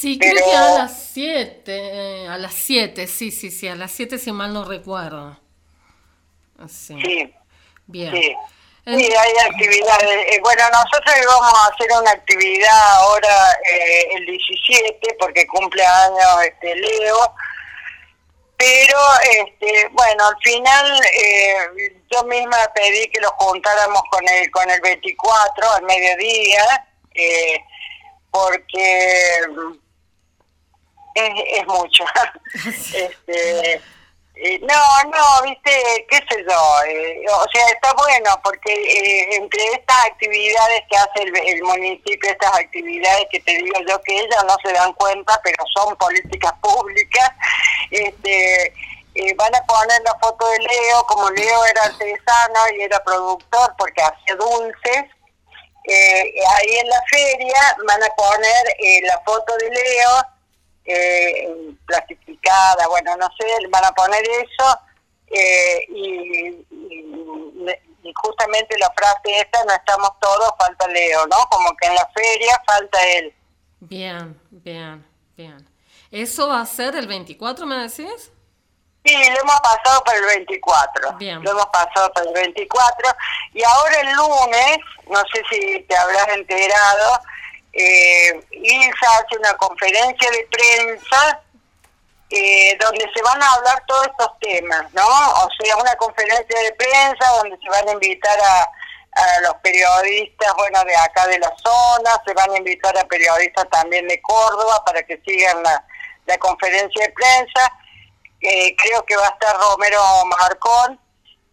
Sí, Pero- creo que a las 7, eh, a las 7, sí, sí, sí, a las 7 si mal no recuerdo. Así. Sí. Bien. Sí. Hay actividades. Eh, bueno, nosotros íbamos a hacer una actividad ahora eh, el 17 porque cumple años este, Leo. Pero, este, bueno, al final eh, yo misma pedí que lo juntáramos con el, con el 24 al mediodía, eh, porque es, es mucho. este, eh, no, no, viste, qué sé yo, eh, o sea, está bueno porque eh, entre estas actividades que hace el, el municipio, estas actividades que te digo yo que ellas no se dan cuenta, pero son políticas públicas, este, eh, van a poner la foto de Leo, como Leo era artesano y era productor porque hacía dulces, eh, ahí en la feria van a poner eh, la foto de Leo eh, plastificada, bueno, no sé, van a poner eso eh, y, y- y justamente la frase esta, no estamos todos, falta Leo, ¿no? Como que en la feria falta él. Bien, bien, bien. ¿Eso va a ser el 24, me decís? Sí, lo hemos pasado para el 24. Bien. Lo hemos pasado para el 24. Y ahora el lunes, no sé si te habrás enterado, eh, Ilsa hace una conferencia de prensa eh, donde se van a hablar todos estos temas, ¿no? O sea, una conferencia de prensa donde se van a invitar a, a los periodistas, bueno, de acá de la zona, se van a invitar a periodistas también de Córdoba para que sigan la, la conferencia de prensa. Eh, creo que va a estar Romero Marcón.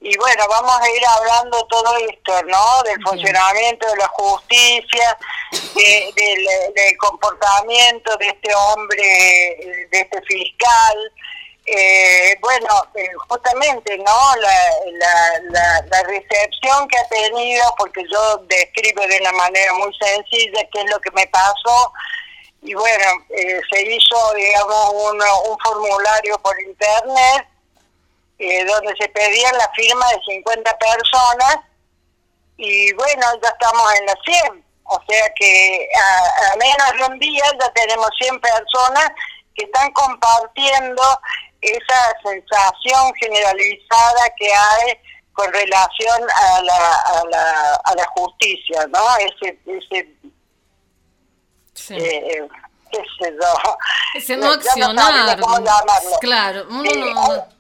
Y bueno, vamos a ir hablando todo esto, ¿no? Del funcionamiento de la justicia, de- del, del comportamiento de este hombre, de este fiscal. Eh, bueno, eh, justamente, ¿no? La, la, la, la recepción que ha tenido, porque yo describo de una manera muy sencilla qué es lo que me pasó, y bueno, eh, se hizo, digamos, un, un formulario por internet eh, donde se pedían la firma de 50 personas y bueno, ya estamos en las 100. O sea que a, a menos de un día ya tenemos 100 personas que están compartiendo esa sensación generalizada que hay con relación a la, a la, a la justicia, ¿no? Ese, ese eh, qué sé yo. Ese no cómo llamarlo. Claro, Sí, no,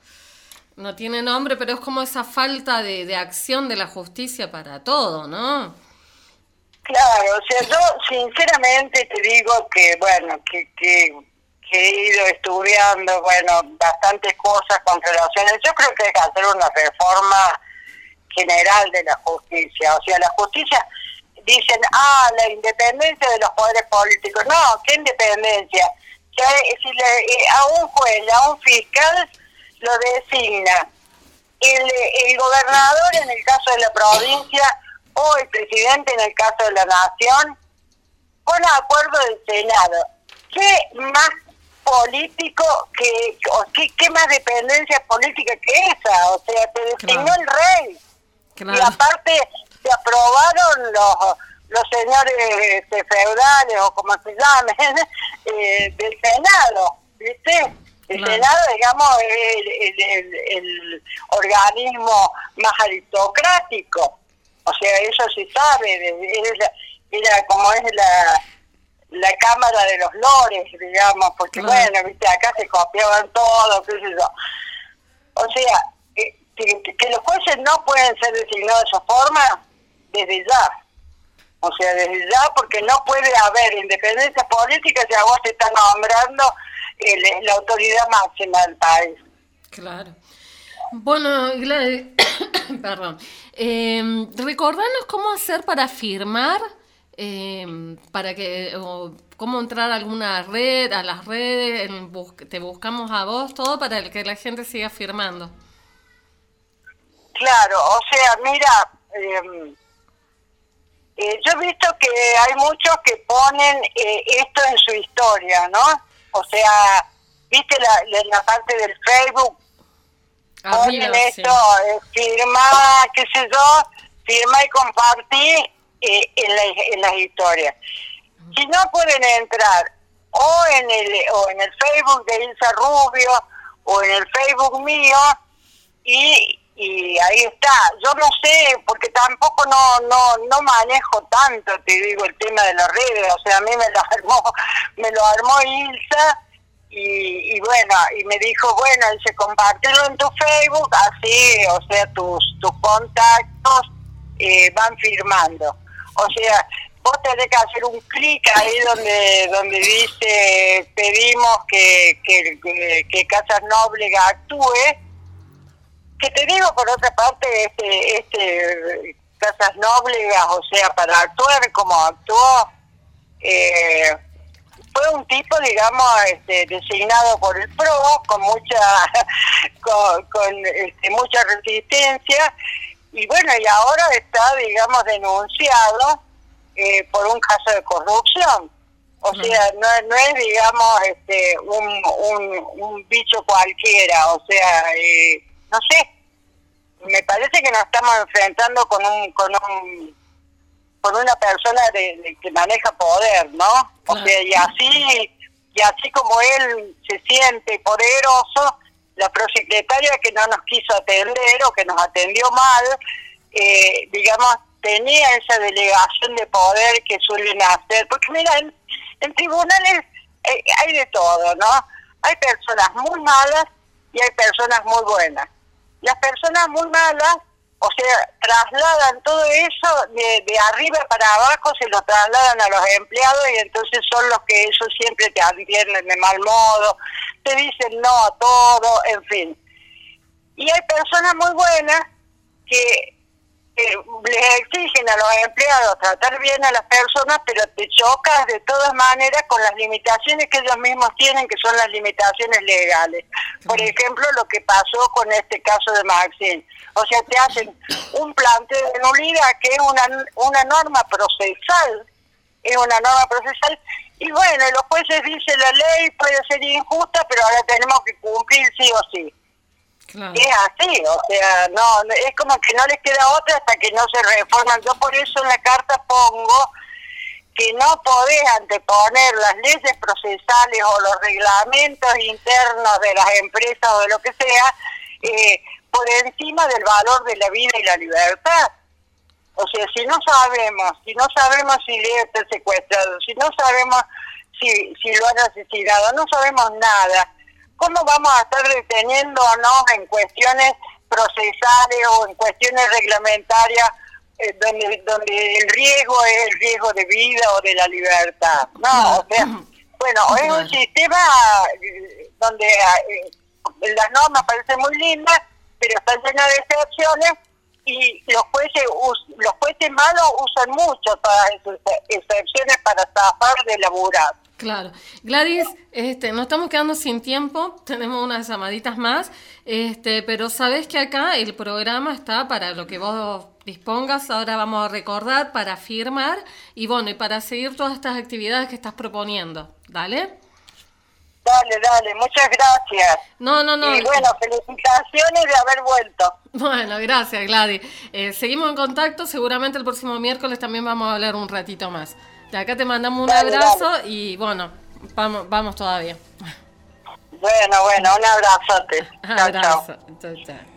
no, tiene nombre, pero es como esa falta de, de acción de la justicia para todo, ¿no? Claro, o sea, yo sinceramente te digo que, bueno, que, que, he ido estudiando, bueno, bastantes cosas con relaciones. Yo creo que hay que hacer una reforma general de la justicia. O sea, la justicia, dicen, ah, la independencia de los poderes políticos. No, ¿qué independencia? Que, si eh, a un juez, a un fiscal, lo designa el, el gobernador en el caso de la provincia o el presidente en el caso de la nación con acuerdo del Senado. ¿Qué más político que, o qué, qué más dependencia política que esa? O sea, te designó Claro. el rey. Claro. Y aparte se aprobaron los los señores este, feudales o como se llamen eh, del Senado, ¿viste? El Claro. Senado, digamos, es el, el- el- el organismo más aristocrático. O sea, eso se sabe, es la- era como es la, la Cámara de los Lores, digamos, porque Claro. bueno, viste, acá se copiaban todo, qué sé yo. O sea, que, que- que los jueces no pueden ser designados de esa forma desde ya. O sea, desde ya, porque no puede haber independencia política si a vos te están nombrando el- la autoridad máxima del país. Claro. Bueno, Gladys, perdón. Eh, recordanos cómo hacer para firmar, eh, para que, o cómo entrar a alguna red, a las redes, en bus- te buscamos a vos, todo para que la gente siga firmando. Claro, o sea, mira, eh, eh, yo he visto que hay muchos que ponen eh, esto en su historia, ¿no? O sea, viste la, la, parte del Facebook, Arriba, ponen sí. esto, eh, firma, qué sé yo, firma y compartí eh, en, la- en las historias. Si no pueden entrar o en el o en el Facebook de Ilsa Rubio o en el Facebook mío y, y ahí está. Yo no sé, porque tampoco no no no manejo tanto, te digo, el tema de las redes. O sea, a mí me lo armó, me lo armó Ilsa y, y bueno, y me dijo, bueno, dice, compártelo en tu Facebook, así, o sea, tus, tus contactos eh, van firmando. O sea, vos tenés que hacer un clic ahí donde donde dice, pedimos que, que, que, Casas Nóbrega actúe, que te digo por otra parte, este, este Casas Nóblegas, o sea, para actuar como actuó, eh, fue un tipo, digamos, este, designado por el PRO, con mucha con, con, este, mucha resistencia, y bueno, y ahora está, digamos, denunciado eh, por un caso de corrupción. O sea, no, no es, digamos, este, un, un, un bicho cualquiera, o sea, eh, no sé, me parece que nos estamos enfrentando con un, con un, con una persona de, de- que maneja poder, ¿no? O sea, y así, y así como él se siente poderoso, la prosecretaria que no nos quiso atender o que nos atendió mal, eh, digamos, tenía esa delegación de poder que suelen hacer, porque mira, en, en tribunales eh, hay de todo, ¿no? hay personas muy malas y hay personas muy buenas. Las personas muy malas, o sea, trasladan todo eso de, arriba para abajo, se lo trasladan a los empleados y entonces son los que ellos siempre te atienden de mal modo, te dicen no a todo, en fin. Y hay personas muy buenas que les exigen a los empleados tratar bien a las personas, pero te chocas de todas maneras con las limitaciones que ellos mismos tienen, que son las limitaciones legales. Por ejemplo, lo que pasó con este caso de Maxine. O sea, te hacen un planteo de nulidad que es una, una norma procesal, es una norma procesal, y bueno, los jueces dicen la ley puede ser injusta, pero ahora tenemos que cumplir sí o sí. Es así, o sea, no, es como que no les queda otra hasta que no se reforman. Yo por eso en la carta pongo que no podés anteponer las leyes procesales o los reglamentos internos de las empresas o de lo que sea eh, por encima del valor de la vida y la libertad. O sea, si no sabemos, si no sabemos si Leo está secuestrado, si no sabemos si, si lo han asesinado, no sabemos nada, ¿cómo vamos a estar deteniéndonos en cuestiones procesales o en cuestiones reglamentarias eh, donde, donde el riesgo es el riesgo de vida o de la libertad? No, o sea, bueno, es un sistema eh, donde eh, las normas parecen muy lindas, pero está llena de excepciones y los jueces los jueces malos usan mucho todas esas excepciones para zafar de laburar. Claro. Gladys, este, nos estamos quedando sin tiempo, tenemos unas llamaditas más, este, pero sabes que acá el programa está para lo que vos dispongas, ahora vamos a recordar para firmar y bueno, y para seguir todas estas actividades que estás proponiendo. ¿Dale? Dale, dale, muchas gracias. No, no, no. Y bueno, felicitaciones de haber vuelto. Bueno, gracias Gladys. Eh, seguimos en contacto, seguramente el próximo miércoles también vamos a hablar un ratito más. De acá te mandamos un Dale, abrazo y bueno, vamos, vamos todavía. Bueno, bueno, un abrazote. Chao, chao. Abrazo. Chao, chao.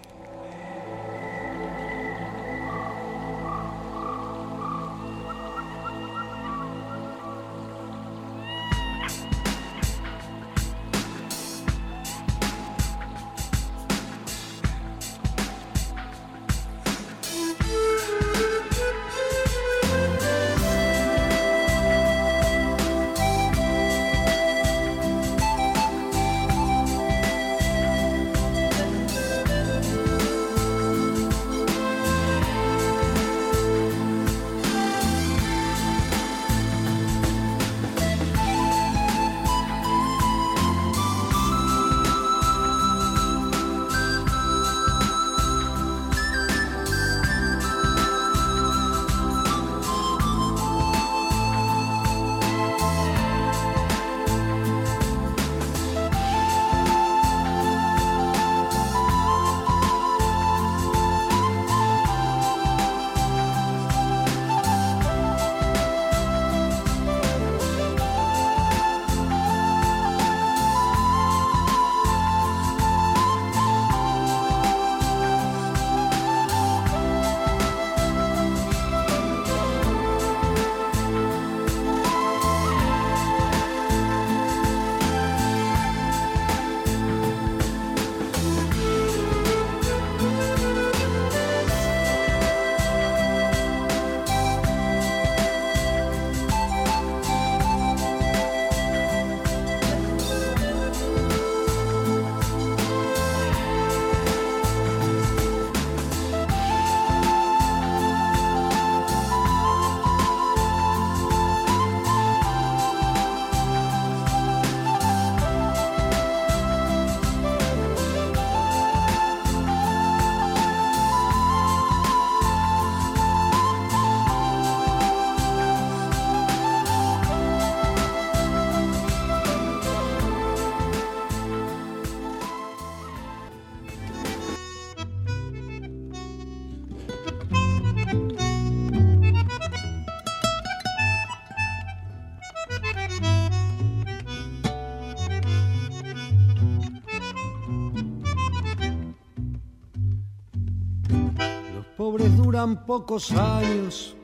Duran pocos años.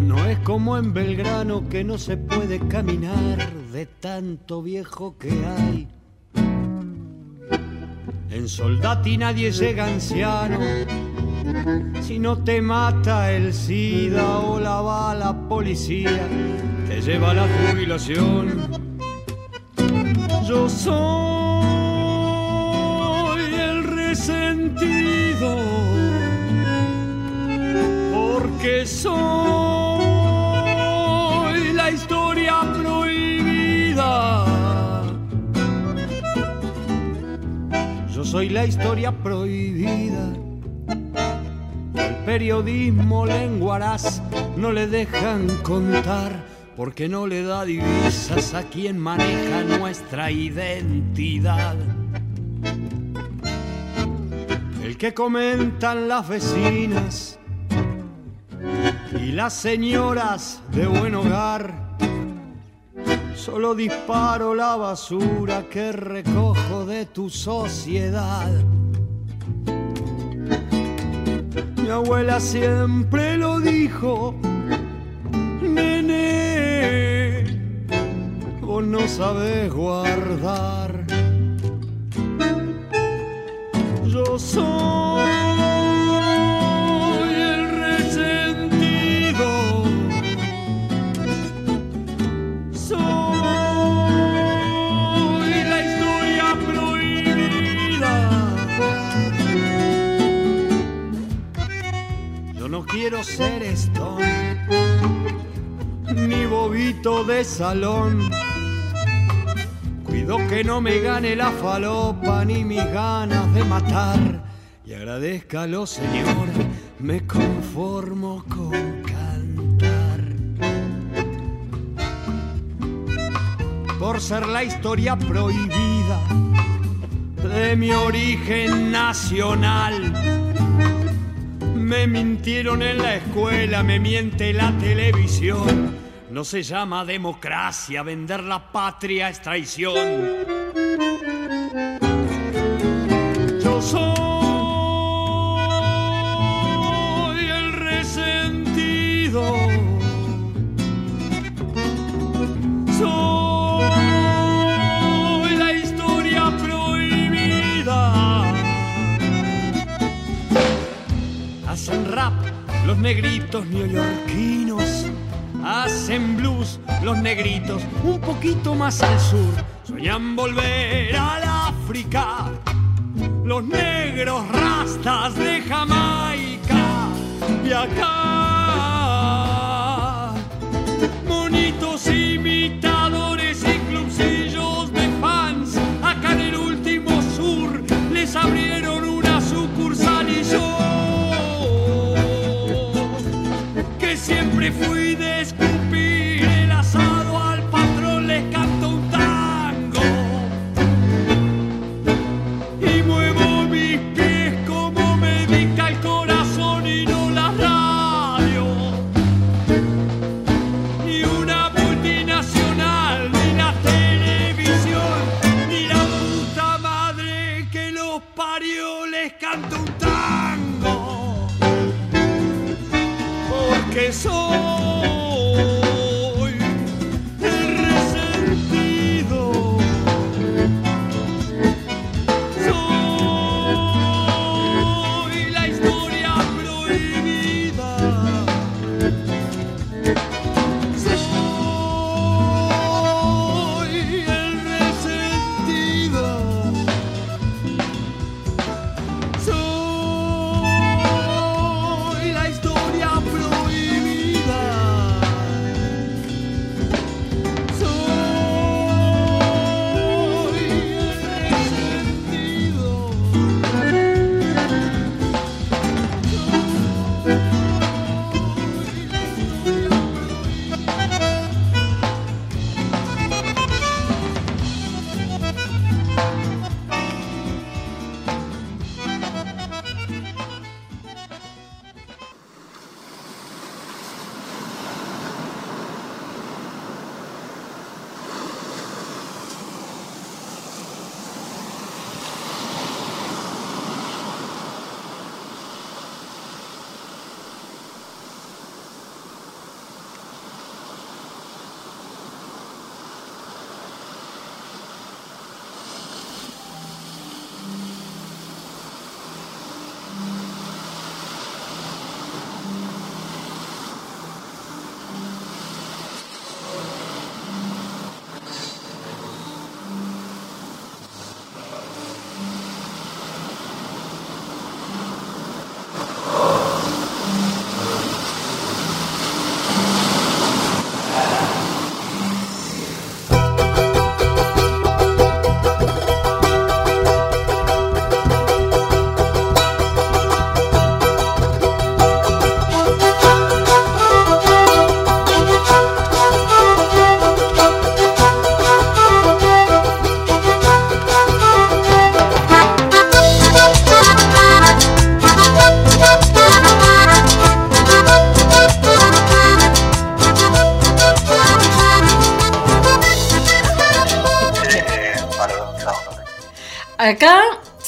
No es como en Belgrano que no se puede caminar de tanto viejo que hay. En Soldati nadie llega anciano si no te mata el SIDA o la bala policía, te lleva a la jubilación. Yo soy soy la historia prohibida. Yo soy la historia prohibida. El periodismo lenguaraz no le dejan contar porque no le da divisas a quien maneja nuestra identidad. El que comentan las vecinas y las señoras de buen hogar. Solo disparo la basura que recojo de tu sociedad. Mi abuela siempre lo dijo, nene, vos no sabes guardar. Yo soy quiero ser Stone, ni bobito de salón. Cuido que no me gane la falopa ni mis ganas de matar. Y agradezcalo, Señor, me conformo con cantar. Por ser la historia prohibida de mi origen nacional. Me mintieron en la escuela, me miente la televisión. No se llama democracia, vender la patria es traición. Los negritos neoyorquinos. Hacen blues los negritos un poquito más al sur. Sueñan volver al África. Los negros rastas de Jamaica. Y acá, siempre fui de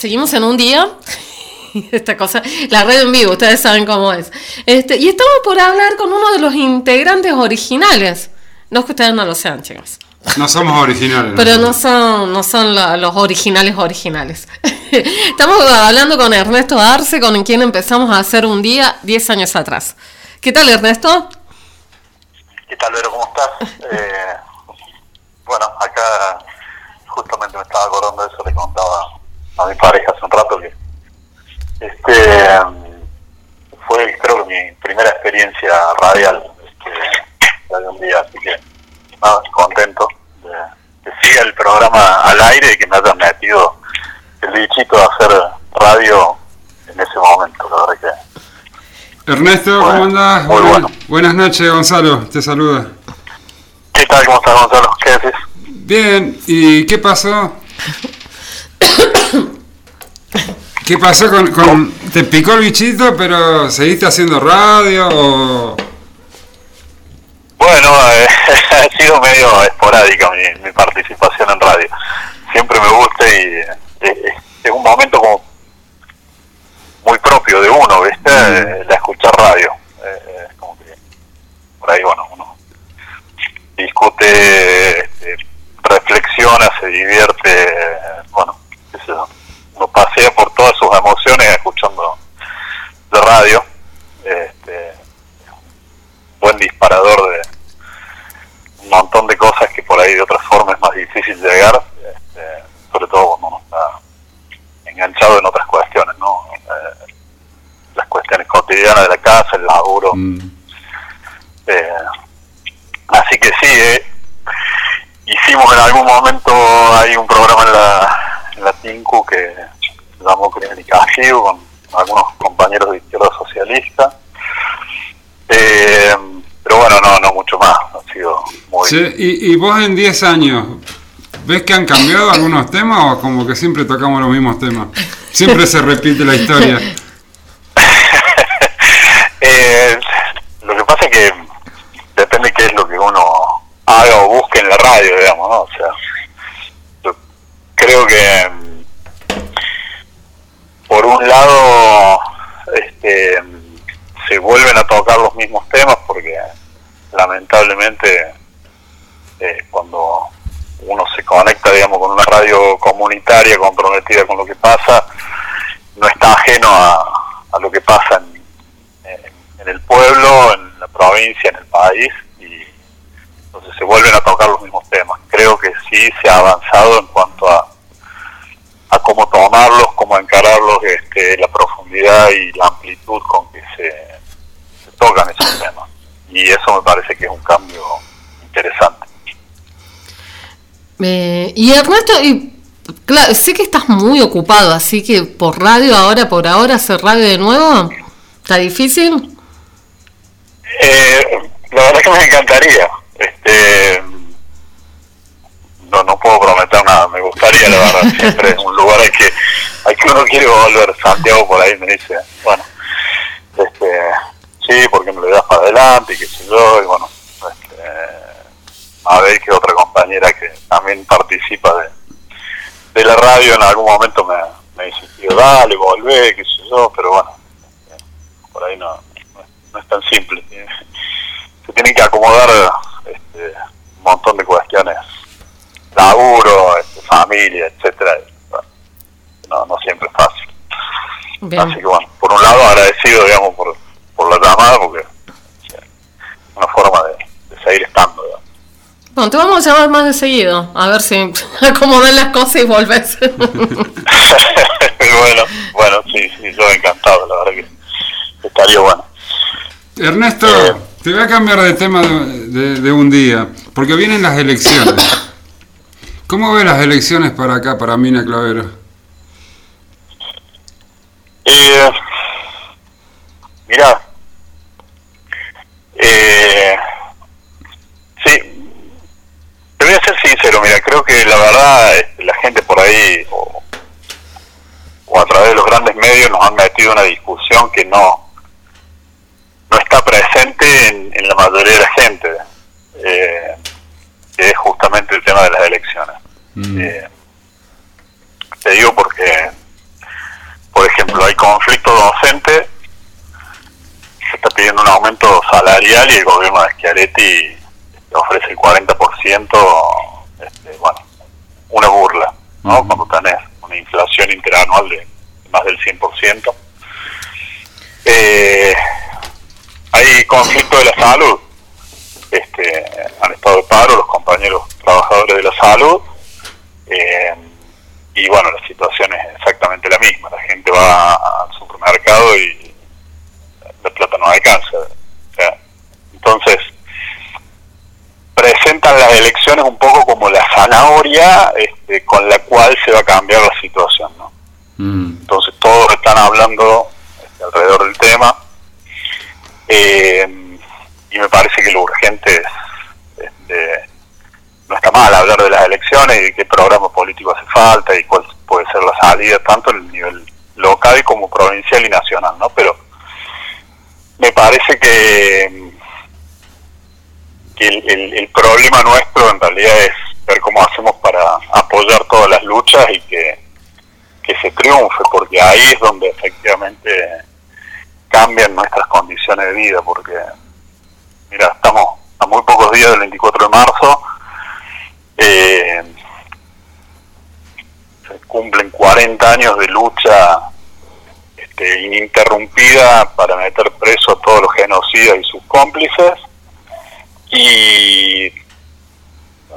seguimos en un día. Esta cosa, la red en vivo, ustedes saben cómo es. Este, y estamos por hablar con uno de los integrantes originales. No es que ustedes no lo sean, chicos. No somos originales. Pero no son, no son la- los originales originales. Estamos hablando con Ernesto Arce, con quien empezamos a hacer un día 10 años atrás. ¿Qué tal, Ernesto? ¿Qué tal, Vero? ¿Cómo estás? Eh, bueno, acá justamente me estaba acordando de eso, le contaba a mi pareja hace un rato que este fue, creo que mi primera experiencia radial este, de un día, así que nada, contento de que siga el programa al aire y que me hayan metido el bichito de hacer radio en ese momento, la verdad que Ernesto, ¿cómo andás? muy Buenas, buenas noches, Gonzalo, te saluda. ¿Qué tal? ¿Cómo estás, Gonzalo? ¿Qué haces? Bien, ¿y qué pasó? ¿Qué pasó con, con- ¿Te picó el bichito, pero seguiste haciendo radio o...? Bueno, eh, ha sido medio esporádica mi, mi participación en radio. Siempre me gusta y eh, eh, es un momento como muy propio de uno, ¿viste? Eh, La escuchar radio. Eh, como que por ahí, bueno, uno discute, este, reflexiona, se divierte, bueno, qué sé yo. Uno pasea por todas sus emociones escuchando la radio. Este, buen disparador de un montón de cosas que por ahí de otras formas es más difícil llegar, este, sobre todo cuando uno está enganchado en otras cuestiones, ¿no? Eh, las cuestiones cotidianas de la casa, el laburo. Eh, así que sí, eh, hicimos en algún momento hay un programa en la, en la TINCU que se llamó Castigo con algunos compañeros de izquierda socialista. Eh, pero bueno, no, no mucho más. Ha sido muy. Y, y vos en 10 años, ¿ves que han cambiado algunos temas o como que siempre tocamos los mismos temas? Siempre se repite la historia. Eh, lo que pasa es que depende qué es lo que uno haga o busque en la radio, digamos, ¿no? O sea, yo creo que mm, por un lado este, se vuelven a tocar los mismos temas porque lamentablemente eh, cuando uno se conecta, digamos, con una radio comunitaria con lo que pasa, no está ajeno a, a lo que pasa en, en- en el pueblo, en la provincia, en el país, y entonces se vuelven a tocar los mismos temas. Creo que sí se ha avanzado en cuanto a, a cómo tomarlos, cómo encararlos, este, la profundidad y la amplitud con que se, se tocan esos temas. Y eso me parece que es un cambio interesante. Eh, y Ernesto, y, claro, sé que estás muy ocupado, así que por radio ahora, por ahora, hacer radio de nuevo, ¿está difícil? Eh, la verdad que me encantaría. Este, no, no puedo prometer nada. Me gustaría, la verdad. Siempre es un lugar al que, al que uno quiere volver. Santiago por ahí me dice, bueno, este, sí, porque me lo das para adelante y qué sé yo. Y bueno, este, a ver qué otra compañera que también participa de, de la radio en algún momento me, me tío, dale, volvé, qué sé yo. Pero bueno, por ahí no, no, es- no es tan simple. Se tienen que acomodar este, un montón de cuestiones, laburo, este, familia, etcétera. bueno, no, no siempre es fácil. Así que bueno, por un lado agradecido, digamos, por, por la llamada, porque es una forma de, de seguir estando. digamos. Bueno, te vamos a llamar más de seguido, a ver si acomodan las cosas y volves. bueno, bueno, sí, sí, yo encantado, la verdad que estaría bueno. Ernesto, te voy a cambiar de tema de, de- de un día, porque vienen las elecciones. ¿Cómo ves las elecciones para acá, para Mina Clavero? Eh, mira, eh, sí, te voy a ser sincero, mira, creo que la verdad este, la gente por ahí o, o a través de los grandes medios nos han metido una discusión que no no está presente en, en la mayoría de la gente, eh, que es justamente el tema de las elecciones. Eh, Te digo porque, por ejemplo, hay conflicto docente, se está pidiendo un aumento salarial y el gobierno de Schiaretti ofrece el 40%, este, bueno, una burla, ¿no? Cuando tenés una inflación interanual de más del 100%. Eh, hay conflicto de la salud. Este, han estado de paro los compañeros trabajadores de la salud. eh, y bueno, la situación es exactamente la misma. La gente va al supermercado y la plata no alcanza. O sea, entonces, presentan las elecciones un poco como la zanahoria este, con la cual se va a cambiar la situación. ¿no? Entonces todos están hablando este, alrededor del tema eh, y me parece que lo urgente es, este, no está mal hablar de las elecciones y de qué programa político hace falta y cuál puede ser la salida tanto en el nivel local como provincial y nacional, ¿no? Pero me parece que, el, el- problema nuestro en realidad es ver cómo hacemos para apoyar todas las luchas y que, que se triunfe, porque ahí es donde efectivamente cambian nuestras condiciones de vida, porque mira, estamos a muy pocos días del 24 de marzo, eh, se cumplen 40 años de lucha este, ininterrumpida para meter preso a todos los genocidas y sus cómplices, y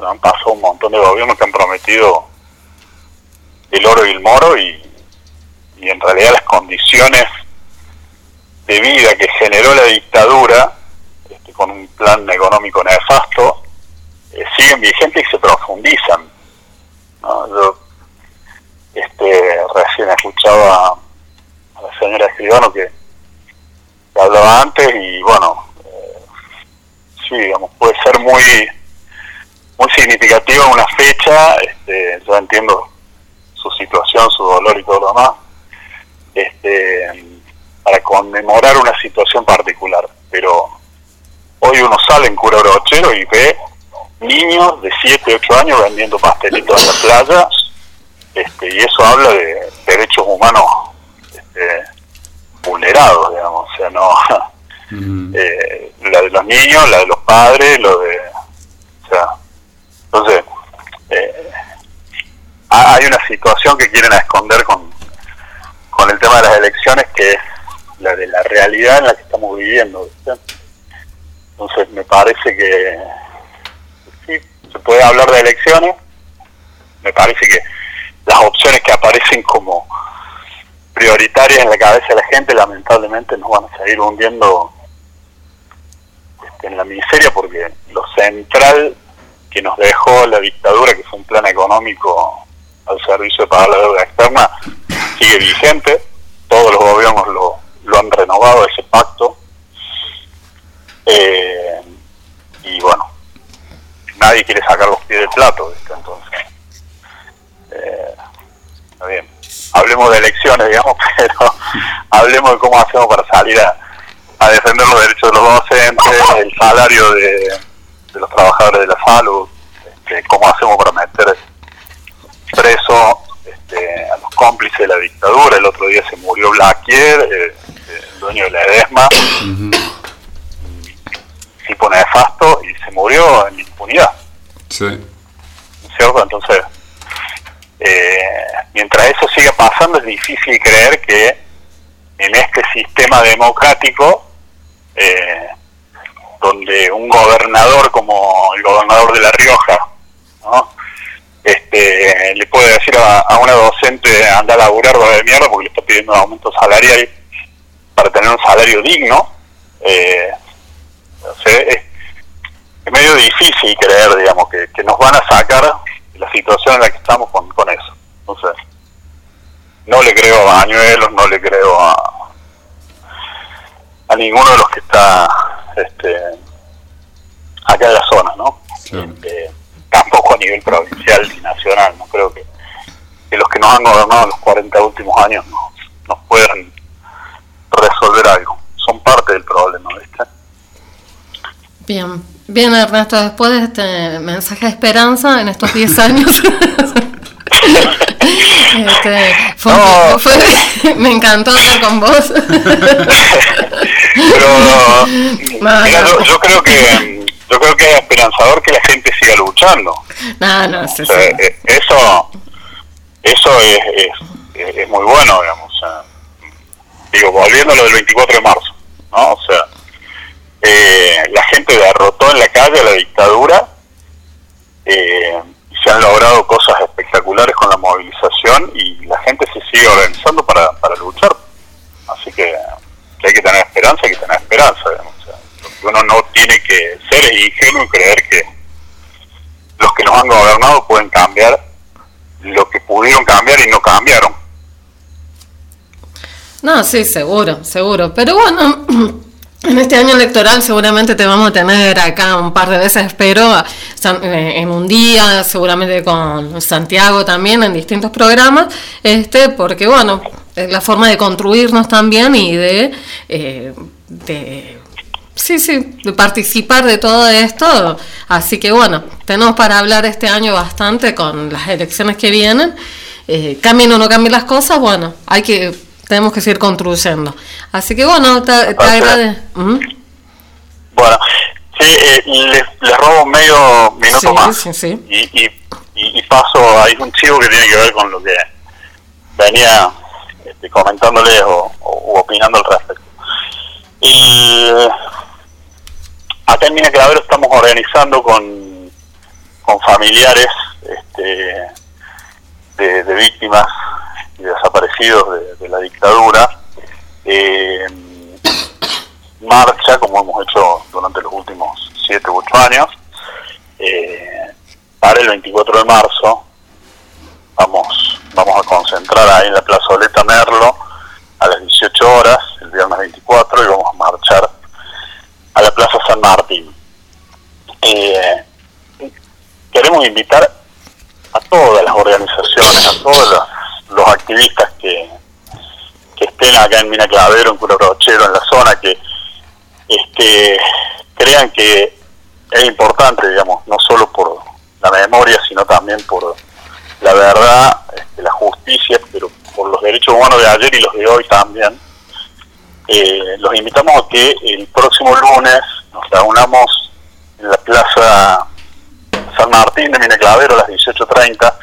han pasado un montón de gobiernos que han prometido el oro y el moro y, y en realidad las condiciones de vida que generó la dictadura este, con un plan económico nefasto eh, siguen vigentes y se profundizan ¿no? yo este, recién escuchaba a la señora Escribano que, hablaba antes y bueno sí digamos puede ser muy muy significativa una fecha este, yo entiendo su situación, su dolor y todo lo demás, este, para conmemorar una situación particular. Pero hoy uno sale en cura brochero y ve niños de 7, 8 años vendiendo pastelitos en la playa, este, y eso habla de derechos humanos este, vulnerados, digamos, o sea, no, eh, la de los niños, la de los padres, lo de, o sea, entonces, eh, ha- hay una situación que quieren esconder con, con el tema de las elecciones que es la de la realidad en la que estamos viviendo. Entonces me parece que sí, se puede hablar de elecciones, me parece que las opciones que aparecen como prioritarias en la cabeza de la gente lamentablemente nos van a seguir hundiendo en la miseria porque lo central que nos dejó la dictadura, que fue un plan económico al servicio de pagar la deuda externa, sigue vigente. Todos los gobiernos lo, lo han renovado, ese pacto. Eh, y bueno, nadie quiere sacar los pies del plato. Entonces, eh, está bien. Hablemos de elecciones, digamos, pero hablemos de cómo hacemos para salir a, a defender los derechos de los docentes, el salario de, de los trabajadores de la salud, este, cómo hacemos para meter preso este, a los cómplices de la dictadura. El otro día se murió Blaquier, eh, el dueño de la EDESMA, tipo nefasto, y se murió en impunidad, Sí. ¿cierto? Entonces, eh, mientras eso siga pasando, es difícil creer que en este sistema democrático, eh, donde un gobernador como el gobernador de La Rioja, ¿no? este, le puede decir a, a una docente anda a laburar va de mierda porque le está pidiendo un aumento salarial para tener un salario digno, eh, es, es medio difícil creer, digamos, que, que nos van a sacar la situación en la que estamos con, con eso. Entonces, no le creo a Bañuelos, no le creo a, a ninguno de los que está este, acá en la zona, ¿no? Este, tampoco a nivel provincial ni nacional, no creo que, que los que nos han gobernado en los 40 últimos años nos, nos puedan resolver algo. Son parte del problema, ¿viste? Bien, bien Ernesto, después de este mensaje de esperanza en estos 10 años, Este, fue- fue- me encantó hablar con vos. Pero No, mira, no. yo, yo creo que yo creo que es esperanzador que la gente siga luchando. No, no, sí, O sea, sí. eh, eso eso es, es, muy bueno, digamos. o sea, digo, volviendo a lo del 24 de marzo, ¿no? O sea, eh, la gente derrotó en la calle a la dictadura eh, se han logrado cosas espectaculares con la movilización y la gente se sigue organizando para, para luchar. Así que, hay que tener esperanza, hay que tener esperanza. uno no tiene que ser ingenuo y creer que los que nos han gobernado pueden cambiar lo que pudieron cambiar y no cambiaron. No, sí, seguro, seguro. Pero bueno, en este año electoral seguramente te vamos a tener acá un par de veces, espero, eh, en un día, seguramente con Santiago también, en distintos programas, este, porque bueno, es la forma de construirnos también y de, eh, de Sí, sí, de participar de todo esto. Así que bueno, tenemos para hablar este año bastante con las elecciones que vienen. Eh, cambien o no cambien las cosas, bueno, hay que tenemos que seguir construyendo. Así que bueno, te, te agrade- Ujú. Bueno, sí, eh, les, les robo medio minuto Sí, más sí, sí. Y, y, y, paso, hay un chivo que tiene que ver con lo que venía este, comentándoles o, opinando al respecto. Y acá en Mina Clavero estamos organizando con, con familiares este, de, de víctimas desaparecidos de, la dictadura. eh, marcha, como hemos hecho durante los últimos 7 u 8 años, eh, para el 24 de marzo. Vamos, vamos a concentrar ahí en la plazoleta Merlo a las 18 horas, el viernes 24, y vamos a marchar a la Plaza San Martín. Eh, queremos invitar a todas las organizaciones, a todos los, los activistas que, que estén acá en Mina Clavero, en Curo Brochero, en la zona, que este, crean que es importante, digamos, no solo por la memoria, sino también por la verdad, este, la justicia, pero por los derechos humanos de ayer y los de hoy también. Eh, los invitamos a que el próximo lunes nos reunamos en la Plaza San Martín de Mineclavero a las 18.30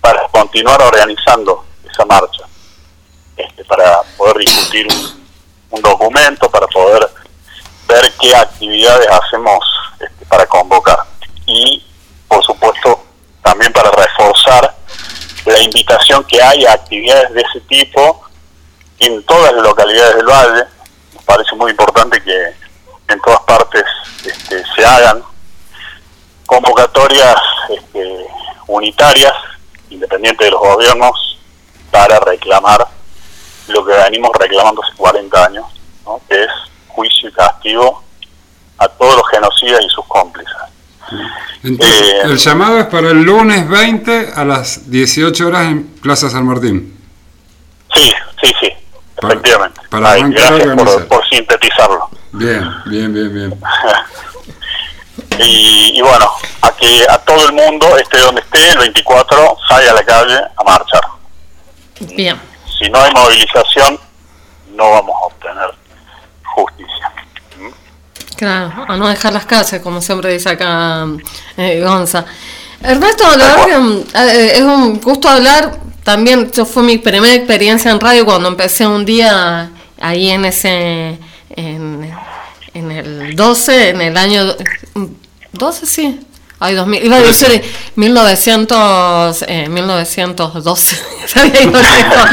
para continuar organizando esa marcha, este, para poder discutir un, documento, para poder ver qué actividades hacemos este, para convocar. Y, por supuesto, también para reforzar la invitación que hay a actividades de ese tipo en todas las localidades del valle. Nos parece muy importante que en todas partes este, se hagan convocatorias este, unitarias, independientes de los gobiernos, para reclamar lo que venimos reclamando hace 40 años, ¿no? que es juicio y castigo a todos los genocidas y sus cómplices. Entonces, Eh, el llamado es para el lunes 20 a las 18 horas en Plaza San Martín. Sí, sí, sí, efectivamente. para Ay, gracias por, por sintetizarlo. Bien, bien, bien, bien. y, y bueno, a que a todo el mundo, esté donde esté, el 24, salga a la calle a marchar. Bien. Si no hay movilización, no vamos a obtener justicia. Claro, a no dejar las calles, como siempre dice acá eh, Gonza. Ernesto, la verdad que eh, es un gusto hablar. También yo fue mi primera experiencia en radio cuando empecé un día ahí en ese, en, en el 12, en el año 12, sí. Ay, 2000, iba a decir 1900, eh, 1912. se había ido lejos.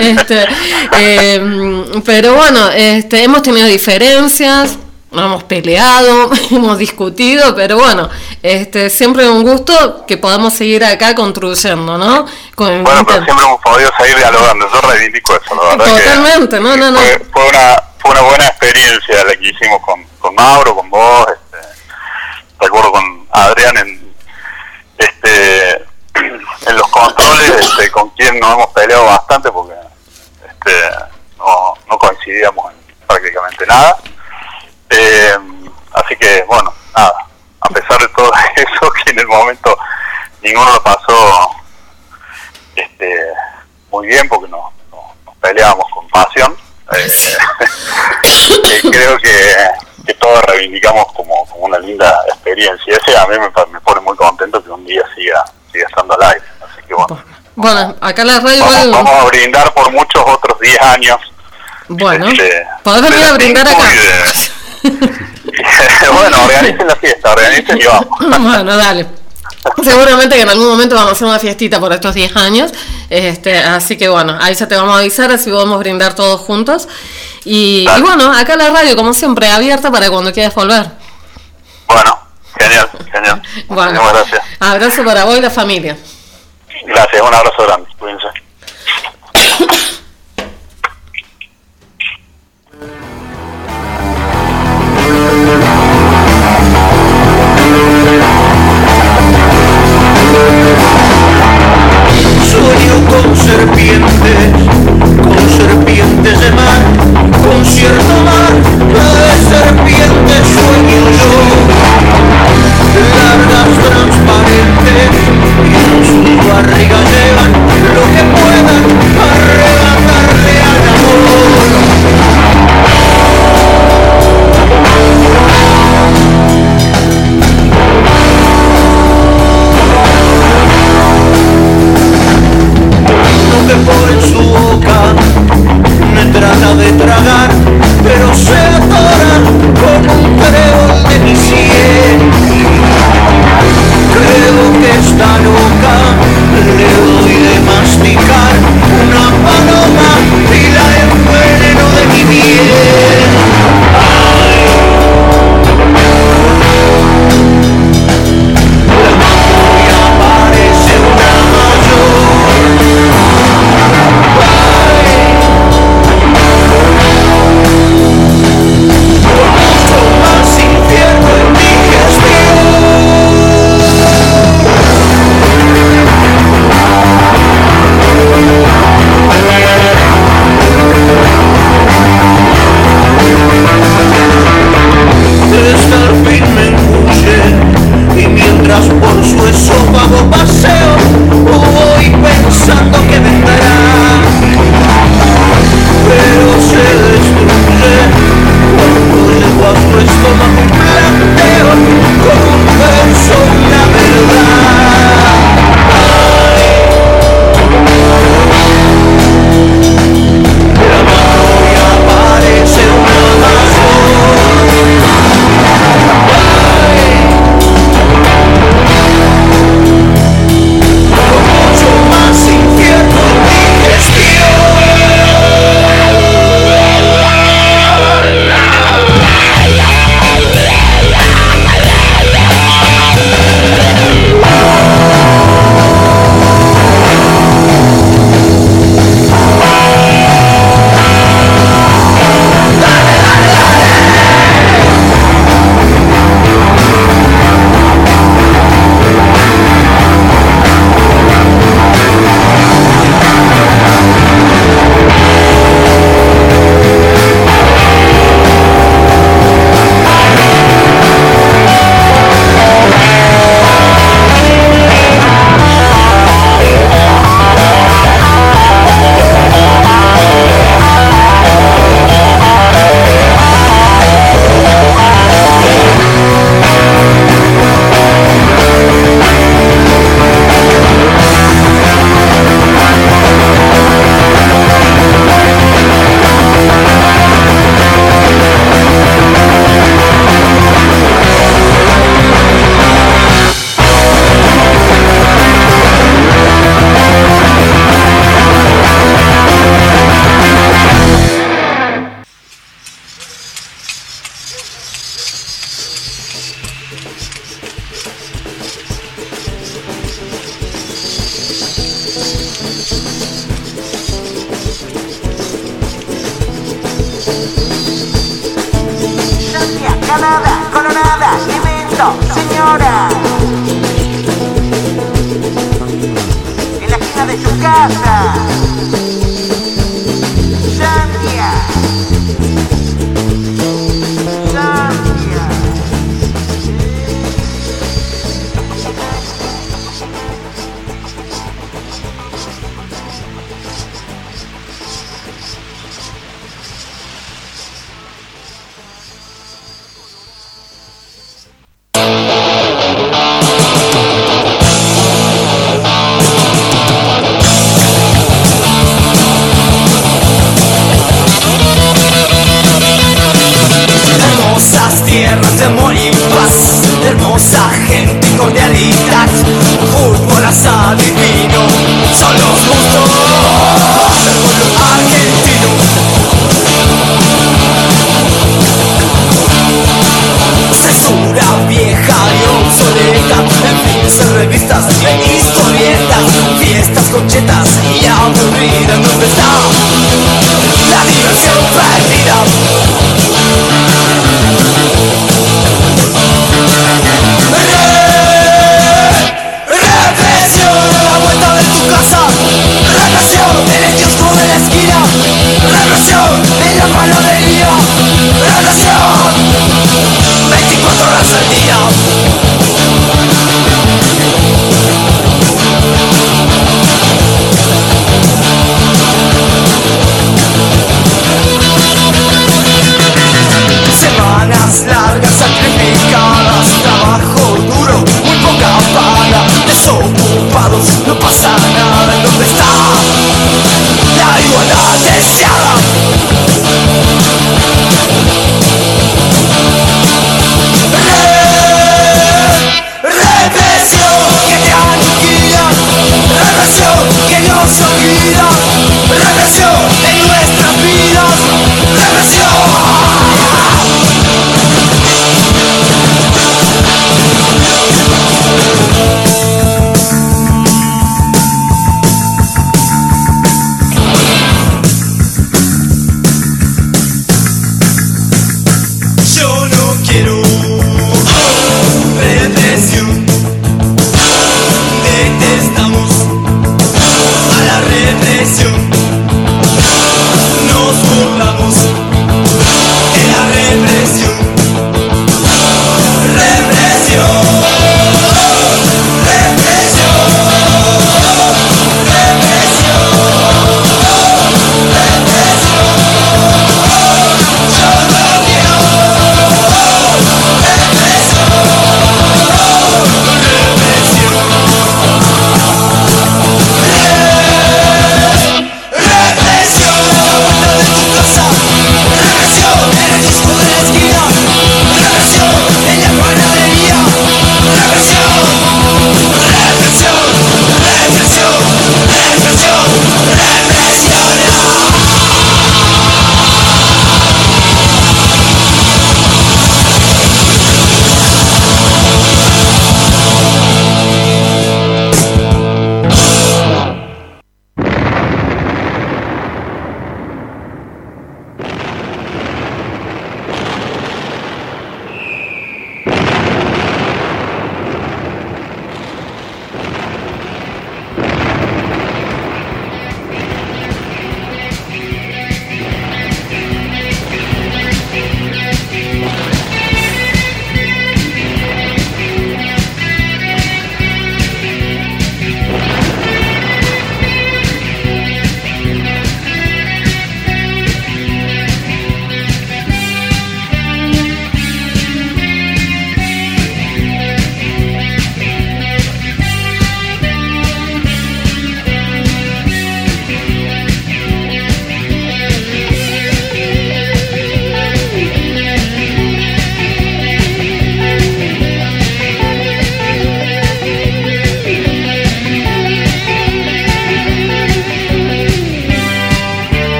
este, eh, pero bueno, este, hemos tenido diferencias, hemos peleado, hemos discutido, pero bueno, este, siempre un gusto que podamos seguir acá construyendo, ¿no? Con- Bueno, pero siempre hemos podido seguir dialogando. Yo reivindico eso, la verdad. que Totalmente, no, no, no. fue, fue una, fue una buena experiencia la que hicimos con, con Mauro, con vos, este, recuerdo con Adrián en este en los controles, este, con quien nos hemos peleado bastante porque este, no, no coincidíamos en prácticamente nada. Eh, así que, bueno, nada, a pesar de todo eso, que en el momento ninguno lo pasó este, muy bien porque nos, nos- nos peleábamos con pasión. Eh, creo que todos reivindicamos como, como una linda experiencia. Ese a mí me, pone muy contento que un día siga, siga estando al aire. Así que bueno, Bueno, acá la radio vamos, igual. vamos a brindar por muchos otros 10 años. Bueno, de- podés venir a brindar acá. de- bueno, organicen la fiesta, organicen y vamos. Bueno, dale. Seguramente que en algún momento vamos a hacer una fiestita por estos 10 años. Este, así que bueno, ahí ya te vamos a avisar, así podemos brindar todos juntos. Y, y bueno, acá la radio, como siempre, abierta para cuando quieras volver. Bueno, genial, genial. Bueno, Muchísimas gracias. abrazo para vos y la familia. Gracias, un abrazo grande. Cuídense. serpientes, con serpientes de mar, con cierto mar de serpientes sueño yo. Largas, transparentes, y en sus barrigas llevan lo que puedan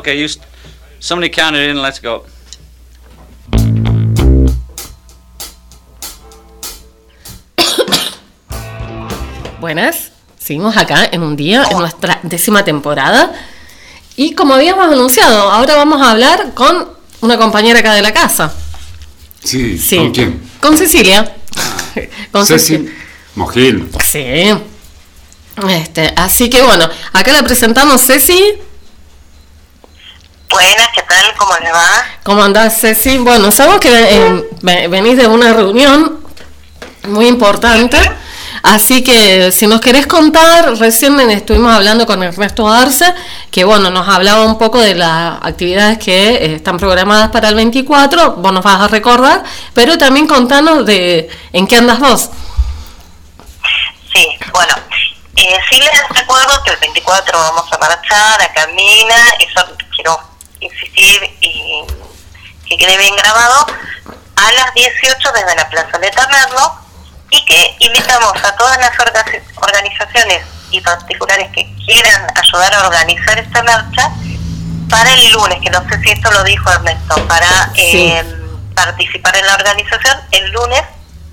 Okay, you. Somebody count it in. Let's go. Buenas, seguimos acá en un día, en nuestra décima temporada. Y como habíamos anunciado, ahora vamos a hablar con una compañera acá de la casa, Sí, Sí. ¿con quién? con Cecilia. Con Ceci Mojil. Sí. Este, así que bueno, acá la presentamos Ceci. Buenas, ¿qué tal? ¿Cómo le va? ¿Cómo andás, Ceci? Bueno, sabemos que eh, ve- venís de una reunión muy importante, así que si nos querés contar, recién estuvimos hablando con Ernesto Arce, que bueno, nos hablaba un poco de las actividades que eh, están programadas para el 24, vos nos vas a recordar, pero también contanos de en qué andas vos. Sí, bueno, eh, sí les recuerdo que el 24 vamos a marchar a Camina, eso quiero insistir y que quede bien grabado, a las 18 desde la Plaza de Merlo y que invitamos a todas las orga- organizaciones y particulares que quieran ayudar a organizar esta marcha para el lunes, que no sé si esto lo dijo Ernesto, para eh, participar en la organización el lunes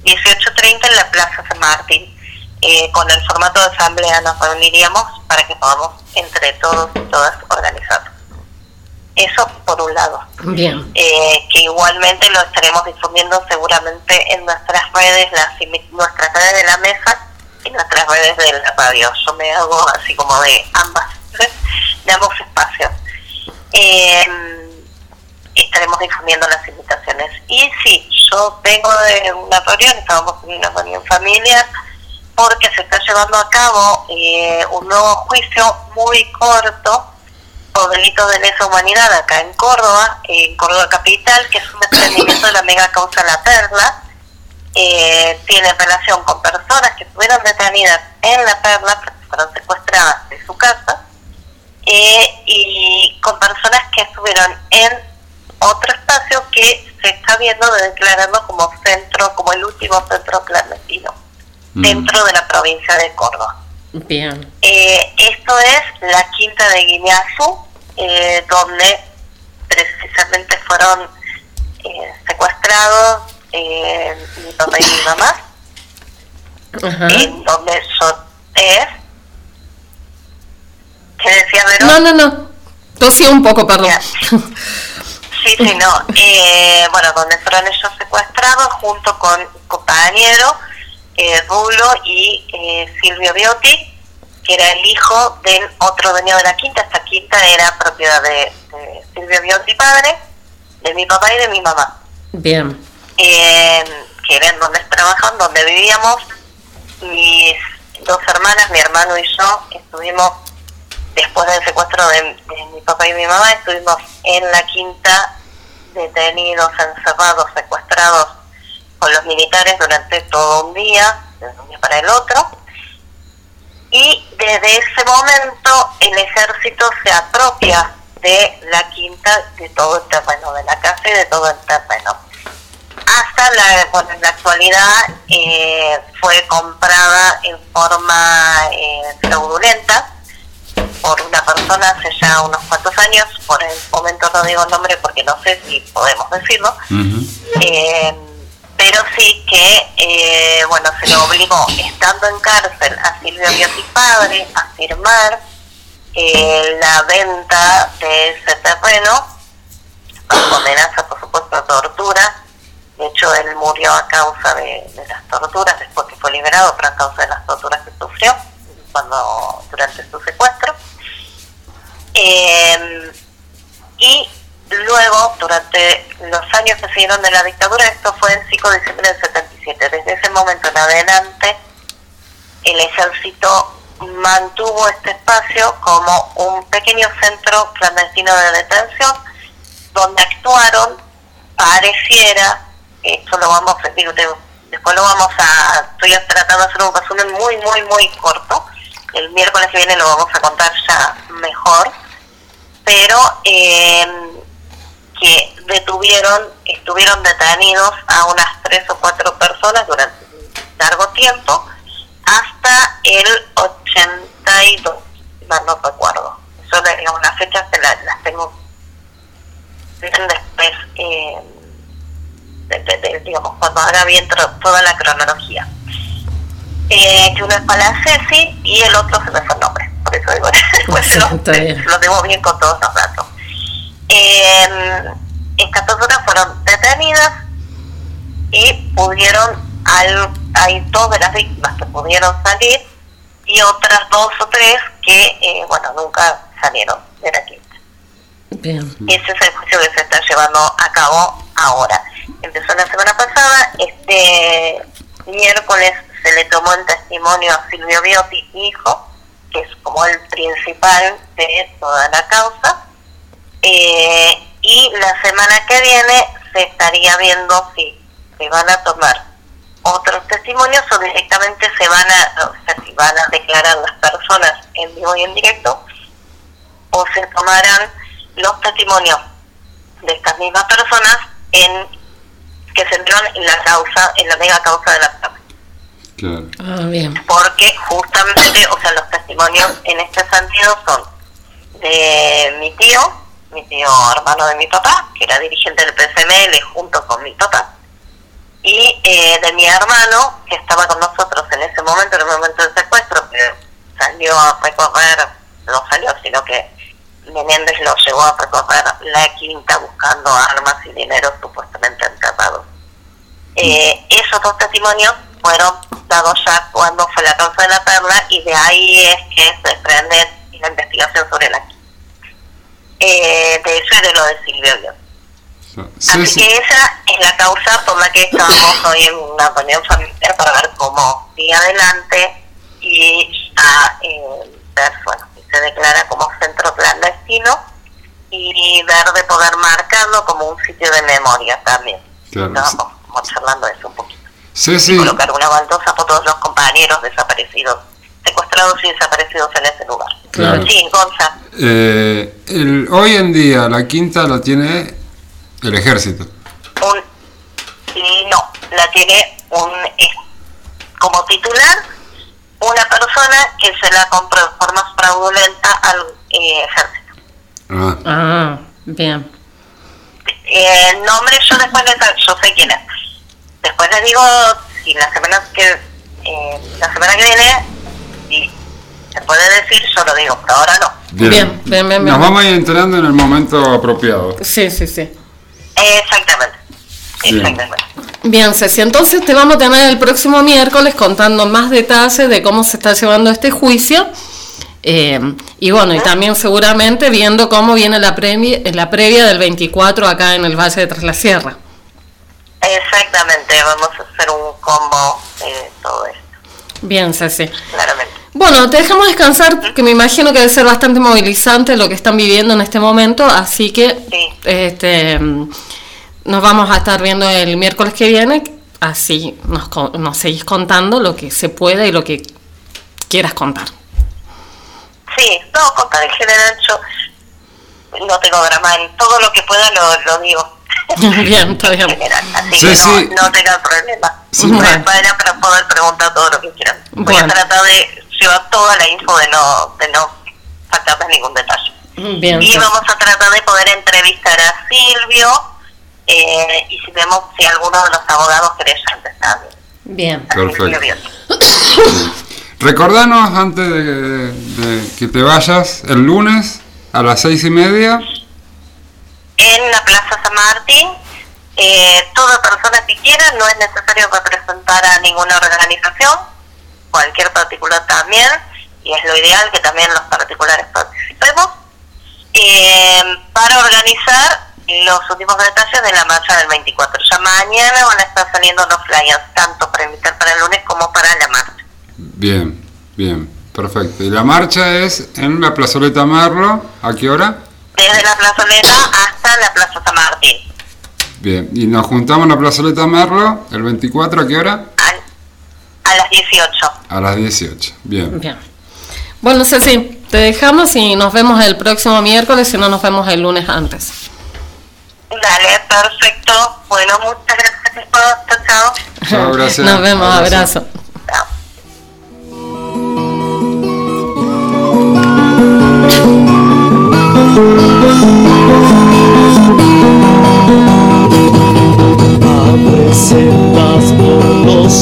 18.30 en la Plaza San Martín. Eh, con el formato de asamblea nos reuniríamos para que podamos entre todos y todas organizar. Eso por un lado. Bien. Eh, que igualmente lo estaremos difundiendo seguramente en nuestras redes, las, nuestras redes de la mesa y nuestras redes de la radio. Yo me hago así como de ambas, de ambos espacios. Eh, estaremos difundiendo las invitaciones. Y sí, yo vengo de una reunión, estábamos en una reunión familiar, porque se está llevando a cabo eh, un nuevo juicio muy corto por delitos de lesa humanidad acá en Córdoba, en Córdoba Capital, que es un desprendimiento de la mega causa La Perla. Eh, tiene relación con personas que estuvieron detenidas en La Perla, porque fueron secuestradas de su casa, eh, y con personas que estuvieron en otro espacio que se está viendo de declarando como centro, como el último centro clandestino dentro de la provincia de Córdoba. Bien. Eh, esto es la quinta de Guineazú, eh, donde precisamente fueron eh, secuestrados eh, mi papá y mi mamá, Ajá. en donde yo es. ¿Qué decía Vero? No, no, no. Tosí un poco, perdón. Sí, sí, no. Eh, bueno, donde fueron ellos secuestrados junto con compañero, eh, Rulo y eh, Silvio Biotti, que era el hijo del otro dueño de la quinta. Esta quinta era propiedad de, de Silvio Biotti padre, de mi papá y de mi mamá. Bien. Eh, que era en donde trabajan, donde vivíamos. Mis dos hermanas, mi hermano y yo, estuvimos después del secuestro de, de mi papá y mi mamá, estuvimos en la quinta detenidos, encerrados, secuestrados con los militares durante todo un día, de un día para el otro. Y desde ese momento el ejército se apropia de la quinta, de todo el terreno, de la casa y de todo el terreno. Hasta la, bueno, en la actualidad eh, fue comprada en forma eh, fraudulenta por una persona hace ya unos cuantos años, por el momento no digo el nombre porque no sé si podemos decirlo, eh, pero sí que, eh, bueno, se le obligó, estando en cárcel, a Silvio Biotti padre a firmar eh, la venta de ese terreno, bajo amenaza, por supuesto, de tortura. De hecho, él murió a causa de, de las torturas, después que fue liberado, pero a causa de las torturas que sufrió cuando durante su secuestro. Eh, y luego, durante los años que siguieron de la dictadura, esto fue el 5 de diciembre del 77, desde ese momento en adelante, el ejército mantuvo este espacio como un pequeño centro clandestino de detención donde actuaron, pareciera, esto lo vamos a digo, después lo vamos a, estoy tratando de hacer un resumen muy, muy, muy corto, el miércoles que viene lo vamos a contar ya mejor, pero eh, que detuvieron, estuvieron detenidos a unas tres o cuatro personas durante un largo tiempo, hasta el 82, no, no recuerdo. Yo las fechas te la- las tengo después, eh, de- de- de- digamos, cuando haga bien toda la cronología. Eh, que uno es para la Ceci y el otro se me fue el nombre, por eso digo, después se lo, tengo bien con todos los datos. Eh, estas personas fueron detenidas y pudieron, al, hay dos de las víctimas que pudieron salir y otras dos o tres que, eh, bueno, nunca salieron de la quinta. Bien. Ese es el juicio que se está llevando a cabo ahora. Empezó la semana pasada, este miércoles se le tomó el testimonio a Silvio Biotti, hijo, que es como el principal de toda la causa, eh, y la semana que viene se estaría viendo si se van a tomar otros testimonios o directamente se van a, o sea, si van a declarar las personas en vivo y en directo, o se tomarán los testimonios de estas mismas personas en que se entraron en la causa, en la mega causa de la trama. Claro. Ah, bien. Porque justamente, o sea, los testimonios en este sentido son de mi tío, mi tío hermano de mi papá, que era dirigente del PCML junto con mi papá, y eh, de mi hermano, que estaba con nosotros en ese momento, en el momento del secuestro, que salió a recorrer, no salió, sino que Menéndez lo llevó a recorrer la quinta buscando armas y dinero supuestamente enterrados. Eh, esos dos testimonios fueron dados ya cuando fue la causa de la perla y de ahí es que se desprende la investigación sobre la quinta. Eh, de eso y de lo de Silvio. Sí, Así sí. que esa es la causa por la que estábamos hoy en una reunión familiar para ver cómo sigue adelante y a eh, ver, bueno, si se declara como centro clandestino y ver de poder marcarlo como un sitio de memoria también. Claro. Estábamos como charlando de eso un poquito. Sí, sí. Colocar una baldosa por todos los compañeros desaparecidos, secuestrados y desaparecidos en ese lugar. Claro. Sí, Gonza. Eh, el- hoy en día la quinta la tiene el ejército. un y no la tiene un como titular una persona que se la compró de forma fraudulenta al eh, ejército Ah, Ah, bien. Eh, el nombre yo después les yo sé quién es después les digo si la semana que eh, la semana que viene se puede decir yo lo digo pero ahora no bien. Bien, bien, bien, bien. Nos vamos a ir enterando en el momento apropiado. Sí, sí, sí. exactamente Bien. exactamente Bien, Ceci, entonces te vamos a tener el próximo miércoles contando más detalles de cómo se está llevando este juicio. Eh, y bueno, y también seguramente viendo cómo viene la, previa, la previa del 24 acá en el Valle de Tras la Sierra. exactamente vamos a hacer un combo de todo esto Bien, Ceci. claramente Bueno, te dejamos descansar, que me imagino que debe ser bastante movilizante lo que están viviendo en este momento, así que este, nos vamos a estar viendo el miércoles que viene, así nos, co- nos seguís contando lo que se pueda y lo que quieras contar. Sí, no, contar en general yo no tengo drama en todo lo que pueda lo, lo digo. Bien, está bien. Así Sí, que sí. no, no tengan problema. Sí. Para, poder preguntar todo lo que quieran. Voy Bueno. a tratar de llevar toda la info de no, de no faltarles ningún detalle. Bien, y vamos a tratar de poder entrevistar a Silvio eh, y si vemos si alguno de los abogados creyentes está bien. Bien. Perfecto. Recordanos antes de, de que te vayas el lunes a las seis y media. en la Plaza San Martín. Eh, toda persona que quiera, no es necesario representar a ninguna organización, cualquier particular también, y es lo ideal que también los particulares participemos. Eh, para organizar los últimos detalles de la marcha del 24. Ya mañana van a estar saliendo los flyers, tanto para invitar para el lunes como para la marcha. Bien, bien, perfecto. ¿Y la marcha es en la plazoleta Merlo? ¿A qué hora? Desde la plazoleta hasta la Plaza San Martín. Bien, y nos juntamos en la plazoleta Merlo el 24, ¿a qué hora? A las 18. A las 18, bien. Bien. Bueno, Ceci, te dejamos y nos vemos el próximo miércoles, si no nos vemos el lunes antes. Dale, perfecto. Bueno, muchas gracias a todos. Chao, chao. Chao, gracias. Nos vemos, Abrazo. abrazo. Abre sendas por los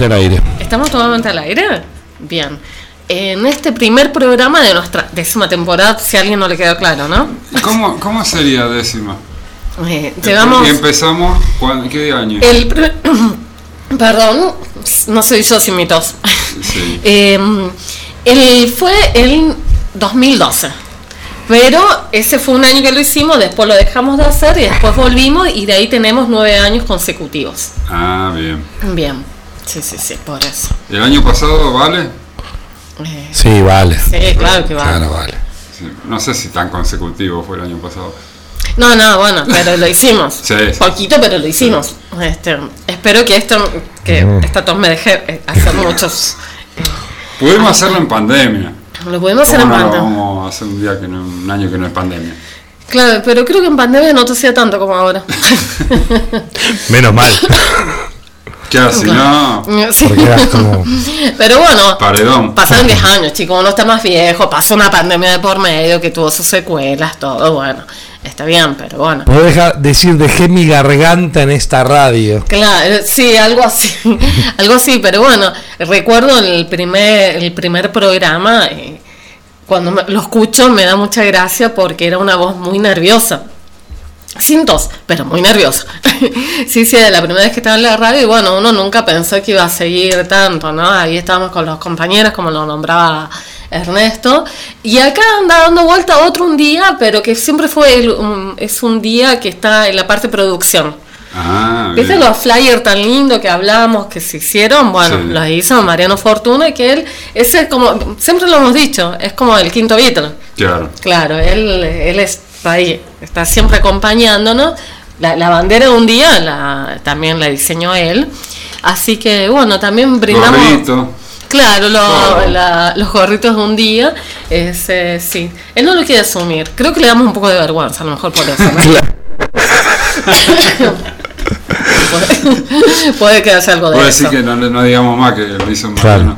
estamos nuevamente al aire. ¿Estamos nuevamente al aire? Bien. En este primer programa de nuestra décima temporada, si a alguien no le quedó claro, ¿no? ¿Cómo, cómo sería décima? Eh, llevamos Y empezamos, ¿cuándo- ¿qué año? el... pr- Perdón, no soy yo sin mi tos. Sí. Eh, el, fue el 2012. Pero ese fue un año que lo hicimos, después lo dejamos de hacer y después volvimos y de ahí tenemos nueve años consecutivos. Ah, bien. Bien, sí, sí, sí, por eso. ¿El año pasado vale? Sí, vale. Sí, claro que vale. Claro, vale. Sí, No sé si tan consecutivo fue el año pasado. No, no, bueno, pero lo hicimos. Sí, sí. Poquito, pero lo hicimos. Este, espero que esto, que Mm. esta tos me deje eh, hacer muchos. Pudimos hacerlo en pandemia. Lo podemos hacer en ¿Cómo no lo pandemia. vamos a hacer un día que no, un año que no es pandemia? Claro, pero creo que en pandemia no tosía tanto como ahora. Menos mal. Claro, si no, Sí. Como- Pero bueno, paredón. pasaron 10 años, chicos, uno está más viejo, pasó una pandemia de por medio que tuvo sus secuelas, todo, bueno, está bien, pero bueno. Puedo dejar decir, dejé mi garganta en esta radio. Claro, sí, algo así, algo así, pero bueno, recuerdo el primer, el primer programa, eh, cuando me- lo escucho me da mucha gracia porque era una voz muy nerviosa. Sin tos, pero muy nerviosa. sí, sí, de la primera vez que estaba en la radio y bueno, uno nunca pensó que iba a seguir tanto, ¿no? Ahí estábamos con los compañeros, como lo nombraba Ernesto. Y acá anda dando vuelta otro un día, pero que siempre fue, el- un- es un día que está en la parte producción. Ah, ¿Viste bien. los flyers tan lindos que hablamos que se hicieron? Bueno, Sí. los hizo Mariano Fortuna, que él, ese es como, siempre lo hemos dicho, es como el quinto Beatle. Claro. Claro, él, él está ahí, está siempre acompañándonos. La, la bandera de un día la, también la diseñó él. Así que bueno, también brindamos. Gorrito. Claro, lo- Todo. la- los gorritos de un día. Es, eh, sí. Él no lo quiere asumir. Creo que le damos un poco de vergüenza, a lo mejor por eso. ¿no? puede, puede que haya algo de eso. decir que no, no digamos más que lo hizo Claro.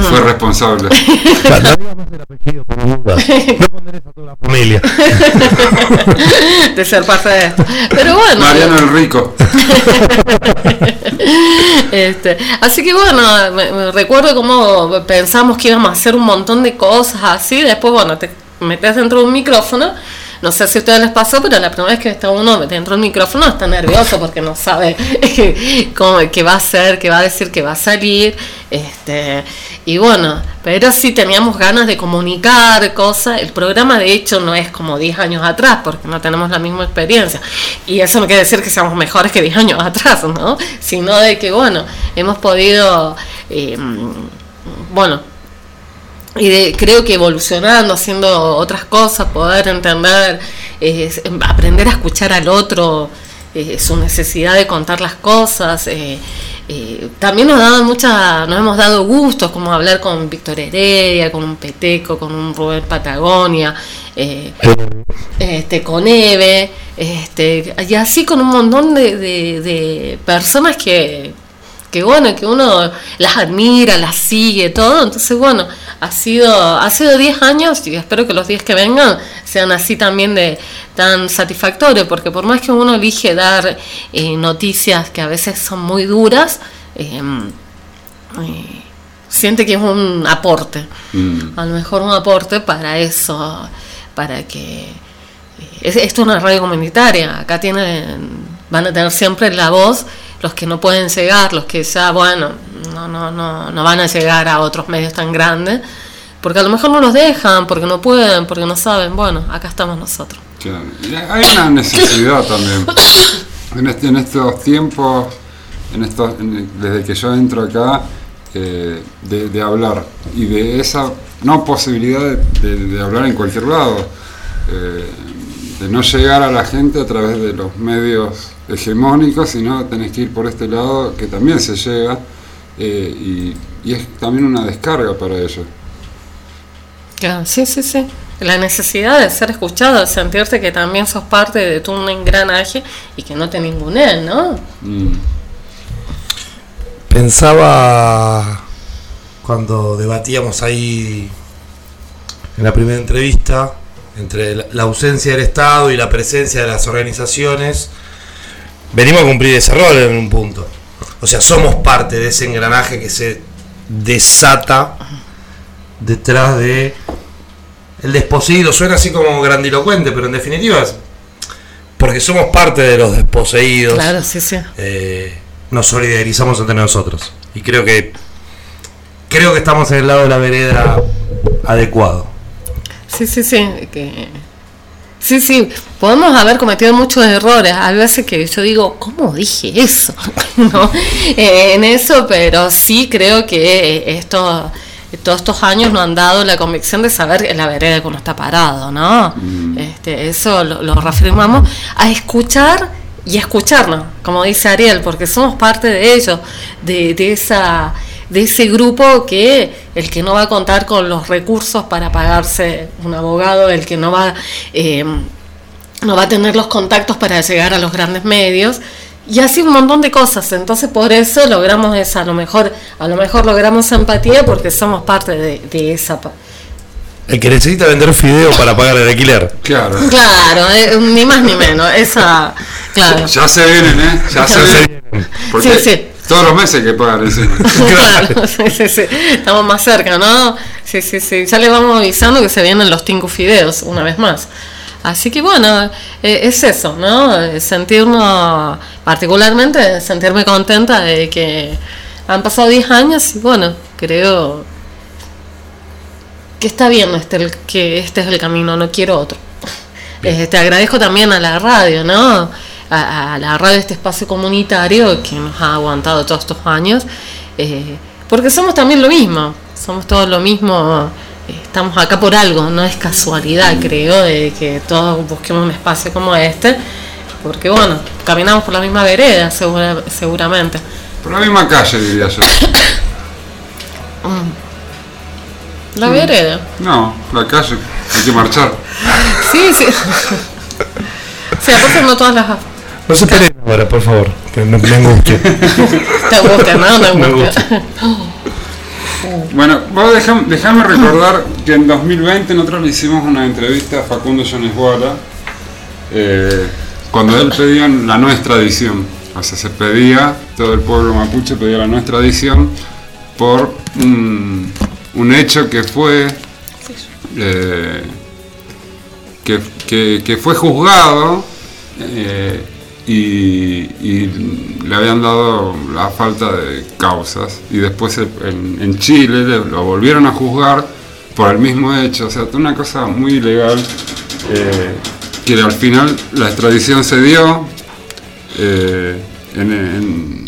Fue responsable. no digamos el apellido por duda. No pondré a toda la familia. de ser parte de esto. Pero bueno. Mariano el Rico. Este, así que bueno, me- me recuerdo cómo pensamos que íbamos a hacer un montón de cosas así, después bueno, te metes dentro de un micrófono, no sé si a ustedes les pasó, pero la primera vez que está uno dentro del micrófono está nervioso porque no sabe cómo, qué va a hacer, qué va a decir, qué va a salir, este, y bueno, pero sí teníamos ganas de comunicar cosas, el programa de hecho no es como 10 años atrás, porque no tenemos la misma experiencia, y eso no quiere decir que seamos mejores que 10 años atrás, ¿no? Sino de que, bueno, hemos podido, eh, bueno, y creo que evolucionando, haciendo otras cosas, poder entender, es- aprender a escuchar al otro, eh, su necesidad de contar las cosas. eh, eh, también nos daban mucha, nos hemos dado gustos, como hablar con Víctor Heredia, con un Peteco, con un Rubén Patagonia, este, con Eve, este, y así con un montón de- de personas que, que bueno, que uno las admira, las sigue, todo. Entonces, bueno, ha sido, ha sido 10 años y espero que los 10 que vengan sean así también de tan satisfactorios, porque por más que uno elige dar eh, noticias que a veces son muy duras, eh, eh, siente que es un aporte, Mm. a lo mejor un aporte para eso, para que eh, es, esto es una radio comunitaria, acá tienen, van a tener siempre la voz los que no pueden llegar, los que ya, bueno, no, no, no, no van a llegar a otros medios tan grandes, porque a lo mejor no los dejan, porque no pueden, porque no saben, bueno, acá estamos nosotros. Claro. Y Hay una necesidad también. En, este, en estos tiempos, en estos, en- desde que yo entro acá, eh, de, de hablar y de esa no posibilidad de, de- de hablar en cualquier lado, eh, de no llegar a la gente a través de los medios hegemónicos, sino tenés que ir por este lado que también se llega eh, y, y es también una descarga para ellos. Claro, sí, sí, sí. La necesidad de ser escuchado, de sentirte que también sos parte de tu engranaje y que no te ningunen, ¿no? Mm. Pensaba cuando debatíamos ahí en la primera entrevista entre la- la ausencia del Estado y la presencia de las organizaciones. Venimos a cumplir ese rol en un punto. O sea, somos parte de ese engranaje que se desata detrás de el desposeído. Suena así como grandilocuente, pero en definitiva es porque somos parte de los desposeídos. Claro, sí, sí. eh, nos solidarizamos entre nosotros. Y creo que creo que estamos en el lado de la vereda adecuado. Sí, sí, sí. Que... Sí, sí, podemos haber cometido muchos errores. Hay veces que yo digo, ¿cómo dije eso? ¿No? Eh, en eso, pero sí creo que esto, todos estos años nos han dado la convicción de saber en la vereda uno está parado, ¿no? Este, eso lo, lo reafirmamos a escuchar y a escucharnos, como dice Ariel, porque somos parte de ello, de, de esa de ese grupo que el que no va a contar con los recursos para pagarse un abogado, el que no va eh, no va a tener los contactos para llegar a los grandes medios y así un montón de cosas. Entonces por eso logramos esa, a lo mejor, a lo mejor logramos empatía porque somos parte de, de esa El que necesita vender fideo para pagar el alquiler. Claro. Claro, eh, ni más ni menos. Esa, claro. Ya se vienen, ¿eh? Ya se vienen. Porque Sí, sí. Todos los meses que encima. Claro, sí, sí, sí. Estamos más cerca, ¿no? Sí, sí, sí. Ya le vamos avisando que se vienen los Tingu Fideos una vez más. Así que bueno, eh, es eso, ¿no? Sentirnos, particularmente, sentirme contenta de que han pasado 10 años y bueno, creo que está bien este, el- que este es el camino, no quiero otro. Eh, te agradezco también a la radio, ¿no? A, a la radio, este espacio comunitario que nos ha aguantado todos estos años, eh, porque somos también lo mismo, somos todos lo mismo, eh, estamos acá por algo, no es casualidad, creo, de que todos busquemos un espacio como este, porque bueno, caminamos por la misma vereda, segura- seguramente. Por la misma calle, diría yo. Mm. La vereda. No, la calle. Hay que marchar. Sí, sí. Sí, aparte no todas las No se peleen ahora, por favor, que me, me angustia. te gustan, ¿no? Te Me gustan. Bueno, vos dejam- dejame recordar que en 2020 nosotros le hicimos una entrevista a Facundo Yonesguara eh, cuando él pedía la nuestra edición. O sea, se pedía, todo el pueblo mapuche pedía la nuestra edición por un, un hecho que fue eh, que, que- que fue juzgado eh, y, le habían dado la falta de causas y después en, en Chile le- lo volvieron a juzgar por el mismo hecho, o sea, una cosa muy ilegal eh, que al final la extradición se dio eh, en-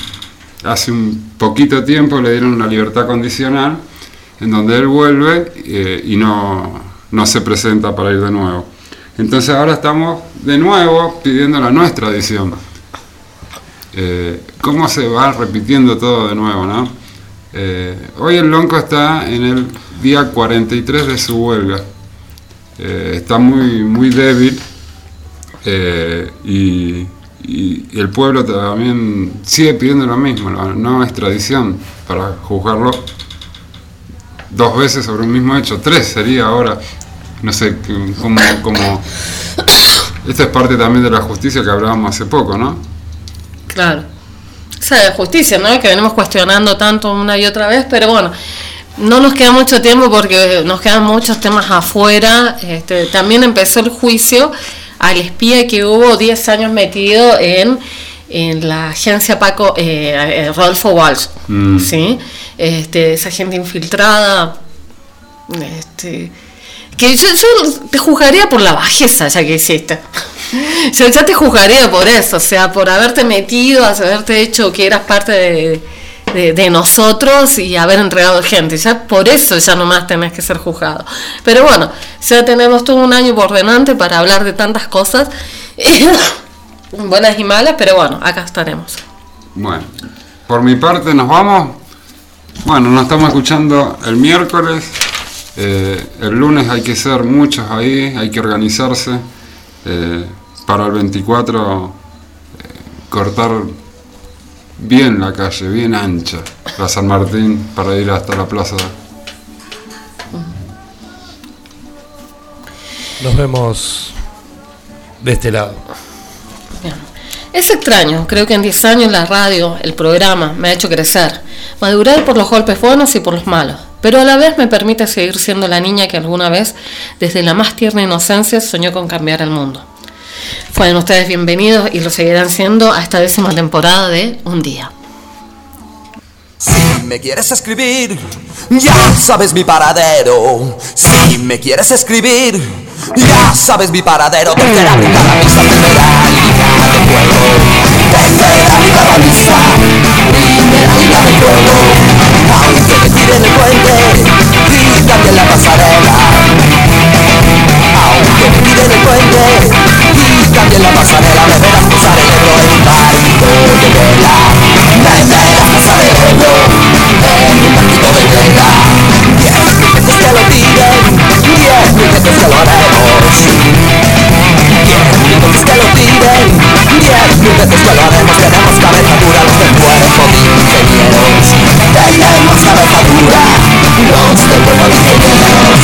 hace un poquito tiempo le dieron una libertad condicional en donde él vuelve eh, y no, no se presenta para ir de nuevo. Entonces ahora estamos de nuevo pidiendo la nuestra edición. Eh, ¿Cómo se va repitiendo todo de nuevo, no? Eh, hoy el Lonco está en el día 43 de su huelga. Eh, está muy, muy débil eh, y, el pueblo también sigue pidiendo lo mismo, la no extradición para juzgarlo dos veces sobre un mismo hecho, tres sería ahora, no sé, como, como... Esto es parte también de la justicia que hablábamos hace poco, ¿no? Claro. Esa de justicia, ¿no? Que venimos cuestionando tanto una y otra vez, pero bueno, no nos queda mucho tiempo porque nos quedan muchos temas afuera. Este, también empezó el juicio al espía que hubo 10 años metido en, en la agencia Paco eh, eh, Rodolfo Walsh, Mm. ¿sí? Este, esa gente infiltrada, este, que yo, te juzgaría por la bajeza ya que hiciste. Ya te juzgaría por eso, o sea, por haberte metido, haberte hecho que eras parte de, de- de nosotros y haber entregado gente. Ya por eso ya nomás tenés que ser juzgado. Pero bueno, ya tenemos todo un año por delante para hablar de tantas cosas, buenas y malas, pero bueno, acá estaremos. Bueno, por mi parte nos vamos. Bueno, nos estamos escuchando el miércoles. Eh, el lunes hay que ser muchos ahí, hay que organizarse. eh, para el 24 eh, cortar bien la calle, bien ancha, la San Martín, para ir hasta la plaza. Nos vemos de este lado. Es extraño, creo que en 10 años la radio, el programa, me ha hecho crecer, madurar por los golpes buenos y por los malos, pero a la vez me permite seguir siendo la niña que alguna vez, desde la más tierna inocencia, soñó con cambiar el mundo. Fueron ustedes bienvenidos y lo seguirán siendo a esta décima temporada de Un Día. Si me quieres escribir, ya sabes mi paradero. Si me quieres escribir, ya sabes mi paradero. Tercera brigada mixta, primera línea de fuego. Brigada mixta, primera línea de fuego. Me tiren el puente y también la pasarela. Aunque me tiren el puente y también la pasarela, me verás en un barco de vela. Me verás en un barquito de vela. Diez veces lo tiren, diez mil veces lo haremos. Lo tiren, diez mil veces que lo haremos. Tenemos cabeza dura los del cuerpo de ingenieros. Tenemos cabeza dura los del cuerpo ingenieros.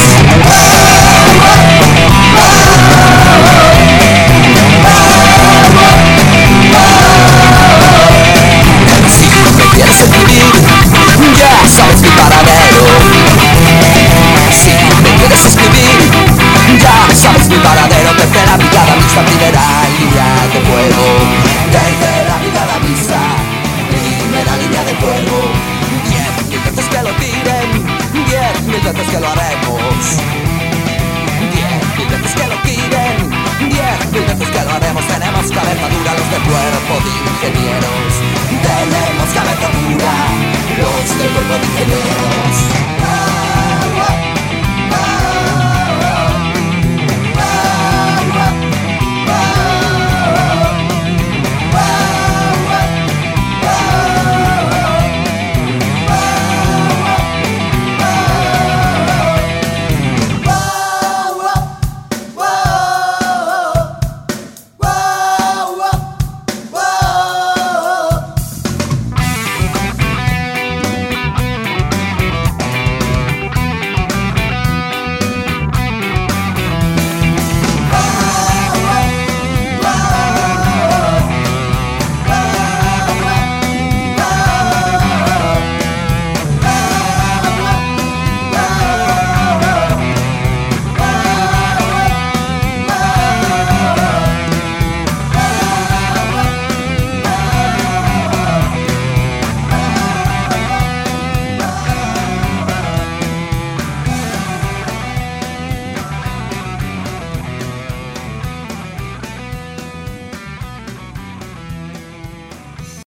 Sabes mi paradero. Si me quieres escribir, ya sabes mi paradero. Mixta, primera línea de fuego.